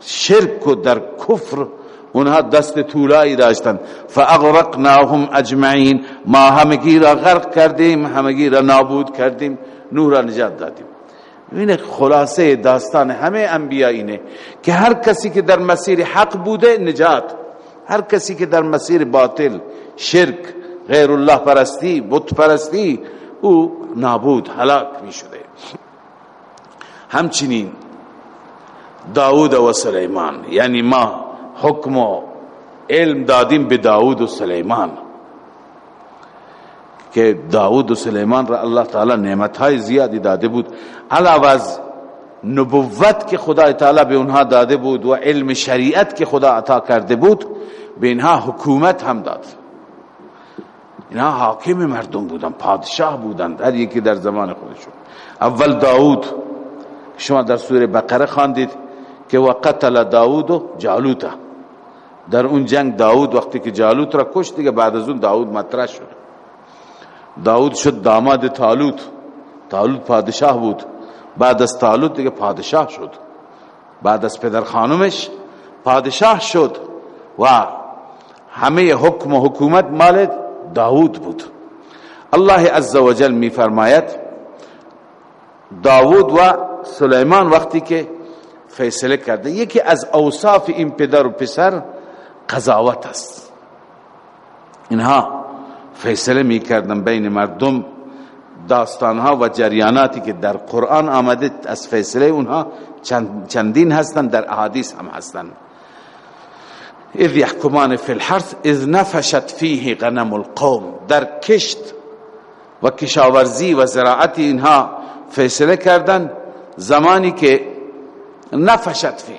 شرک و در کفر اونها دست طولایی داشتند فاغرقناهم اجمعین. ما همگی را غرق کردیم، همگی را نابود کردیم نور را نجات دادیم. این خلاصه داستان همه انبیاء اینه که هر کسی که در مسیر حق بوده نجات، هر کسی که در مسیر باطل، شرک غیر الله پرستی، بت پرستی، او نابود، هلاک می شده همچنین داود و سلیمان یعنی ما حکم و علم دادیم به داود و سلیمان که داود و سلیمان را الله تعالی نعمت های زیادی داده بود علاوه از نبوت که خدا تعالی به اونها داده بود و علم شریعت که خدا عطا کرده بود به اینها حکومت هم داد۔ اینها حاکم مردم بودن پادشاه بودند هر یکی در زمان خودشون۔ اول داود، شما در سوره بقره خواندید که وقتل داود و جالوتا۔ در اون جنگ داود وقتی که جالوت را کشت، دیگه بعد از اون داود مطرح شد. داود شد داماد تالوت. طالوت پادشاه بود. بعد از طالوت دیگه پادشاه شد. بعد از پدر خانومش پادشاه شد و همه حکم و حکومت مال داود بود. الله عز و جل می فرماید داود و سلیمان وقتی که فیصله کرده، یکی از اوصاف این پدر و پسر قضاوت است. اینها فیصله می کردن بین مردم داستانها و جریاناتی که در قرآن آمده از فیصله اونها چندین هستند، در احادیث هم هستند. اذ یحکمان فی الحرث اذ نفشت فیه غنم القوم. در کشت و کشاورزی و زراعت اینها فیصله کردن زمانی که نفشت فی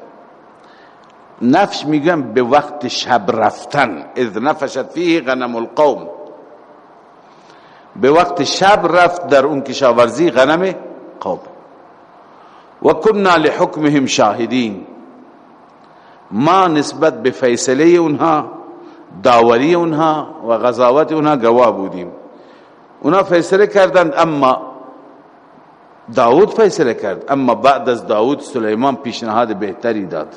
نفش میگن به وقت شب رفتن. اذ نفشت فیه غنم القوم. به وقت شب رفت در اون کشاورزی غنم قوم. و کننا لحکمهم شاهدین. ما نسبت به فیصله اونها، داوری اونها و غزاوت اونها گواه بودیم. اونها فیصله کردند، اما داود فیصله کرد. اما بعد از داود سلیمان پیشنهاد بهتری داد.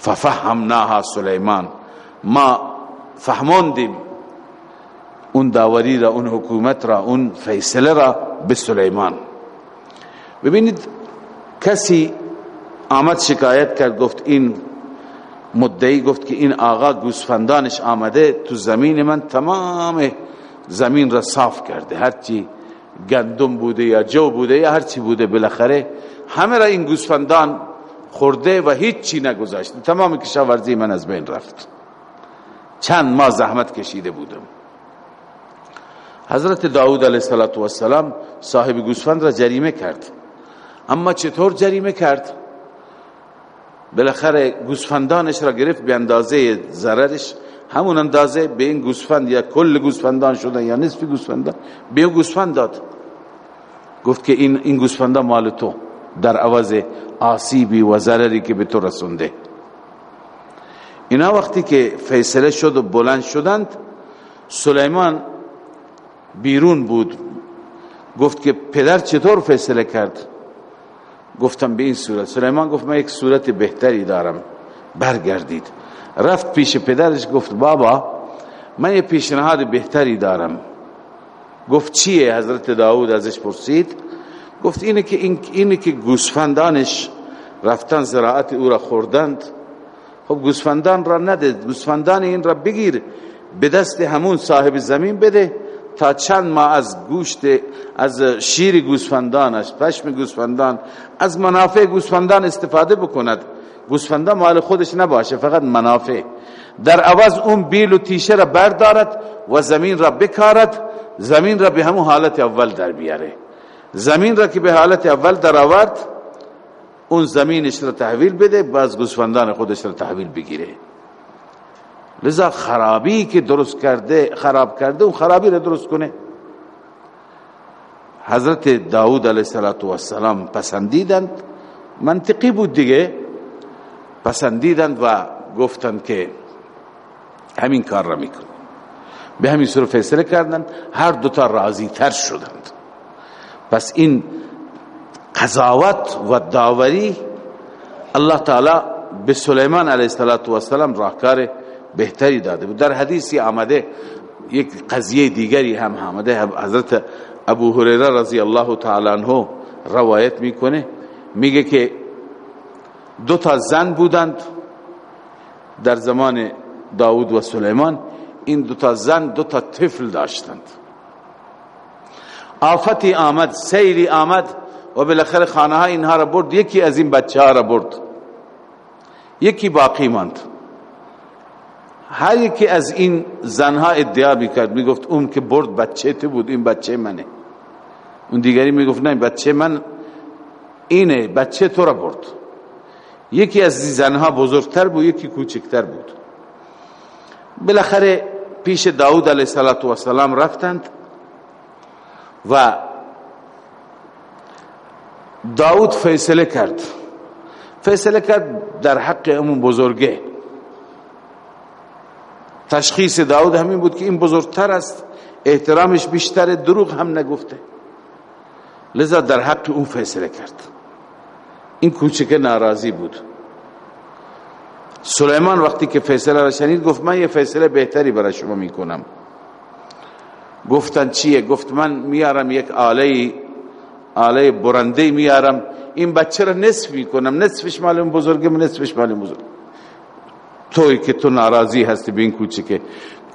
ففهمناها سلیمان. ما فهموندیم. اون داوری را، اون حکومت را، اون فیصله را به سلیمان. ببینید، کسی آمد شکایت کرد، گفت این مدعی گفت که این آقا گوسفندانش آمده تو زمین من تمام زمین را صاف کرده. هرچی گندم بوده یا جو بوده یا هرچی بوده، بالاخره همه را این گوسفندان خورده و هیچ چی نگذاشته تمام کشاورزی من از بین رفت. چند ما زحمت کشیده بودم. حضرت داود علیه السلام صاحب گوسفند را جریمه کرد. اما چطور جریمه کرد؟ بالاخره گوسفندانش را گرفت به اندازه ضررش. همون اندازه به این گوسفند یا کل گوسفندان شدن یا نصف گوسفندان به گوسفند داد. گفت که این این گوسفندان مال تو. در عوض آسیبی و ضرری که به تو رسونده. اینا وقتی که فیصله شد و بلند شدند، سلیمان بیرون بود. گفت که پدر چطور فیصله کرد؟ گفتم به این صورت. سلیمان گفت من یک صورت بهتری دارم. برگردید. رفت پیش پدرش، گفت بابا، من یک پیشنهاد بهتری دارم. گفت چیه؟ حضرت داود ازش پرسید. گفت اینه که این اینه که گوسفندانش رفتن زراعت او را خوردند. خب گوسفندان را نده، گوسفندان این را بگیر، به دست همون صاحب زمین بده تا چند ماه از گوشت، از شیر گوسفندانش، پشم گوسفندان، از منافع گوسفندان استفاده بکند. گوسفندان مال خودش نباشه، فقط منافع. در عوض اون بیل و تیشه را بردارد و زمین را بکارد، زمین را به همون حالت اول در بیاره. زمین را که به حالت اول در آورد، اون زمینش را تحویل بده باز گوسفندان خودش را تحویل بگیره. لذا خرابی که درست کرده، خراب کرده، اون خرابی را درست کنه. حضرت داود علیه السلام پسندیدند، منطقی بود دیگه. پسندیدند و گفتند که همین کار را میکن به همین صورت فیصله کردند، هر دوتا راضی تر شدند. پس این قضاوت و داوری الله تعالی به سلیمان علیه السلام راهکار بهتری داده بود. در حدیثی آمده، یک قضیه دیگری هم آمده. حضرت ابو هریره رضی الله تعالی عنہ روایت میکنه. میگه که دو تا زن بودند در زمان داود و سلیمان. این دو تا زن دو تا طفل داشتند. آفتی آمد، سیری آمد، و بالاخره خانه ها اینها را برد. یکی از این بچه ها را برد. یکی باقی ماند. هر یکی از این زنها ادعا میکرد. میگفت اون که برد بچه تو بود، این بچه منه. اون دیگری میگفت نه، بچه من اینه، بچه تو را برد. یکی از زنها بزرگتر بود، یکی کوچکتر بود. بالاخره پیش داود علیه السلام رفتند. و داود فیصله کرد. فیصله کرد در حق امون بزرگه. تشخیص داود همین بود که این بزرگتر است. احترامش بیشتر دروغ هم نگفته. لذا در حق او فیصله کرد. این کوچک ناراضی بود. سلیمان وقتی که فیصله را شنید گفت، من یه فیصله بهتری برای شما میکنم. گفتن چیه؟ گفت من میارم یک آله آله برنده میارم. این بچه را نصف میکنم. نصفش مال اون بزرگه، نصفش مال بزرگ توی که تو ناراضی هستی به این کوچکه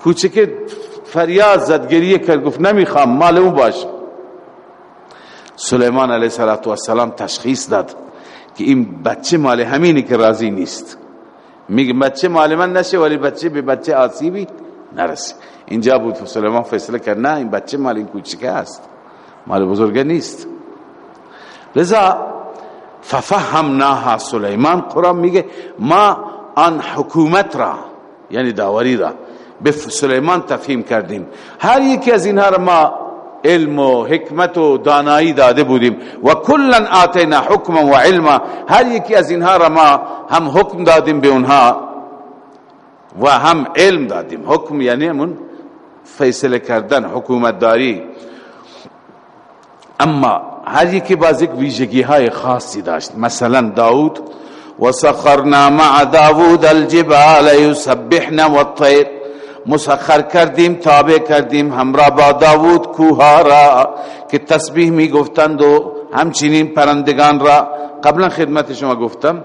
کوچکه فریاد زد، گریه کرد، گفت نمیخوام مال اون باش. سلیمان علیه السلام تشخیص داد که این بچه مال همینی که راضی نیست. میگه بچه مال من نشه، ولی بچه به بچه آسیبی نرسه. اینجا بود سلیمان فیصله کرد، نه، این بچه مال این کوچکه است. مال بزرگه نیست. لذا ففهمناها سلیمان قرآن میگه، ما آن حکومت را یعنی داوری را به سلیمان تفهیم کردیم. هر یکی از اینها را ما علم و حکمت و دانایی داده بودیم و کلا آتینا حکما و علما. هر یکی از اینها را ما هم حکم دادیم به اونها. و هم علم دادیم. حکم یعنی من فیصله کردن حکومت داری اما هر یکی باز یک ویژگی های خاصی داشت. مثلا داود، وسخرنا مع داود الجبال يسبحنا والطير مسخر کردیم، تابع کردیم. همراه با داود کوها را که تسبیح می گفتند و همچنین پرندگان را. قبلا خدمت شما گفتم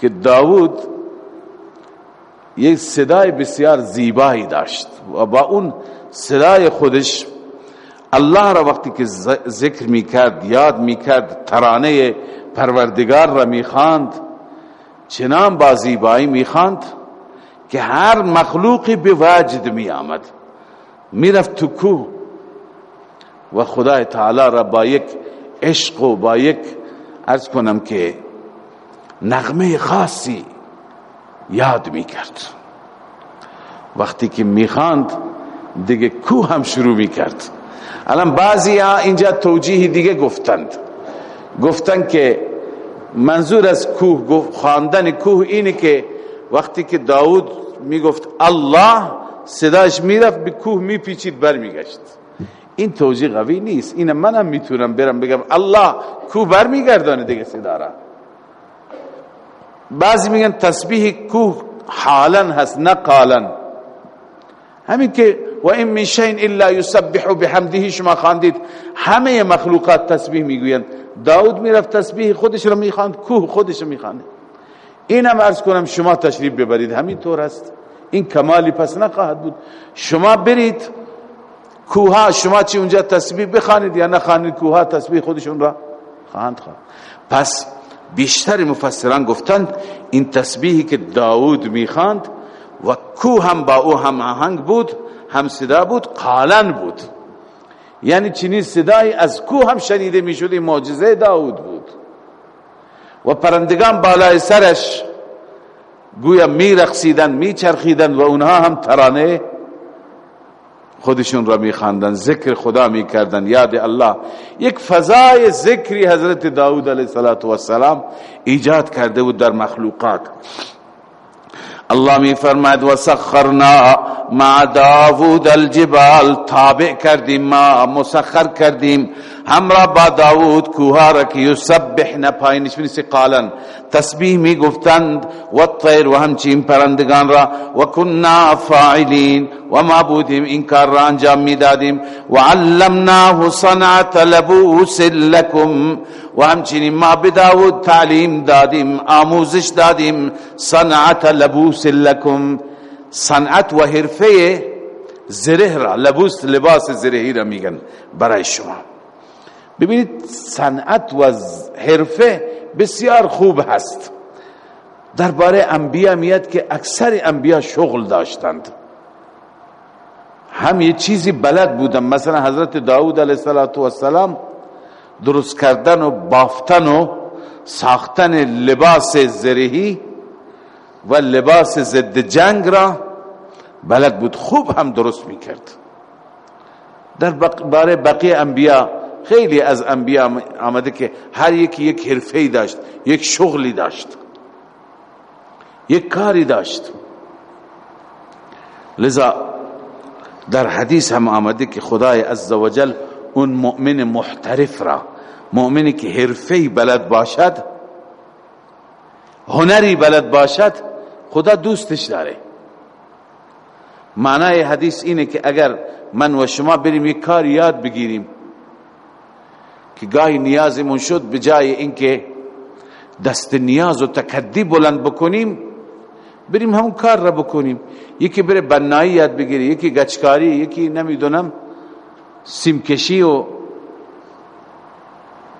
که داود یک صدای بسیار زیبایی داشت و با اون صدای خودش الله را وقتی که ذکر می کرد یاد می کرد ترانه پروردگار را میخاند، چنان با زیبایی میخاند که هر مخلوقی به وجد می آمد، می تو کو و خدای تعالی را با یک عشق و با یک ارز کنم که نغمه خاصی یاد می کرد وقتی که میخاند دیگه کو هم شروع می کرد الان بعضی ها اینجا توجیه دیگه گفتند. گفتند که منظور از کوه خواندن کوه اینه که وقتی که داود میگفت الله، صداش میرفت، به کوه میپیچید بر میگشت این توجیه قوی نیست. این منم میتونم برم بگم، الله کوه بر میگردانه دیگه صدا را. بعضی میگن تسبیح کوه حالا هست، نه قالا. همین که و این من شین الا یسبح بحمده شما خواندید، همه مخلوقات تسبیح میگویند. داود میرفت تسبیح، خودش رو میخواند، کوه خودش رو میخواند. اینم ارز کنم، شما تشریف ببرید. همین طور است. این کمالی پس نخواهد بود. شما برید کوها شما چی اونجا تسبیح بخوانید یا نخوانید کوها تسبیح خودشون را خواهند خواهد پس بیشتر مفسران گفتند، این تسبیحی که داود میخواند و کوه هم با او هم آهنگ بود، هم صدا بود، قالن بود. یعنی چنین صدای از کوه هم شنیده میشد، این معجزه داود بود. و پرندگان بالای سرش گویا می رقصیدن می چرخیدن و اونها هم ترانه خودشون را می خاندن ذکر خدا می کردن یاد الله. یک فضای ذکری حضرت داود علیه صلات و السلام ایجاد کرده بود در مخلوقات. الله می فرماید و سخرنا مع داوود الجبال. تابع کردیم، ما مسخر کردیم. همراه با داوود کوها را که یسبحن پایینش بنیسی قالن، تسبیح می گفتند و الطیر و همچین پرندگان را و کننا فاعلین و ما بودیم این کار را انجام می دادیم و علمناه صنعت لبوس لکم و همچنین ما به داود تعلیم دادیم، آموزش دادیم صنعت لبوس لکم، صنعت و حرفه زره را، لبوس، لباس زرهی را میگن، برای شما۔ ببینید، صنعت و حرفه بسیار خوب هست. درباره انبیا میاد که اکثر انبیا شغل داشتند. هم یه چیزی بلد بودن مثلا حضرت داود علیه السلام درست کردن و بافتن و ساختن لباس زرهی و لباس ضد جنگ را بلد بود. خوب هم درست میکرد. در باره بقیه انبیا خیلی از انبیا آمده که هر یکی یک حرفه داشت، یک شغلی داشت، یک کاری داشت. لذا در حدیث هم آمده که خدای عزوجل اون مؤمن محترف را، مؤمنی که حرفی بلد باشد، هنری بلد باشد، خدا دوستش داره. معنای حدیث اینه که اگر من و شما بریم یک کار یاد بگیریم که گاهی نیازمون شد به جای اینکه دست نیاز و تکدی بلند بکنیم، بریم همون کار را بکنیم۔ یکی بره بنایی یاد بگیری، یکی گچکاری، یکی نمیدونم سیمکشی و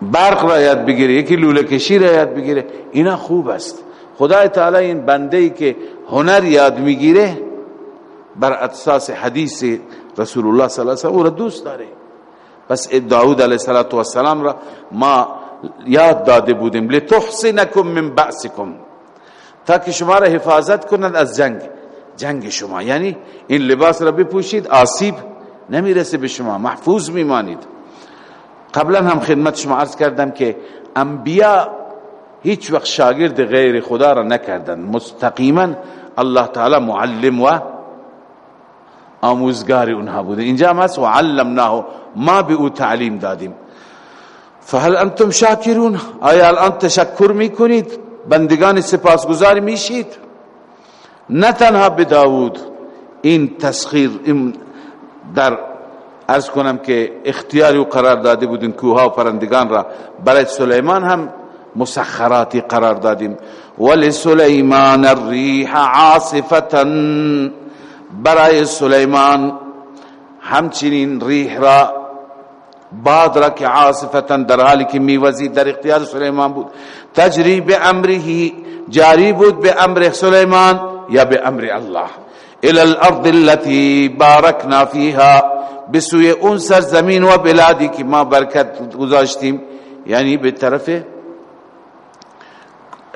برق را یاد بگیره یکی لوله کشی را یاد بگیره اینا خوب است۔ خدا تعالی این بنده ای که هنر یاد میگیره بر اساس حدیث رسول الله صلی الله علیه و او را دوست داره۔ پس داود علیه السلام را ما یاد داده بودیم، لتحسنکم من بعثکم تاکه شما را حفاظت کنند از جنگ جنگ شما یعنی این لباس را بپوشید، آسیب نمیرسه به شما، محفوظ میمانید. قبلا هم خدمت شما عرض کردم که انبیاء هیچ وقت شاگرد غیر خدا را نکردن مستقیما الله تعالی معلم و آموزگار اونها بوده. اینجا هم هست و علمناه ما به او تعلیم دادیم. فهل انتم شاکرون؟ آیا الان تشکر میکنید؟ بندگان سپاسگزار میشید؟ نه تنها به داود این تسخیر، این در ارز کنم که اختیاری و قرار داده بودین کوها و پرندگان را. برای سلیمان هم مسخراتی قرار دادیم. ولی سلیمان الریح عاصفتا. برای سلیمان همچنین ریح را باد را که عاصفتا در حالی که میوزید در اختیار سلیمان بود. تجری به امره جاری بود به امر سلیمان یا به امر الله. الى الارض التي باركنا فيها بسوی اون سرزمین و بلادی که ما برکت گذاشتیم. یعنی به طرف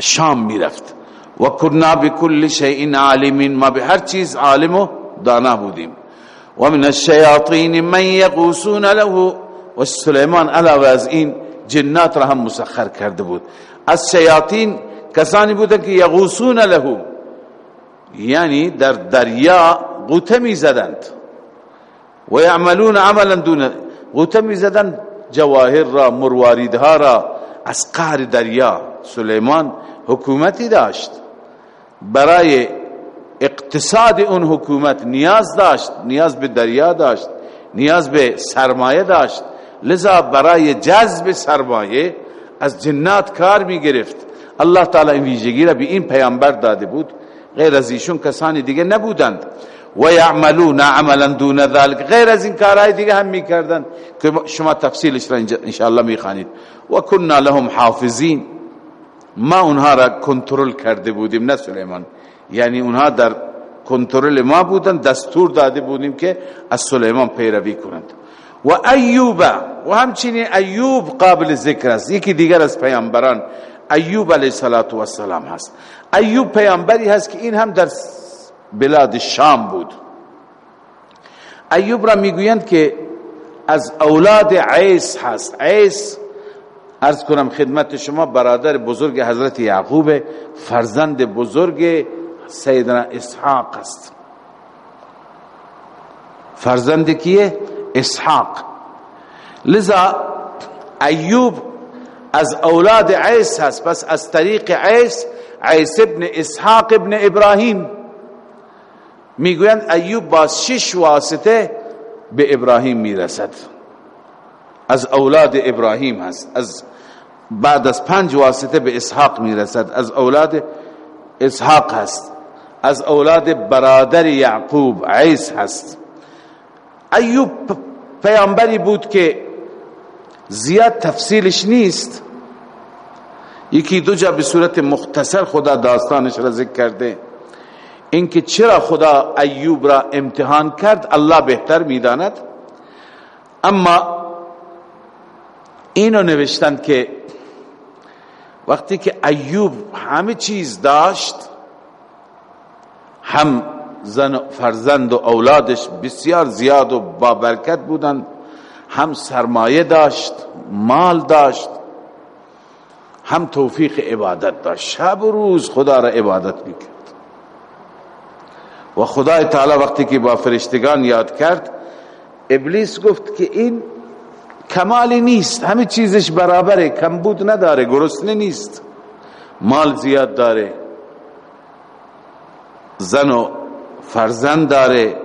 شام میرفت. و کرنا بكل شيء عالم، ما به هر چیز عالم و دانا بودیم. و من الشیاطین من یغوسون له و سلیمان علاوه از این جنات را هم مسخر کرده بود. از شیاطین کسانی بودن که یغوسون له یعنی در دریا غوطه می زدند. و یعملون عملا دون غوطه می زدند. جواهر را مرواریدها را از قهر دریا سلیمان حکومتی داشت. برای اقتصاد اون حکومت نیاز داشت. نیاز به دریا داشت. نیاز به سرمایه داشت. لذا برای جذب سرمایه از جنات کار می گرفت. الله تعالی این ویژگی را به این پیامبر داده بود. غیر از ایشون کسانی دیگه نبودند. و یعملون عملا دون ذلك. غیر از این کارهای دیگه هم میکردند که شما تفصیلش را انشاءالله میخوانید و کننا لهم حافظین ما اونها را کنترل کرده بودیم، نه سلیمان. یعنی اونها در کنترل ما بودن، دستور داده بودیم که از سلیمان پیروی کنند. و ایوب، و همچنین ایوب قابل ذکر است. یکی دیگر از پیامبران ایوب علیه صلات و السلام هست. ایوب پیامبری هست که این هم در بلاد شام بود. ایوب را میگویند که از اولاد عیس هست. عیس ارز کنم خدمت شما برادر بزرگ حضرت یعقوب، فرزند بزرگ سیدنا اسحاق است. فرزند کیه؟ اسحاق. لذا ایوب از اولاد عیس هست، پس از طریق عیس عیس ابن اسحاق ابن ابراهیم. میگویند ایوب با شش واسطه به ابراهیم میرسد. از اولاد ابراهیم هست، از بعد از پنج واسطه به اسحاق میرسد. از اولاد اسحاق هست، از اولاد برادر یعقوب عیس هست. ایوب پیامبری بود که زیاد تفصیلش نیست. یکی دو جا به صورت مختصر خدا داستانش را ذکر کرده. اینکه چرا خدا ایوب را امتحان کرد، الله بهتر میداند. اما اینو نوشتند که وقتی که ایوب همه چیز داشت، هم زن و فرزند و اولادش بسیار زیاد و با برکت بودند. هم سرمایه داشت، مال داشت، هم توفیق عبادت داشت. شب و روز خدا را عبادت میکرد. و خدای تعالی وقتی که با فرشتگان یاد کرد، ابلیس گفت که این کمالی نیست، همه چیزش برابره کمبود نداره، گرسنه نیست، مال زیاد داره. زن و فرزند داره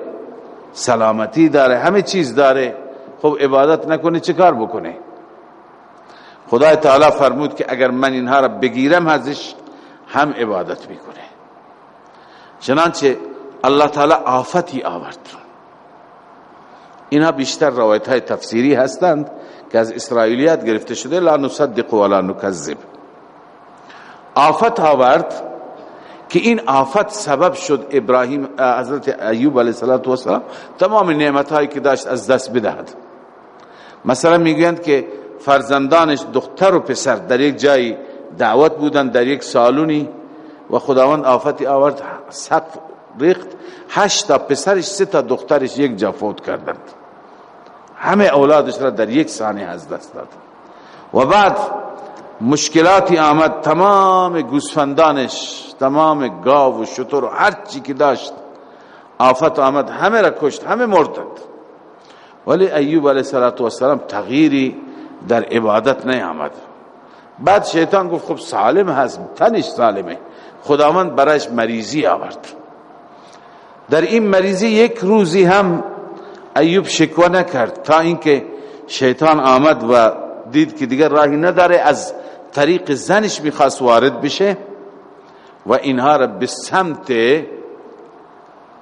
سلامتی داره همه چیز داره خب عبادت نکنه چه کار بکنه خدای تعالی فرمود که اگر من اینها را بگیرم، ازش هم عبادت میکنه چنانچه الله تعالی آفتی آورد۔ اینها بیشتر روایت های تفسیری هستند که از اسرائیلیات گرفته شده، لا نصدق ولا نکذب۔ آفت آورد که این آفت سبب شد ابراهیم حضرت ایوب علیه السلام تمام نعمت هایی که داشت از دست بدهد. مثلا میگویند که فرزندانش دختر و پسر در یک جایی دعوت بودند، در یک سالونی و خداوند آفتی آورد، سقف ریخت، هشت تا پسرش، سه تا دخترش یک جا فوت کردند. همه اولادش را در یک ثانیه از دست داد. و بعد مشکلاتی آمد، تمام گوسفندانش، تمام گاو و شتر و هر چی که داشت، آفت آمد، همه را کشت، همه مردند ولی ایوب علیه السلام تغییری در عبادت آمد بعد شیطان گفت، خب سالم هست، تنش سالمه. خداوند برایش مریضی آورد. در این مریضی یک روزی هم ایوب شکوه نکرد، تا اینکه شیطان آمد و دید که دیگر راهی نداره، از طریق زنش میخواست وارد بشه و اینها را به سمت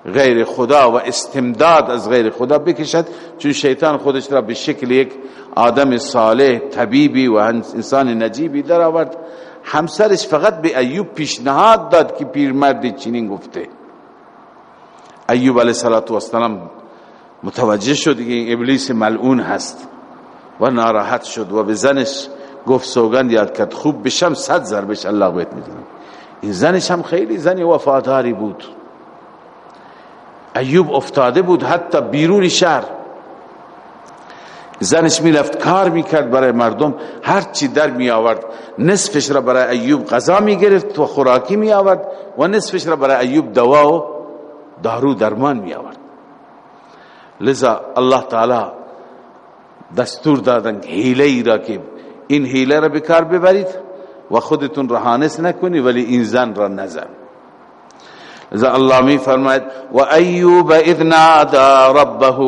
غیر خدا و استمداد از غیر خدا بکشد. چون شیطان خودش را به شکل یک آدم صالح، طبیبی و انسان نجیبی در آورد همسرش فقط به ایوب پیشنهاد داد که پیرمردی چنین گفته. ایوب علیه صلات و السلام متوجه شد که این ابلیس ملعون هست و ناراحت شد و به زنش گفت سوگند یاد کرد، خوب بشم، صد ضربش الله بیت میدونم این زنش هم خیلی زن وفاداری بود. ایوب افتاده بود حتی بیرون شهر. زنش می رفت کار می کرد برای مردم، هر چی در می آورد نصفش را برای ایوب غذا می گرفت و خوراکی می آورد و نصفش را برای ایوب دوا و دارو درمان می آورد لذا الله تعالی دستور دادن حیله ای را که این حیله را بکار ببرید و خودتون رهانس نکنی، ولی این زن را نزن. لذا الله می فرماید و ایوب اذ نادا ربه.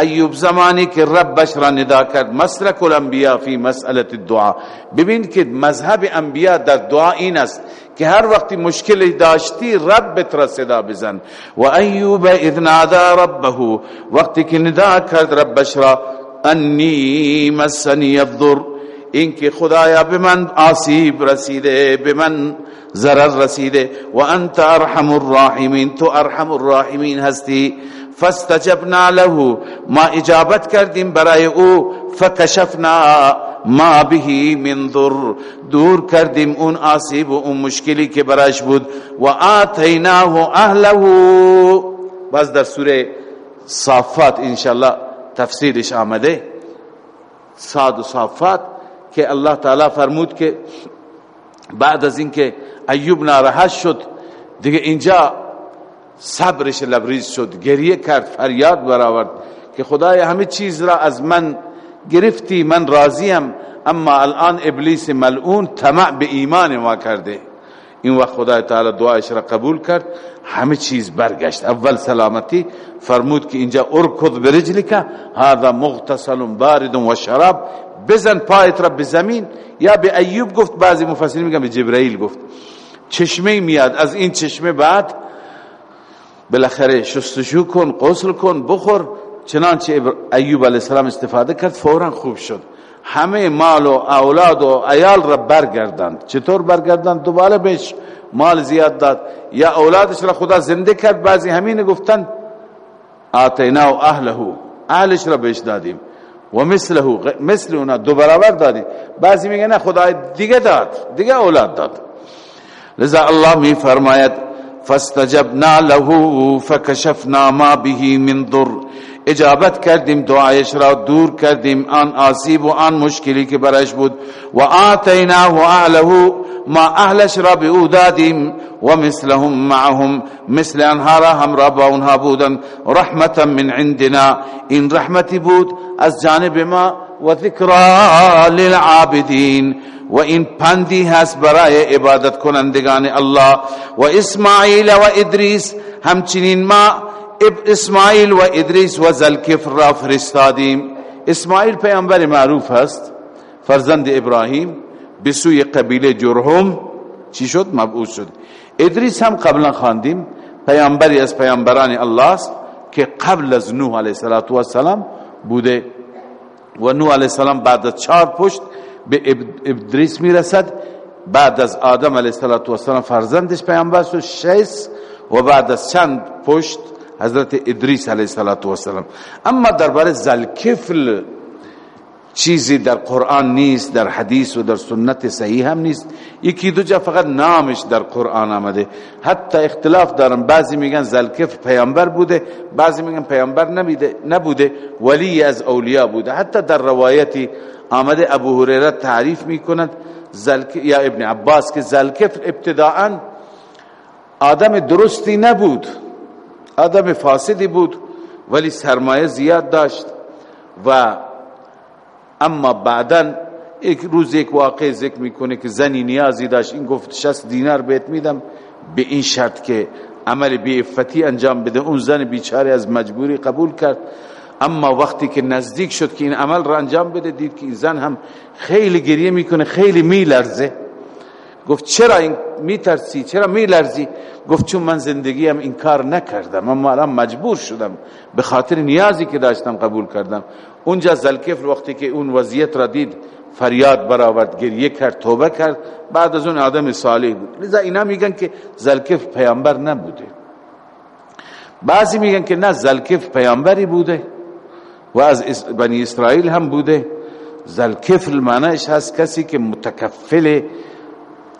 ایوب زمانی که ربش را ندا کرد مسلک الانبیاء فی مسئله الدعا ببین که مذهب انبیاء در دعا این است که هر وقتی مشکل داشتی رب را صدا بزن. و ایوب اذ نادا ربه. وقتی که ندا کرد، ربش را انی مسنی الضر این که خدایا به من آسیب رسیده به من ضرر رسیده و انت ارحم الراحمین، تو ارحم الراحمین هستی فاستجبنا له ما اجابت کردیم برای او، فکشفنا ما به من ضر، دور کردیم اون آسیب و اون مشکلی که برایش بود و آتیناه اهله باز در سوره صافات انشاءالله تفسیرش آمده صاد و صافات که الله تعالی فرمود که بعد از اینکه ایوب ناراحت شد، دیگه اینجا صبرش لبریز شد، گریه کرد، فریاد برآورد که خدای همه چیز را از من گرفتی، من راضیم، اما الان ابلیس ملعون طمع به ایمان ما کرده. این وقت خدای تعالی دعایش را قبول کرد. همه چیز برگشت۔ اول سلامتی، فرمود که اینجا ارکض برجلک هذا مغتسل بارد و شراب، بزن پایت را به زمین. یا به ایوب گفت، بعضی مفسرین میگن به جبرائیل گفت، چشمه میاد. از این چشمه بعد بالاخره شستشو کن، غسل کن، بخور. چنانچه ایوب علیه السلام استفاده کرد، فوراً خوب شد. همه مال و اولاد و عیال را برگردند چطور برگردند دوباره بهش مال زیاد داد. یا اولادش را خدا زنده کرد، بعضی همین گفتند آتینا و اهله اهلش را بهش دادیم. و مثله مثل اونا دو برابر دادیم. بعضی میگن نه خدا دیگه داد، دیگه اولاد داد. لذا الله می فرماید فاستجبنا له فكشفنا ما به من ضر. اجابت کردیم، دعایش را دور کردیم، آن آسیب و آن مشکلی که برش بود. و آتیناه اهله ما اهلش را به او دادیم و مثلهم معهم. مثل انها را هم را با اونها بودن. رحمتا من عندنا. این رحمتی بود، از جانب ما. و ذکرا للعابدین و این پندی هست برای عبادت کنندگان الله. و اسماعیل و ادریس، همچنین ما. اسماعیل و ادریس و زلکفر را فرستادیم. اسماعیل پیامبر معروف هست فرزند ابراهیم. بسوی قبیله جرهم چی شد؟ مبعوث شد. ادریس هم قبلا خواندیم، پیامبری از پیامبران الله است که قبل از نوح علیه السلام بوده و نوح علیه السلام بعد از چهار پشت به ادریس میرسد. بعد از آدم علیه السلام فرزندش پیامبر شد، شیس و بعد از چند پشت حضرت ادریس علیه السلام اما درباره زلکفل چیزی در قرآن نیست، در حدیث و در سنت صحیح هم نیست. یکی دو جا فقط نامش در قرآن آمده. حتی اختلاف دارن. بعضی میگن زلکف پیامبر بوده، بعضی میگن پیامبر نبوده. ولی از اولیاء بوده. حتی در روایتی آمده ابو هریره تعریف میکند یا ابن عباس که زلکف ابتداعا آدم درستی نبود. آدم فاسدی بود، ولی سرمایه زیاد داشت و اما بعدا ایک روز ایک واقع ذکر میکنه که زنی نیازی داشت. این گفت 60 دینار بهت میدم. به این شرط که عمل بی افتی انجام بده. اون زن بیچاره از مجبوری قبول کرد. اما وقتی که نزدیک شد که این عمل را انجام بده، دید که این زن هم خیلی گریه میکنه، خیلی میلرزه. گفت، چرا این میترسی؟ چرا میلرزی؟ گفت، چون من زندگیم این کار نکردم، اما الان مجبور شدم. به خاطر نیازی که داشتم قبول کردم. اونجا زلکفر وقتی که اون وضعیت را دید، فریاد برآورد، گریه کرد، توبه کرد. بعد از اون آدم صالح بود. لذا اینا میگن که زلکفر پیامبر نبوده. بعضی میگن که نه زلکفر پیامبری بوده و از بنی اسرائیل هم بوده. زلکفر معنیش هست کسی که متکفل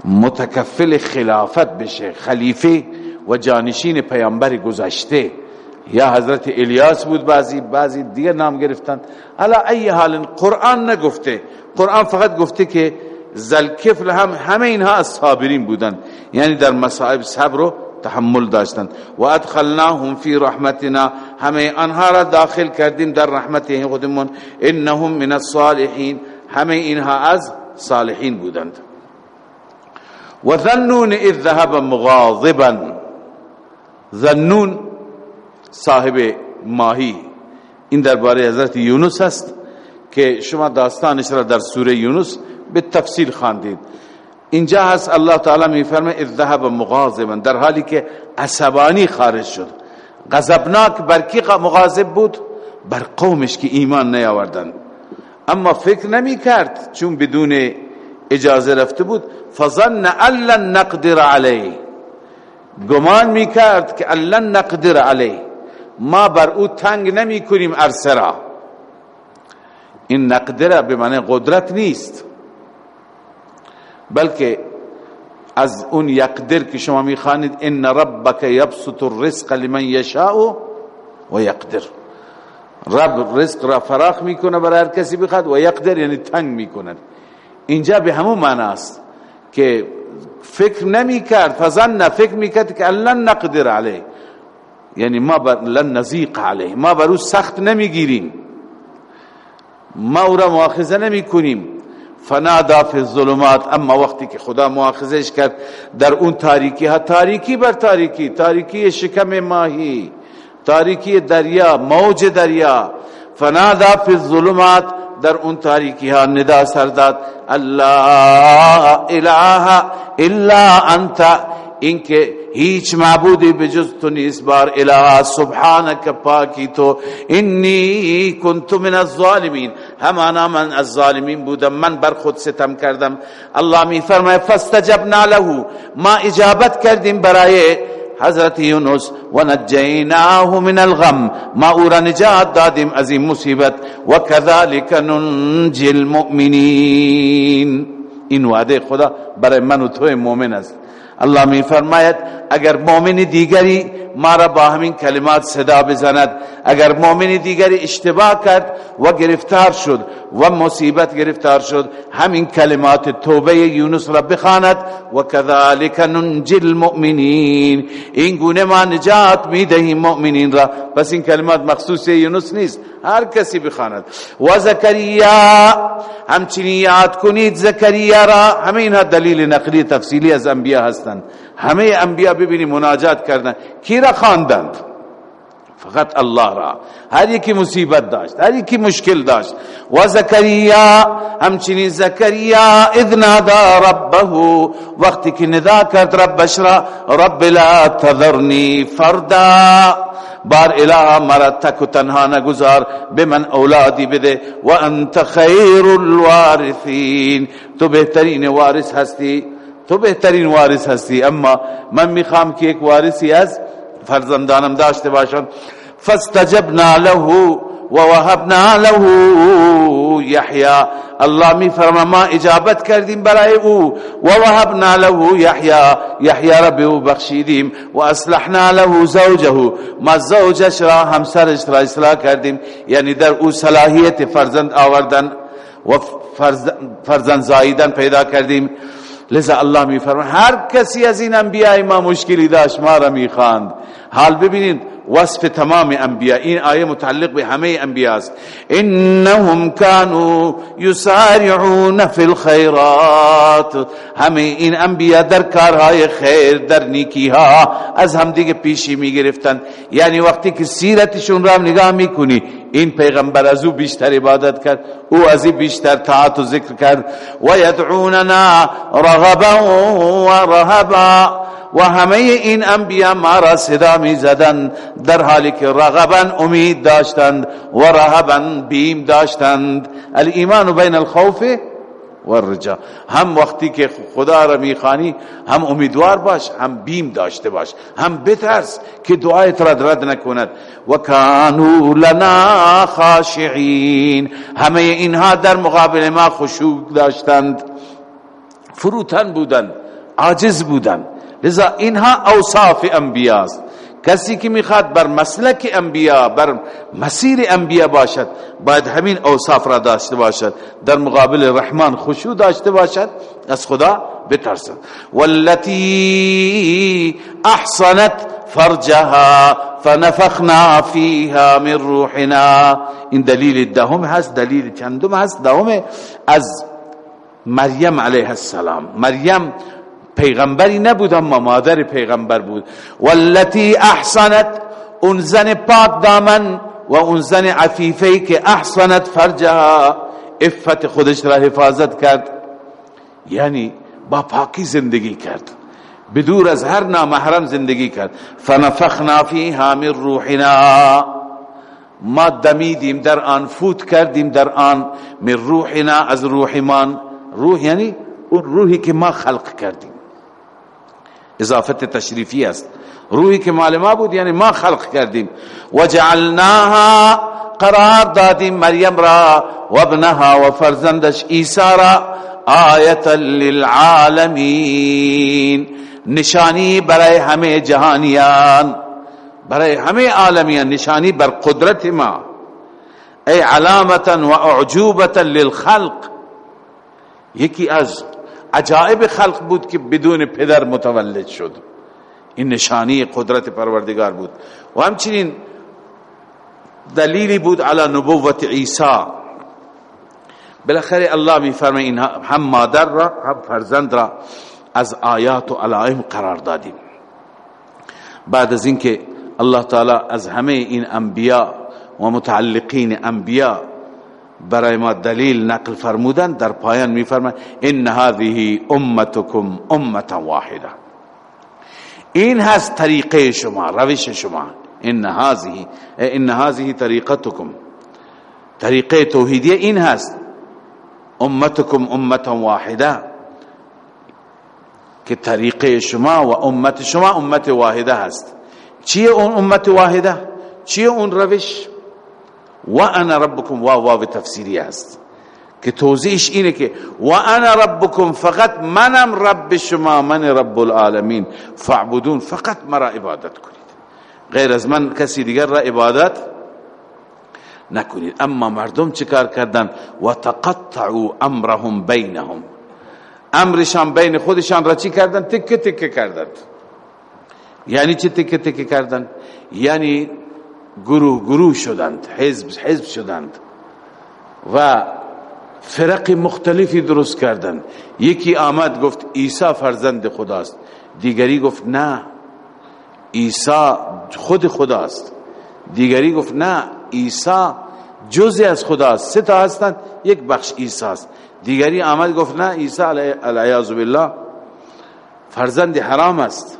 متکفل خلافت بشه خلیفه و جانشین پیامبر گذشته. یا حضرت الیاس بود بعضی بعضی دیگه نام گرفتن. علا ای حال قرآن نگفته. قرآن فقط گفته که زلکفل هم همه اینها از صابرین بودن. یعنی در مصائب صبر و تحمل داشتن. و ادخلناهم فی رحمتنا. همه آنها را داخل کردیم در رحمت خودمون. انهم من الصالحین. همه اینها از صالحین بودند. و ذنون اذ ذهب مغاضبا ذنون صاحب ماهی این درباره حضرت یونس است که شما داستانش را در سوره یونس به تفصیل خواندید۔ اینجا هست الله تعالی می فرمه اذ ذهب مغاضبا در حالی که عصبانی خارج شد۔ غضبناک بر کی مغاضب بود، بر قومش که ایمان نیاوردند اما فکر نمی کرد، چون بدون اجازه رفته بود. فظن ان نقدر علیه گمان می کرد که ان نقدر علیه ما بر او تنگ نمی کنیم ارسرا این نقدر به معنی قدرت نیست. بلکه از اون یقدر که شما می خانید ان ربک یبسط الرزق لمن یشاء و یقدر. رب رزق را فراخ میکنه برای هر کسی بخواد و یقدر یعنی تنگ میکنه اینجا به همون معنی است که فکر نمی کرد فظن فکر میکرد که لن نقدر علیه. یعنی ما بر لن نزیق علیه. ما بر او سخت نمیگیریم. ما او را مؤاخذه نمی کنیم فنادا فی الظلمات، اما وقتی که خدا مؤاخذش کرد، در اون تاریکی ها، تاریکی بر تاریکی تاریکی شکم ماهی، تاریکی دریا، موج دریا. فنادا فی الظلمات در اون تاریکی ها ندا سرداد اللہ الہ الا انت. انکه هیچ معبودی بجز تو نیست بار الہ. سبحانک پاکی تو. انی کنت من الظالمین. همانا من الظالمین بودم. من بر خود ستم کردم. الله می فرمائے فاستجبنا له. ما اجابت کردیم برای حضرت یونس و نجیناه من الغم، ما او را نجات دادیم از این مصیبت و کذالک ننجی المؤمنین۔ این وعده خدا برای من و تو مؤمن است۔ الله می فرماید، اگر مؤمن دیگری ما را با همین کلمات صدا بزند، اگر مؤمن دیگری اشتباه کرد و گرفتار شد و مصیبت گرفتار شد، همین کلمات توبه یونس را بخواند و كذلك ننجی المؤمنین. این گونه ما نجات میدهیم مؤمنین را. پس این کلمات مخصوص یونس نیست، هر کسی بخواند. و زکریا، همچنین یاد کنید زکریا را. همین ها دلیل نقلی تفصیلی از انبیاء هستند همه انبیاء ببینی مناجات کردن. کی را خواندند؟ فقط الله را. هر یکی مصیبت داشت، هر یکی مشکل داشت. و زکریا، همچنین زکریا، اذ نادا ربه. وقتی که ندا کرد ربش را، رب لا تذرنی فردا. بار الہ مرا تک تنہا نگزار بمن اولادی بده. و انت خیر الوارثین. تو بہترین وارث ہستی تو بہترین وارث ہستی، اما من میخوام که ایک وارثی از فرزندانم داشته باشم. فاستجبنا له ووهبنا له يحيى الله می فرما ما اجابت کردیم برای او. ووهبنا له يحيى يحيى رب او بخشیدیم. و اصلحنا له زوجه. ما زوجش را، همسرش را اصلاح کردیم. یعنی در او صلاحیت فرزند آوردن و فرزند زایدن پیدا کردیم. لذا الله می فرما هر کسی از این انبیاء ما مشکلی داشت، ما را می خواند حال ببینید وصف تمام انبیاء این آیه متعلق به همه انبیاء است۔ انهم كانوا يسارعون في الخيرات همه این انبیاء در کارهای خیر در نیکی ها از هم دیگه پیشی می گرفتن یعنی وقتی که سیرتشون را نگاه میکنی، این پیغمبر از او بیشتر عبادت کرد، او از این بیشتر طاعت و ذکر کرد۔ و یدعوننا رغبا و رهبا و همه این انبیاء ما را صدا می زدن در حالی که رغبا امید داشتند و رهبا بیم داشتند. الایمان بین الخوف والرجا هم وقتی که خدا را میخوانی هم امیدوار باش، هم بیم داشته باش. هم بترس که دعایت را رد نکند. و کانو لنا خاشعین. همه اینها در مقابل ما خشوع داشتند. فروتن بودند، عاجز بودند. لذا اینها اوصاف انبیاء است۔ کسی که میخواد بر مسلک انبیاء، بر مسیر انبیاء باشد، باید همین اوصاف را داشته باشد، در مقابل رحمان خشوع داشته باشد، از خدا بترسد۔ والتي احصنت فرجها فنفخنا فيها من روحنا۔ این دلیل دهم هست، دلیل چندم هست، دهم از مریم علیه السلام۔ مریم پیغمبری نبود، اما مادر پیغمبر بود. والتي احسنت، اون زن پاک دامن و اون زن عفیفه که احسنت فرجها. افت خودش را حفاظت کرد. یعنی با پاکی زندگی کرد. بدور از هر نامحرم زندگی کرد. فنفخنا فیها من روحنا. ما دمیدیم در آن، فوت کردیم در آن من روحنا، از روحمان. روح یعنی اون روحی که ما خلق کردیم. اضافت تشریفی است. روحی که مال ما بود یعنی ما خلق کردیم. و جعلناها قرار دادیم مریم را و ابنها و فرزندش عیسی را. آیتا للعالمین. نشانی برای همه جهانیان. برای همه عالمیان نشانی بر قدرت ما. ای علامتا و اعجوبتا للخلق. یکی از عجائب خلق بود که بدون پدر متولد شد. این نشانی قدرت پروردگار بود. و همچنین دلیلی بود علی نبوت عیسی. بالاخره الله می فرمه این هم مادر را، هم فرزند را از آیات و علائم قرار دادیم. بعد از اینکه الله تعالی از همه این انبیاء و متعلقین انبیاء برای ما دلیل نقل فرمودن، در پایان می فرماید ان هذه امتکم امتا واحده این هست طریقه شما، روش شما. ان هذه ان هذه طریقتکم. طریقه توحیدی این هست. امتکم امتا واحده که طریقه شما و امت شما امت واحده هست. چیه اون امت واحده؟ چیه اون روش؟ و انا ربکم واو واو تفسیری است. که توضیحش اینه که و انا ربکم فقط منم رب شما، من رب العالمین. فعبدون فقط مرا عبادت کنید. غیر از من کسی دیگر را عبادت نکنید. اما مردم چیکار کردن؟ و تقطعوا امرهم بینهم. امرشان بین خودشان را چی کردن؟ تکه تکه کردند یعنی چی تکه تکه کردن؟ یعنی گروه گروه شدند، حزب حزب شدند و فرق مختلفی درست کردند. یکی آمد گفت، عیسی فرزند خداست. دیگری گفت، نه، عیسی خود خداست. دیگری گفت، نه، عیسی جزی از خداست، سه تا هستند، یک بخش عیسی است دیگری آمد گفت، نه، عیسی علیه بالله، فرزند حرام است،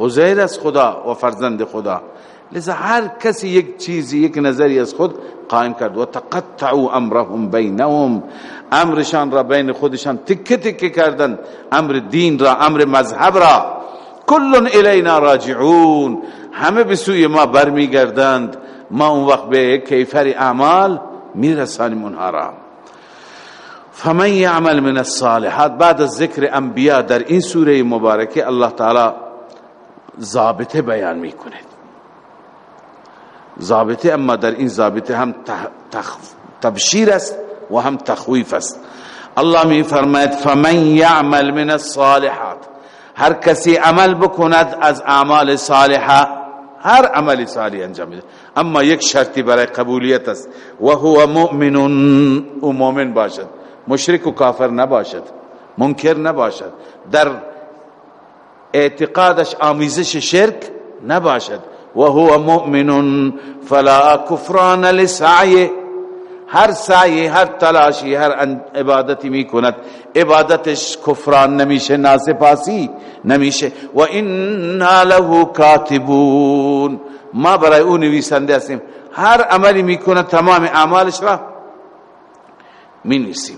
عزیر از خدا و فرزند خدا. لذا هر کسی یک چیزی یک نظری از خود قائم کرد. و تقطعوا امرهم بینهم امرشان را بین خودشان تکه تکه کردن. امر دین را امر مذهب را. کل الینا راجعون. همه به سوی ما برمیگردند ما اون وقت به کیفر اعمال میرسانیم اونها را. فمن یعمل من الصالحات. بعد از ذکر انبیاء در این سوره مبارکه الله تعالی ضابطه بیان میکنه ضابطه، اما در این ضابطه هم تبشیر است و هم تخویف است. الله می فرماید، فمن یعمل من الصالحات هر کسی عمل بکند از اعمال صالحه، هر عمل صالح انجام بده اما یک شرطی برای قبولیت است، و هو مؤمن و مؤمن باشد. مشرک و کافر نباشد، منکر نباشد. در اعتقادش آمیزش شرک نباشد. و هو مؤمن فلا کفران لسعی هر سعی هر تلاشی هر عبادتی می کند عبادتش کفران نمیشه ناسپاسی نمیشه و انا له کاتبون. ما برای او نویسنده هستیم. هر عملی می کند تمام اعمالش را می نویسیم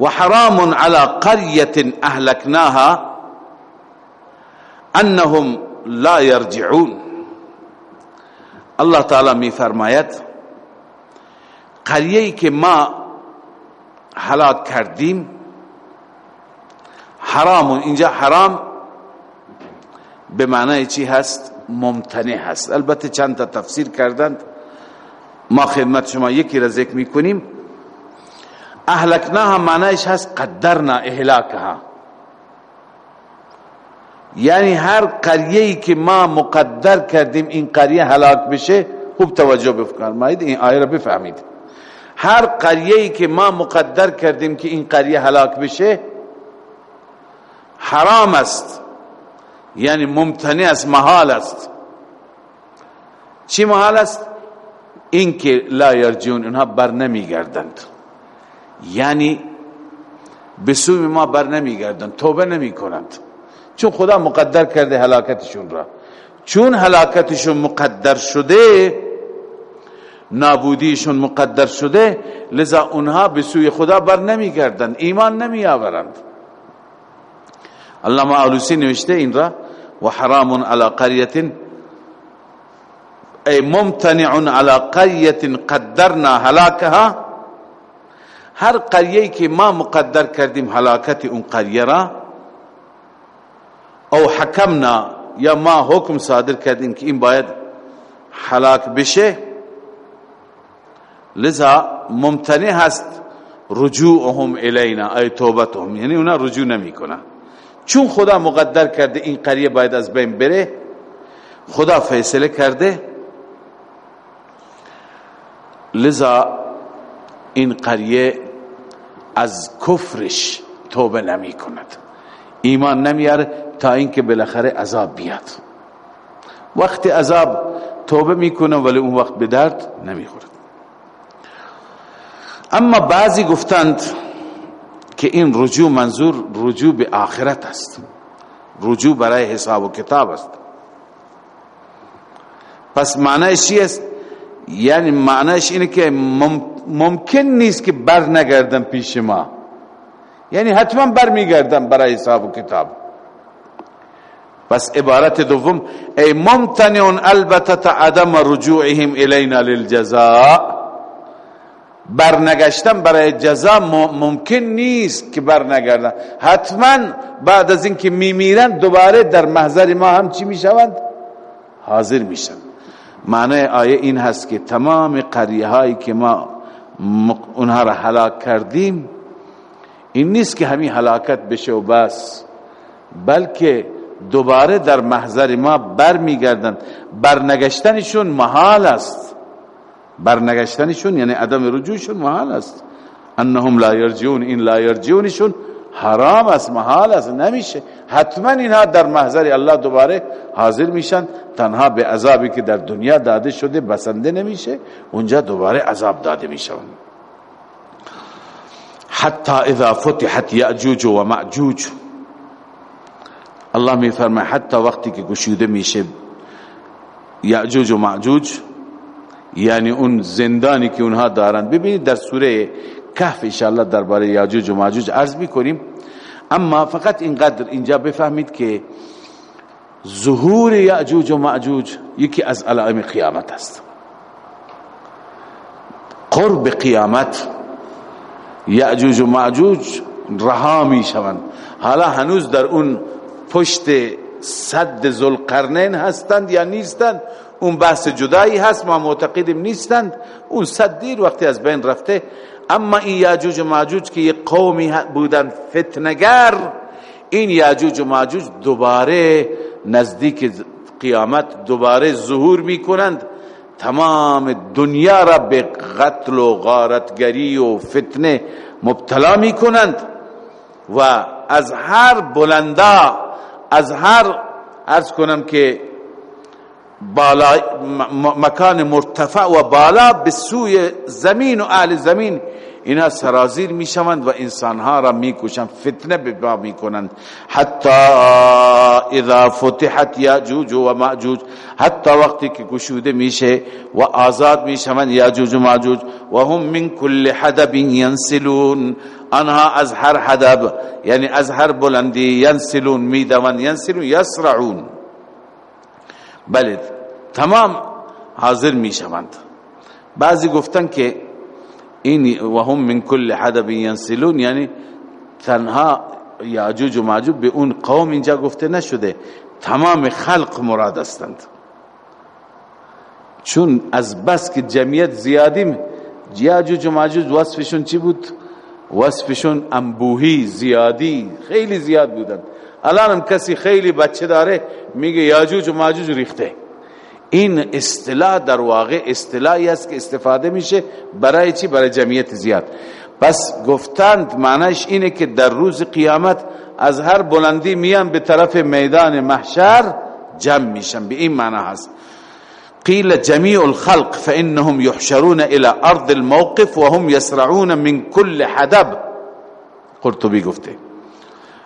و حرام على قرية اهلكناها انهم لا يرجعون الله تعالی می فرماید قریه ای که ما حلاک کردیم حرام اینجا حرام به معنی چی هست ممتنع هست البته چند تا تفسیر کردند۔ ما خدمت شما یکی را ذکر میکنیم۔ اهلکناها معنیش هست قدرنا اهلاکها یعنی هر قریه که ما مقدر کردیم این قریه هلاک بشه، خوب توجه بفرمایید، این آیه را بفهمید. هر قریه که ما مقدر کردیم که این قریه هلاک بشه، حرام است. یعنی ممتنع است محال است. چی محال است؟ این که لا یرجون اونها بر نمیگردند. یعنی به سوی ما بر نمیگردند، توبه نمی کنند چون خدا مقدر کرده هلاکتشون را. چون هلاکتشون مقدر شده نابودیشون مقدر شده، لذا اونها به سوی خدا بر نمیگردند، ایمان نمی آورند علامه آلوسی نوشته این را، و حرام على قرية. ای ممتنع على قرية قدرنا هلاكها هر قریه که ما مقدر کردیم هلاکت اون قریه را او حکمنا یا ما حکم صادر کردیم که این باید هلاک بشه، لذا ممتنع هست رجوعهم الینا، ای توبتهم. یعنی اونا رجوع نمی کنن. چون خدا مقدر کرده این قریه باید از بین بره، خدا فیصله کرده، لذا این قریه از کفرش توبه نمی کند. ایمان نمیاره تا اینکه بالاخره عذاب بیاد. وقت عذاب توبه میکنه، ولی اون وقت به درد نمیخورد اما بعضی گفتند که این رجوع منظور رجوع به آخرت است. رجوع برای حساب و کتاب است. پس معنیش چی است؟ یعنی معنیش اینه که ممکن نیست که بر نگردم پیش ما. یعنی حتما برمیگردم برای حساب و کتاب. پس عبارت دوم، ای ممتنع البته عدم رجوعهم الینا للجزاء. برنگشتن برای جزا ممکن نیست که برنگردن. حتما بعد از اینکه میمیرن دوباره در محضر ما هم چی میشوند؟ حاضر میشن. معنی آیه این هست که تمام قریه هایی که ما اونها را حلاک کردیم این نیست که همین حلاکت بشه و بس بلکه دوباره در محضر ما بر میگردن برنگشتنشون محال است۔ برنگشتنشون یعنی عدم رجوعشون محال است۔ انهم لا یرجون این لا یرجونشون حرام است، محال است، نمیشه۔ حتما اینها در محضر الله دوباره حاضر میشن۔ تنها به عذابی که در دنیا داده شده، بسنده نمیشه، اونجا دوباره عذاب داده میشن۔ حتی اذا فتحت یعجوج و معجوج الله می فرماید حتی وقتی که گشوده میشه یعجوج و معجوج یعنی اون زندانی که اونها دارند ببینید در سوره کهف انشاءالله درباره یعجوج و معجوج عرض میکنیم اما فقط اینقدر اینجا بفهمید که ظهور یعجوج و معجوج یکی از علائم قیامت است۔ قرب قیامت یعجوج و معجوج رها می شوند. حالا هنوز در اون پشت صد ذوالقرنین هستند یا نیستند؟ اون بحث جدایی هست، ما معتقدیم نیستند. اون صد دیر وقتی از بین رفته. اما این یاجوج و ماجوج که یک قومی بودن فتنگر این یاجوج و ماجوج دوباره نزدیک قیامت دوباره ظهور می کنند تمام دنیا را به قتل و غارتگری و فتنه مبتلا می کنند و از هر بلندا از هر ارز کنم که بالا مکان مرتفع و بالا به سوی زمین و اهل زمین اینا سرازیر می شوند و انسانها را می کشند فتنه به می کنند حتی اذا فتحت یاجوج و ماجوج، حتی وقتی که گشوده میشه و آزاد می شوند یاجوج و ماجوج، و هم من کل حدب ینسلون، آنها از هر حدب یعنی از هر بلندی ینسلون میدوند، ینسلون یسرعون. بله، تمام حاضر می شوند بعضی گفتن که این و هم من کل حدب ینسلون یعنی تنها یاجوج و ماجوج به اون قوم اینجا گفته نشده. تمام خلق مراد هستند. چون از بس که جمعیت زیادیم یاجوج و ماجوج وصفشون چی بود؟ وصفشون انبوهی زیادی، خیلی زیاد بودند. الان هم کسی خیلی بچه داره، میگه یاجوج و ماجوج ریخته. این اصطلاح در واقع اصطلاحی است که استفاده میشه برای چی؟ برای جمعیت زیاد. پس گفتند معنیش اینه که در روز قیامت از هر بلندی میان به طرف میدان محشر جمع میشن. به این معنی هست. قیل جمیع الخلق فانهم يحشرون الى ارض الموقف وهم يسرعون من كل حدب. قرطبی گفته.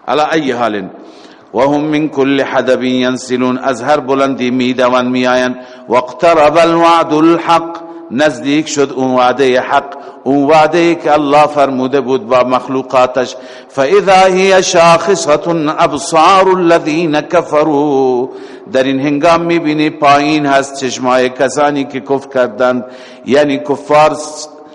على ای حال وهم من كل حدب ينسلون. از هر بلندی میدوان میآیند. واقترب الوعد الحق. نزدیک شد اون وعده حق. اون وعده که الله فرموده بود با مخلوقاتش. فاذا هي شاخصه ابصار الذين كفروا. در این هنگام میبینی پایین هست چشمای کسانی که کفر کردند. یعنی کفار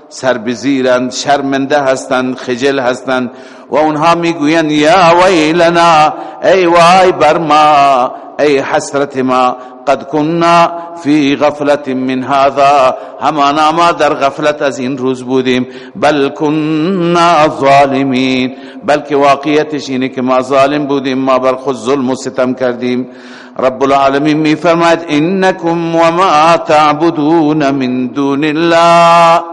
سربزیرند، شرمنده هستند، خجل هستند. و اونها میگویند یا ویلنا، ای وای بر ما ای حسرت ما، قد كنا في غفلت من هذا، همانا ما در غفلت از این روز بودیم. بل كنا ظالمین، بلکه واقعیتش اینه که ما ظالم بودیم، ما بر خود ظلم و ستم کردیم. رب العالمین می فرماید، انکم وما تعبدون من دون الله.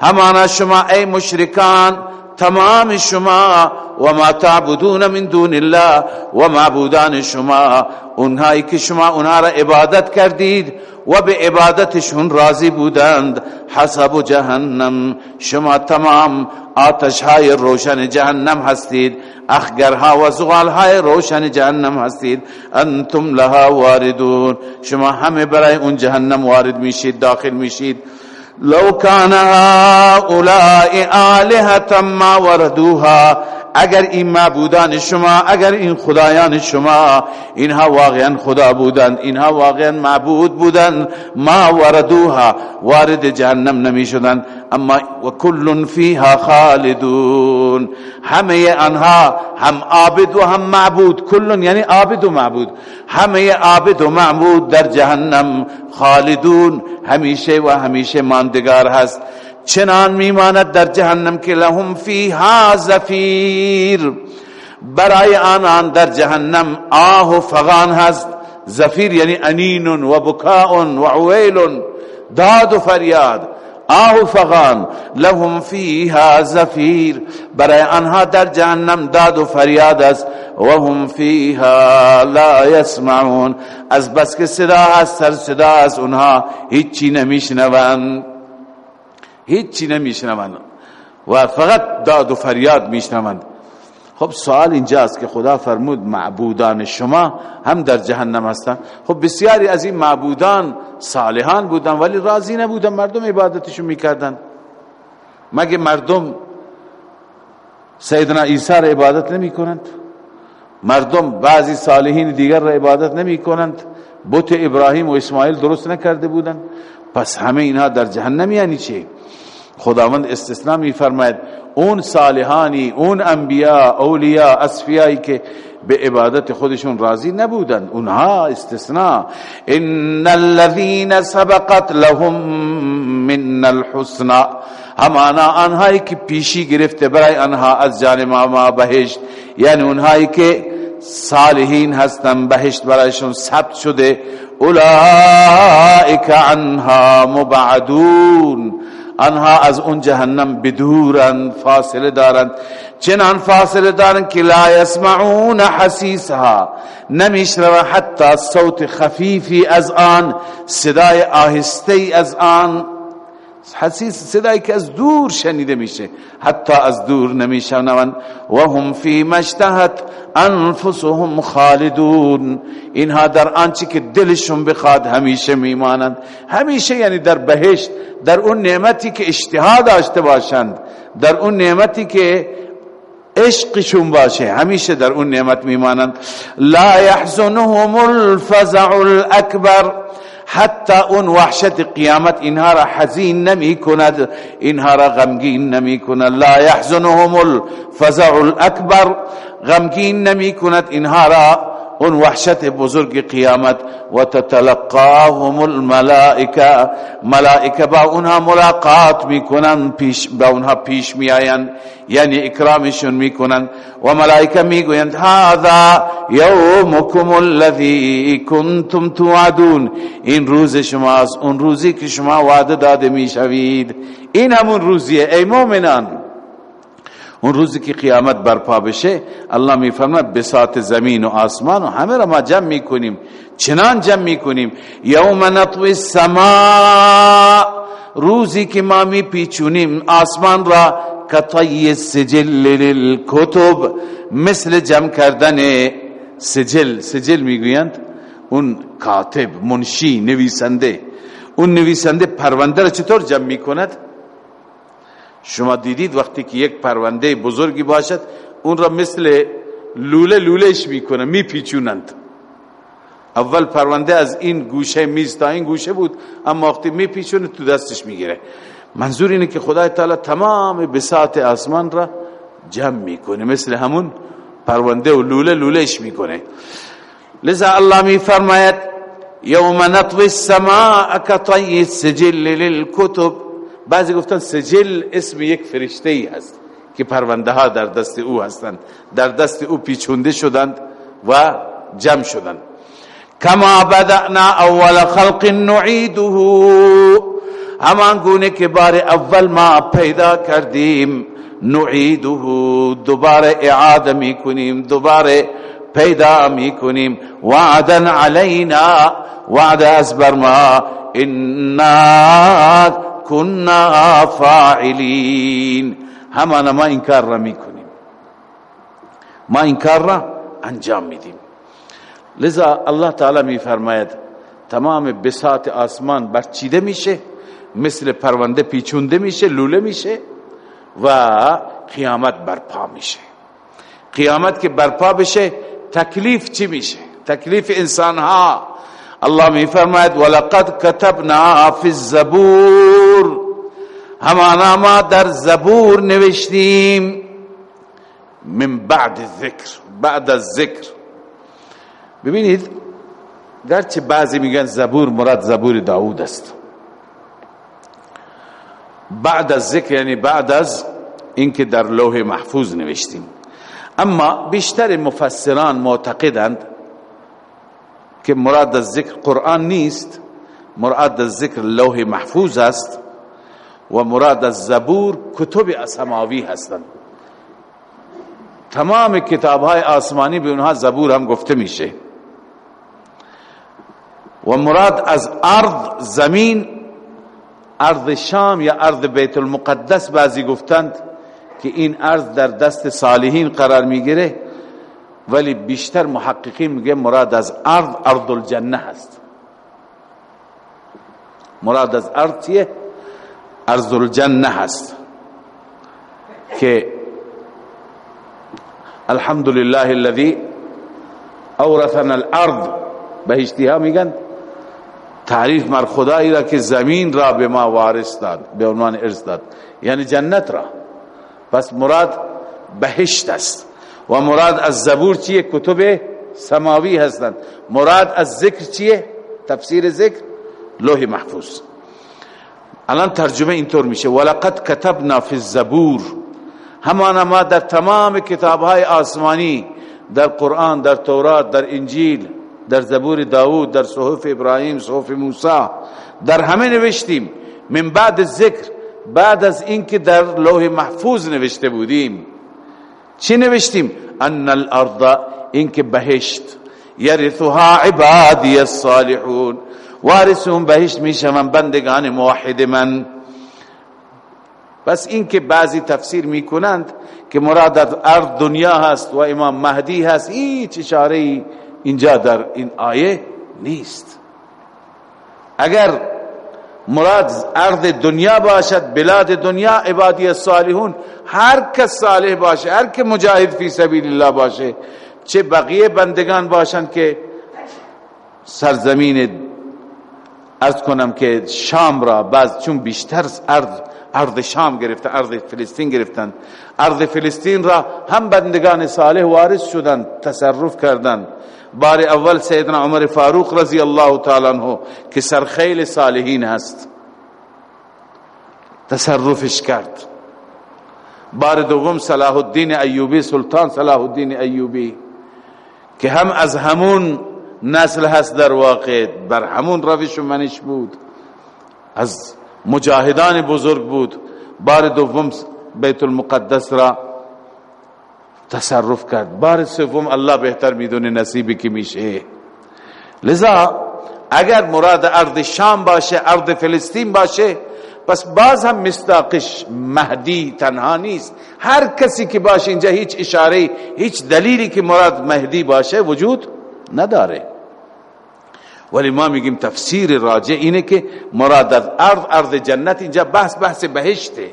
همانا شما ای مشرکان تمام شما و ما تعبدون من دون الله و معبودان شما اونهایی که شما اونها را عبادت کردید و به عبادتشون راضی بودند، حسب جهنم شما تمام آتش های روشن جهنم هستید، اخگرها و زغال های روشن جهنم هستید، انتم لها واردون، شما همه برای اون جهنم وارد میشید، داخل میشید لو كان هؤلاء آلهة ما وردوها اگر این معبودان شما، اگر این خدایان شما، اینها واقعا خدا بودند، اینها واقعا معبود بودند. ما وردوها وارد جهنم نمی شدند اما و کل فیها خالدون. همه آنها هم عابد و هم معبود. کل یعنی عابد و معبود. همه عابد و معبود در جهنم خالدون. همیشه و همیشه ماندگار هست. چنان میماند در جهنم که لهم فیها زفیر۔ برای آنان در جهنم آه و فغان هست۔ زفیر یعنی انین و بکاء و عویل، داد و فریاد۔ آه و فغان لهم فیها زفیر۔ برای آنها در جهنم داد و فریاد است۔ و هم فیها لا يسمعون از بس که صدا هست، سر صدا است اونها هیچی نمیشنوند هیچی نمیشنوند و فقط داد و فریاد میشنوند. خب سوال اینجاست که خدا فرمود معبودان شما هم در جهنم هستند خب بسیاری از این معبودان صالحان بودن ولی راضی نبودن، مردم عبادتشون میکردن. مگه مردم سیدنا عیسی را عبادت نمی کنند مردم بعضی صالحین دیگر را عبادت نمی کنند بت ابراهیم و اسماعیل درست نکرده بودند پس همه اینها در جهنم یعنی چه خداوند استثناء می فرماید اون صالحانی، اون انبیاء، اولیاء اصفیایی که به عبادت خودشون راضی نبودند. اونها استثناء. ان الذين سبقت لهم من الحسنى. همانا آنهایی که پیشی گرفته برای آنها از جانب ما بهشت. یعنی اونهایی که صالحین هستن، بهشت برایشون ثبت شده. اولئک عنها مبعدون. آنها از اون جهنم بدورند فاصله دارند چنان فاصله دارند که لا يسمعون حسیسها. نمیشنو حتی صوت خفیفی از آن، صدای آهسته از آن. حسیس صدایی که از دور شنیده میشه. حتی از دور نمیشنوند و هم فی مشتهت انفسهم خالدون. اینها در آنچه که دلشون بخواد همیشه میمانند. همیشه یعنی در بهشت، در اون نعمتی که اشتها داشته باشند. در اون نعمتی که عشقشون باشه، همیشه در اون نعمت میمانند. لا يحزنهم الفزع الاکبر. حتی اون وحشت قیامت اینها را حزین نمی کند اینها را غمگین نمی کند. لا یحزنهم الفزع الاکبر، غمگین نمی کند اینها را اون وحشت بزرگ قیامت و تتلقاهم الملائکه ملائکه با اونها ملاقات میکنن، پیش با اونها پیش میآیند یعنی اکرامشون میکنن و ملائکه میگویند، هذا یومکم الذی کنتم توعدون. این روز شما از اون روزی که شما وعده داده میشوید، این همون روزیه، ای مؤمنان اون روزی که قیامت برپا بشه، الله میفرماید بساط زمین و آسمان و همه را ما جمع میکنیم. چنان جمع میکنیم. یوم نطوی السماء، روزی که ما میپیچونیم آسمان را کطی سجل للکتب، مثل جمع کردن سجل. سجل میگویند؟ اون کاتب، منشی، نویسنده. اون نویسنده پرونده را چطور جمع میکند؟ شما دیدید وقتی که یک پرونده بزرگی باشد، اون را مثل لوله لولهش میکنه، میپیچونند. اول پرونده از این گوشه میز تا این گوشه بود، اما وقتی میپیچونه تو دستش میگیره. منظور اینه که خدای تعالی تمام بساط آسمان را جمع میکنه، مثل همون پرونده و لوله لولهش میکنه. لذا الله میفرماید، یوم نطوی السماء کطی السجل للکتب. بعضی گفتن سجل اسم یک فرشته ای هست که پرونده ها در دست او هستند. در دست او پیچونده شدند و جمع شدند. کما بدأنا اول خلق نعیده. همان گونه که بار اول ما پیدا کردیم، نعیده. دوباره اعاده می کنیم دوباره پیدا می کنیم وعدا علینا، وعد از بر ما. انا كنا فاعلین همان ما این کار را میکنیم ما این کار را انجام میدیم لذا الله تعالی میفرماید تمام بساط آسمان برچیده میشه مثل پرونده پیچونده میشه لوله میشه و قیامت برپا میشه قیامت که برپا بشه تکلیف چی میشه تکلیف انسان ها. الله می فرماید ولقد كتبنا فی الزبور همانا ما در زبور نوشتیم. من بعد ذکر بعد از ذکر ببینید، گرچه بعضی میگن زبور مراد زبور داود است. بعد از ذکر یعنی بعد از اینکه در لوح محفوظ نوشتیم. اما بیشتر مفسران معتقدند که مراد از ذکر قرآن نیست، مراد از ذکر لوح محفوظ است. و مراد از زبور کتب اسماوی هستند. تمام کتاب های آسمانی به اونها زبور هم گفته میشه. و مراد از ارض زمین، ارض شام یا ارض بیت المقدس بعضی گفتند که این ارض در دست صالحین قرار میگیره، ولی بیشتر محققین میگه مراد از ارض ارض الجنه هست. مراد از ارض چیه؟ ارض الجنه هست که الحمد لله الذي اورثنا الارض بهشتی ها میگن تعریف مر خدایی را که زمین را به ما وارث داد به عنوان ارث داد یعنی جنت را پس مراد بهشت است و مراد از زبور چیه کتب سماوی هستند مراد از ذکر چیه تفسیر ذکر لوح محفوظ الان ترجمه اینطور میشه. ولقد كتبنا فی الزبور. همانا ما در تمام کتاب های آسمانی، در قرآن، در تورات، در انجیل، در زبور داود در صحف ابراهیم، صحف موسی، در همه نوشتیم. من بعد ذکر بعد از اینکه در لوح محفوظ نوشته بودیم. چی نوشتیم؟ ان الارض، اینکه بهشت. یرثها عبادی الصالحون. وارثون بهشت میشون بندگان موحد من. بس اینکه بعضی تفسیر میکنند که مراد از ارض دنیا هست و امام مهدی هست، هیچ اشاره ای اینجا در این آیه نیست. اگر مراد ارض دنیا باشد، بلاد دنیا، عبادی صالحون، هر کس صالح باشه، هر که مجاهد فی سبیل الله باشه، چه بقیه بندگان باشند که سرزمین ارز کنم که شام را بعض چون بیشتر ارض ارض شام گرفتن ارض فلسطین گرفتن ارض فلسطین را هم بندگان صالح وارث شدند، تصرف کردند. بار اول سیدنا عمر فاروق رضی الله تعالی عنہ که سرخیل صالحین هست. تصرفش کرد. بار دوم صلاح الدین ایوبی، سلطان صلاح الدین ایوبی، که هم از همون نسل هست در واقع، بر همون روش و منش بود. از مجاهدان بزرگ بود. بار دوم بیت المقدس را تصرف کرد. بار سوم الله بهتر میدونه نصیبی که میشه. لذا اگر مراد ارض شام باشه، ارض فلسطین باشه، پس باز هم مستاقش مهدی تنها نیست. هر کسی که باشه، اینجا هیچ اشاره هیچ دلیلی که مراد مهدی باشه وجود نداره. ولی ما میگیم تفسیر راجع اینه که مراد از ارض ارض جنت اینجا بحث بحث بهشته.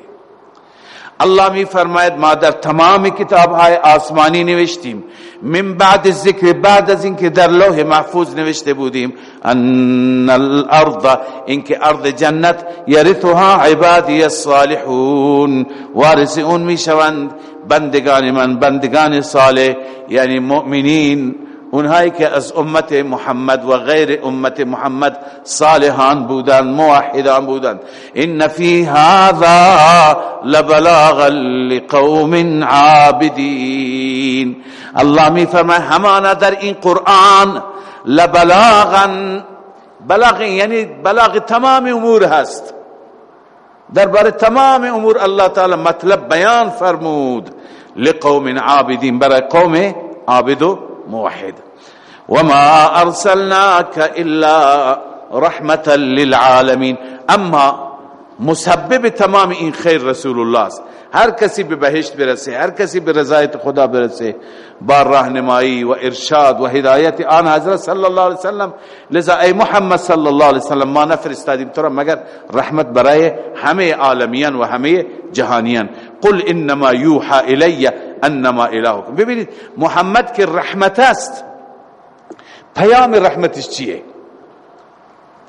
الله می فرماید، ما در تمام کتاب های آسمانی نوشتیم. من بعد ذکر، بعد از اینکه در لوح محفوظ نوشته بودیم. ان الارض، اینکه ارض جنت، یرثها عبادی الصالحون. وارث اون میشوند. بندگان من، بندگان صالح یعنی مؤمنین. اونهایی که از امت محمد و غیر امت محمد صالحان بودند موحدان بودند ان فی هذا لبلاغا لقوم عابدین۔ الله می فرماید همانا در این قرآن لبلاغا، بلاغ یعنی بلاغ تمام امور هست۔ درباره تمام امور الله تعالی مطلب بیان فرمود۔ لقوم عابدین، برای قوم عابد موحد. وما ارسلناك الا رحمة للعالمين. اما مسبب تمام این خیر رسول الله است. هر کسی به بهشت برسه هر کسی به رضایت خدا برسه با راهنمایی و ارشاد و هدایت آن حضرت صلی الله علیه وسلم. لذا ای محمد صلی الله علیه وسلم، ما نفرستادیم تو را، مگر رحمت برای همه عالمیان و همه جهانیان قل انما یوحى الی انما الهکم ببینید، محمد که رحمت است. پیام رحمتش چیه؟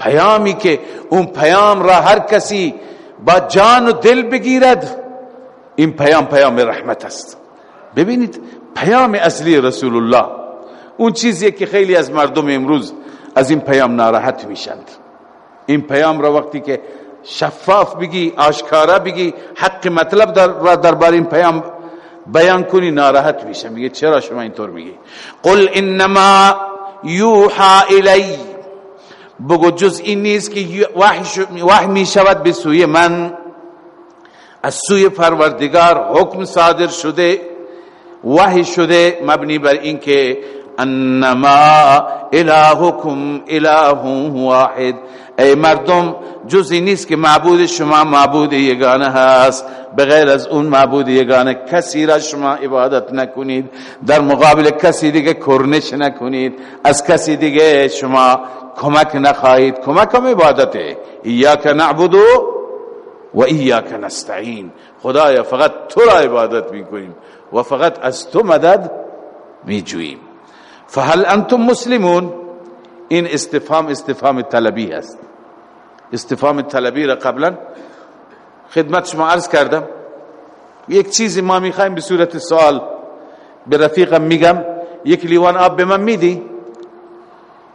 پیامی که اون پیام را هر کسی با جان و دل بگیرد، این پیام پیام رحمت است. ببینید، پیام اصلی رسول الله، اون چیزی که خیلی از مردم امروز از این پیام ناراحت میشند. این پیام را وقتی که شفاف بگی، آشکارا بگی، حق مطلب در را درباره این پیام بیان کنی، ناراحت میشه. میگه چرا شما اینطور میگی؟ قل انما یوحا الی. بگو جز این نیست که وحی می شود به سوی من. از سوی پروردگار حکم صادر شده، وحی شده، مبنی بر اینکه انما الهکم اله واحد. ای مردم جزی نیست که معبود شما معبود یگانه هست. بغیر از اون معبود یگانه کسی را شما عبادت نکنید. در مقابل کسی دیگه کرنش نکنید. از کسی دیگه شما کمک نخواهید. کمک هم عبادته. ایاک نعبدو و ایاک نستعین. خدایا، فقط تو را عبادت میکنیم و فقط از تو مدد میجوییم. فهل انتم مسلمون؟ این استفهام استفهام طلبی هست استفهام طلبی را قبلا خدمت شما عرض کردم یک چیزی ما میخوایم به صورت سوال به رفیقم میگم یک لیوان آب به من میدی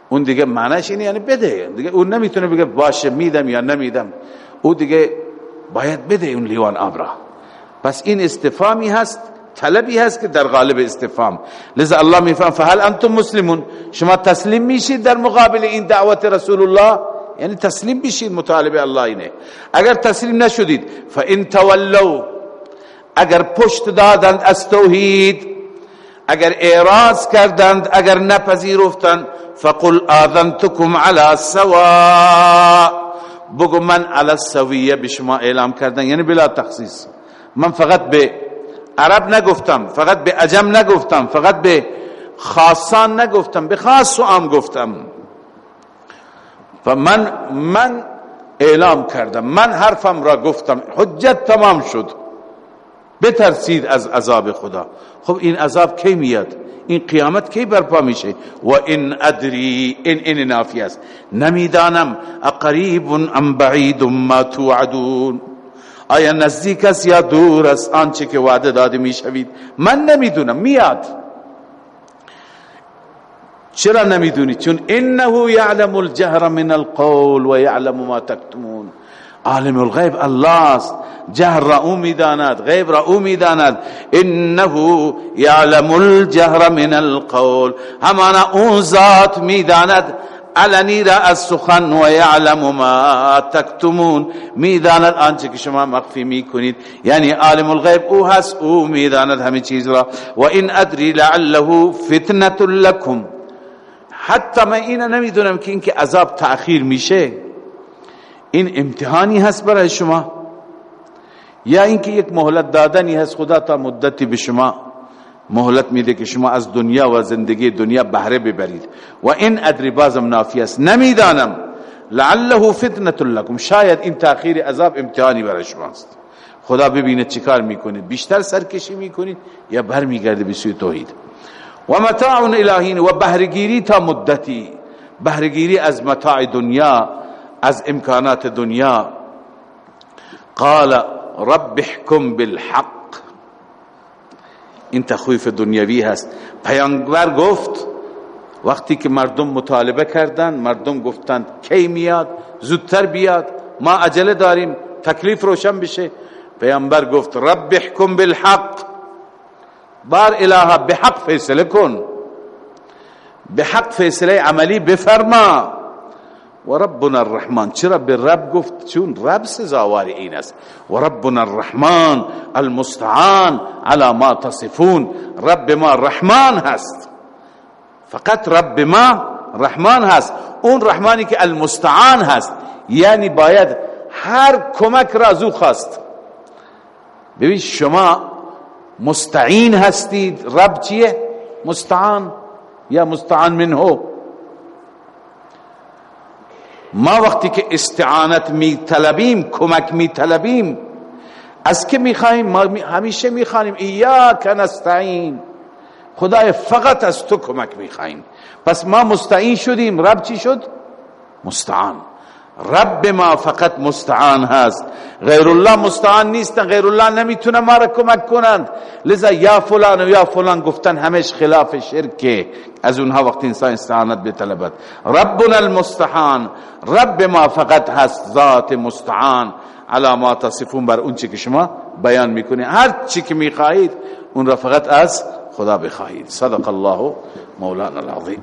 اون دیگه معنیش اینه یعنی بده دیگه اون نمیتونه بگه باشه میدم یا نمیدم او دیگه باید بده اون لیوان آب را پس این استفامی هست طلبی هست که در غالب استفام لذا الله میفهم فهل انتم مسلمون؟ شما تسلیم میشید در مقابل این دعوت رسول الله یعنی تسلیم بشید مطالبه الله اینه اگر تسلیم نشدید فان تولوا، اگر پشت دادند از توحید، اگر اعراض کردند، اگر نپذیرفتند، فقل آذنتكم على سوا بگو من على السویه به شما اعلام کردن یعنی بلا تخصیص۔ من فقط به عرب نگفتم، فقط به عجم نگفتم، فقط به خاصان نگفتم، به خاص و عام گفتم. و من من اعلام کردم، من حرفم را گفتم، حجت تمام شد. بترسید از عذاب خدا. خب این عذاب کی میاد؟ این قیامت کی برپا میشه؟ و ان ادری ان ان نافی است. نمیدانم، اقریب ام بعید ما توعدون. آیا نزدیک است یا دور است آنچه که وعده داده میشوید من نمیدونم. میاد. چرا نمیدونی؟ چون انه یعلم الجهر من القول و یعلم ما تکتمون. عالم الغیب الله است جهر را او میداند، غیب را او میداند. انه یعلم الجهر من القول. همانا اون ذات میداند. علنی را از سخن و یعلم ما تکتمون. میداند آنچه که شما مخفی میکنید. یعنی عالم الغیب او هست، او میداند همه چیز را. و این ادری لعله فتنه لکم. حتی من اینا نمیدونم که اینکه عذاب تأخیر میشه. این امتحانی هست برای شما. یا اینکه یک مهلت دادنی هست، خدا تا مدتی به شما مهلت میده که شما از دنیا و زندگی دنیا بهره ببرید. و این ادری بازم نافی است. نمیدانم. لعله فتنه لكم شاید این تاخیر عذاب امتحانی برای شما است. خدا ببینه چیکار میکنه بیشتر سرکشی میکنید یا برمیگرده به سوی توحید. و متاع الهین. و بهرگیری تا مدتی. بهرگیری از متاع دنیا، از امکانات دنیا. قال رب احکم بالحق. این تخویف دنیوی هست. پیانگبر گفت، وقتی که مردم مطالبه کردند، مردم گفتند، کی میاد؟ زودتر بیاد. ما عجله داریم. تکلیف روشن بشه. پیامبر گفت، رب احکم بالحق. بار الها به حق فیصله کن. به حق فیصله عملی بفرما. و ربنا الرحمن چرا به رب گفت چون رب سزاوار این است و ربنا الرحمن المستعان على ما تصفون رب ما رحمان هست فقط رب ما رحمان هست اون رحمانی که المستعان هست یعنی باید هر کمک را زو خواست ببین شما مستعین هستید رب چیه مستعان یا مستعان منه ما وقتی که استعانت می طلبیم، کمک می طلبیم. از که میخوایم ما همیشه میخوانیم ایاک نستعین. خدای فقط از تو کمک میخوایم پس ما مستعین شدیم. رب چی شد؟ مستعان. رب ما فقط مستعان هست. غیر الله مستعان نیستن. غیر الله نمیتونه ما را کمک کنند. لذا یا فلان و یا فلان گفتن همش خلاف شرک از اونها وقتی انسان استعانت بطلبت ربنا المستحان رب ما فقط هست، ذات مستعان. علامات تصفون بر اون چی که شما بیان میکنه هر چی که میخواهید، اون را فقط از خدا بخواهید. صدق الله مولانا العظیم.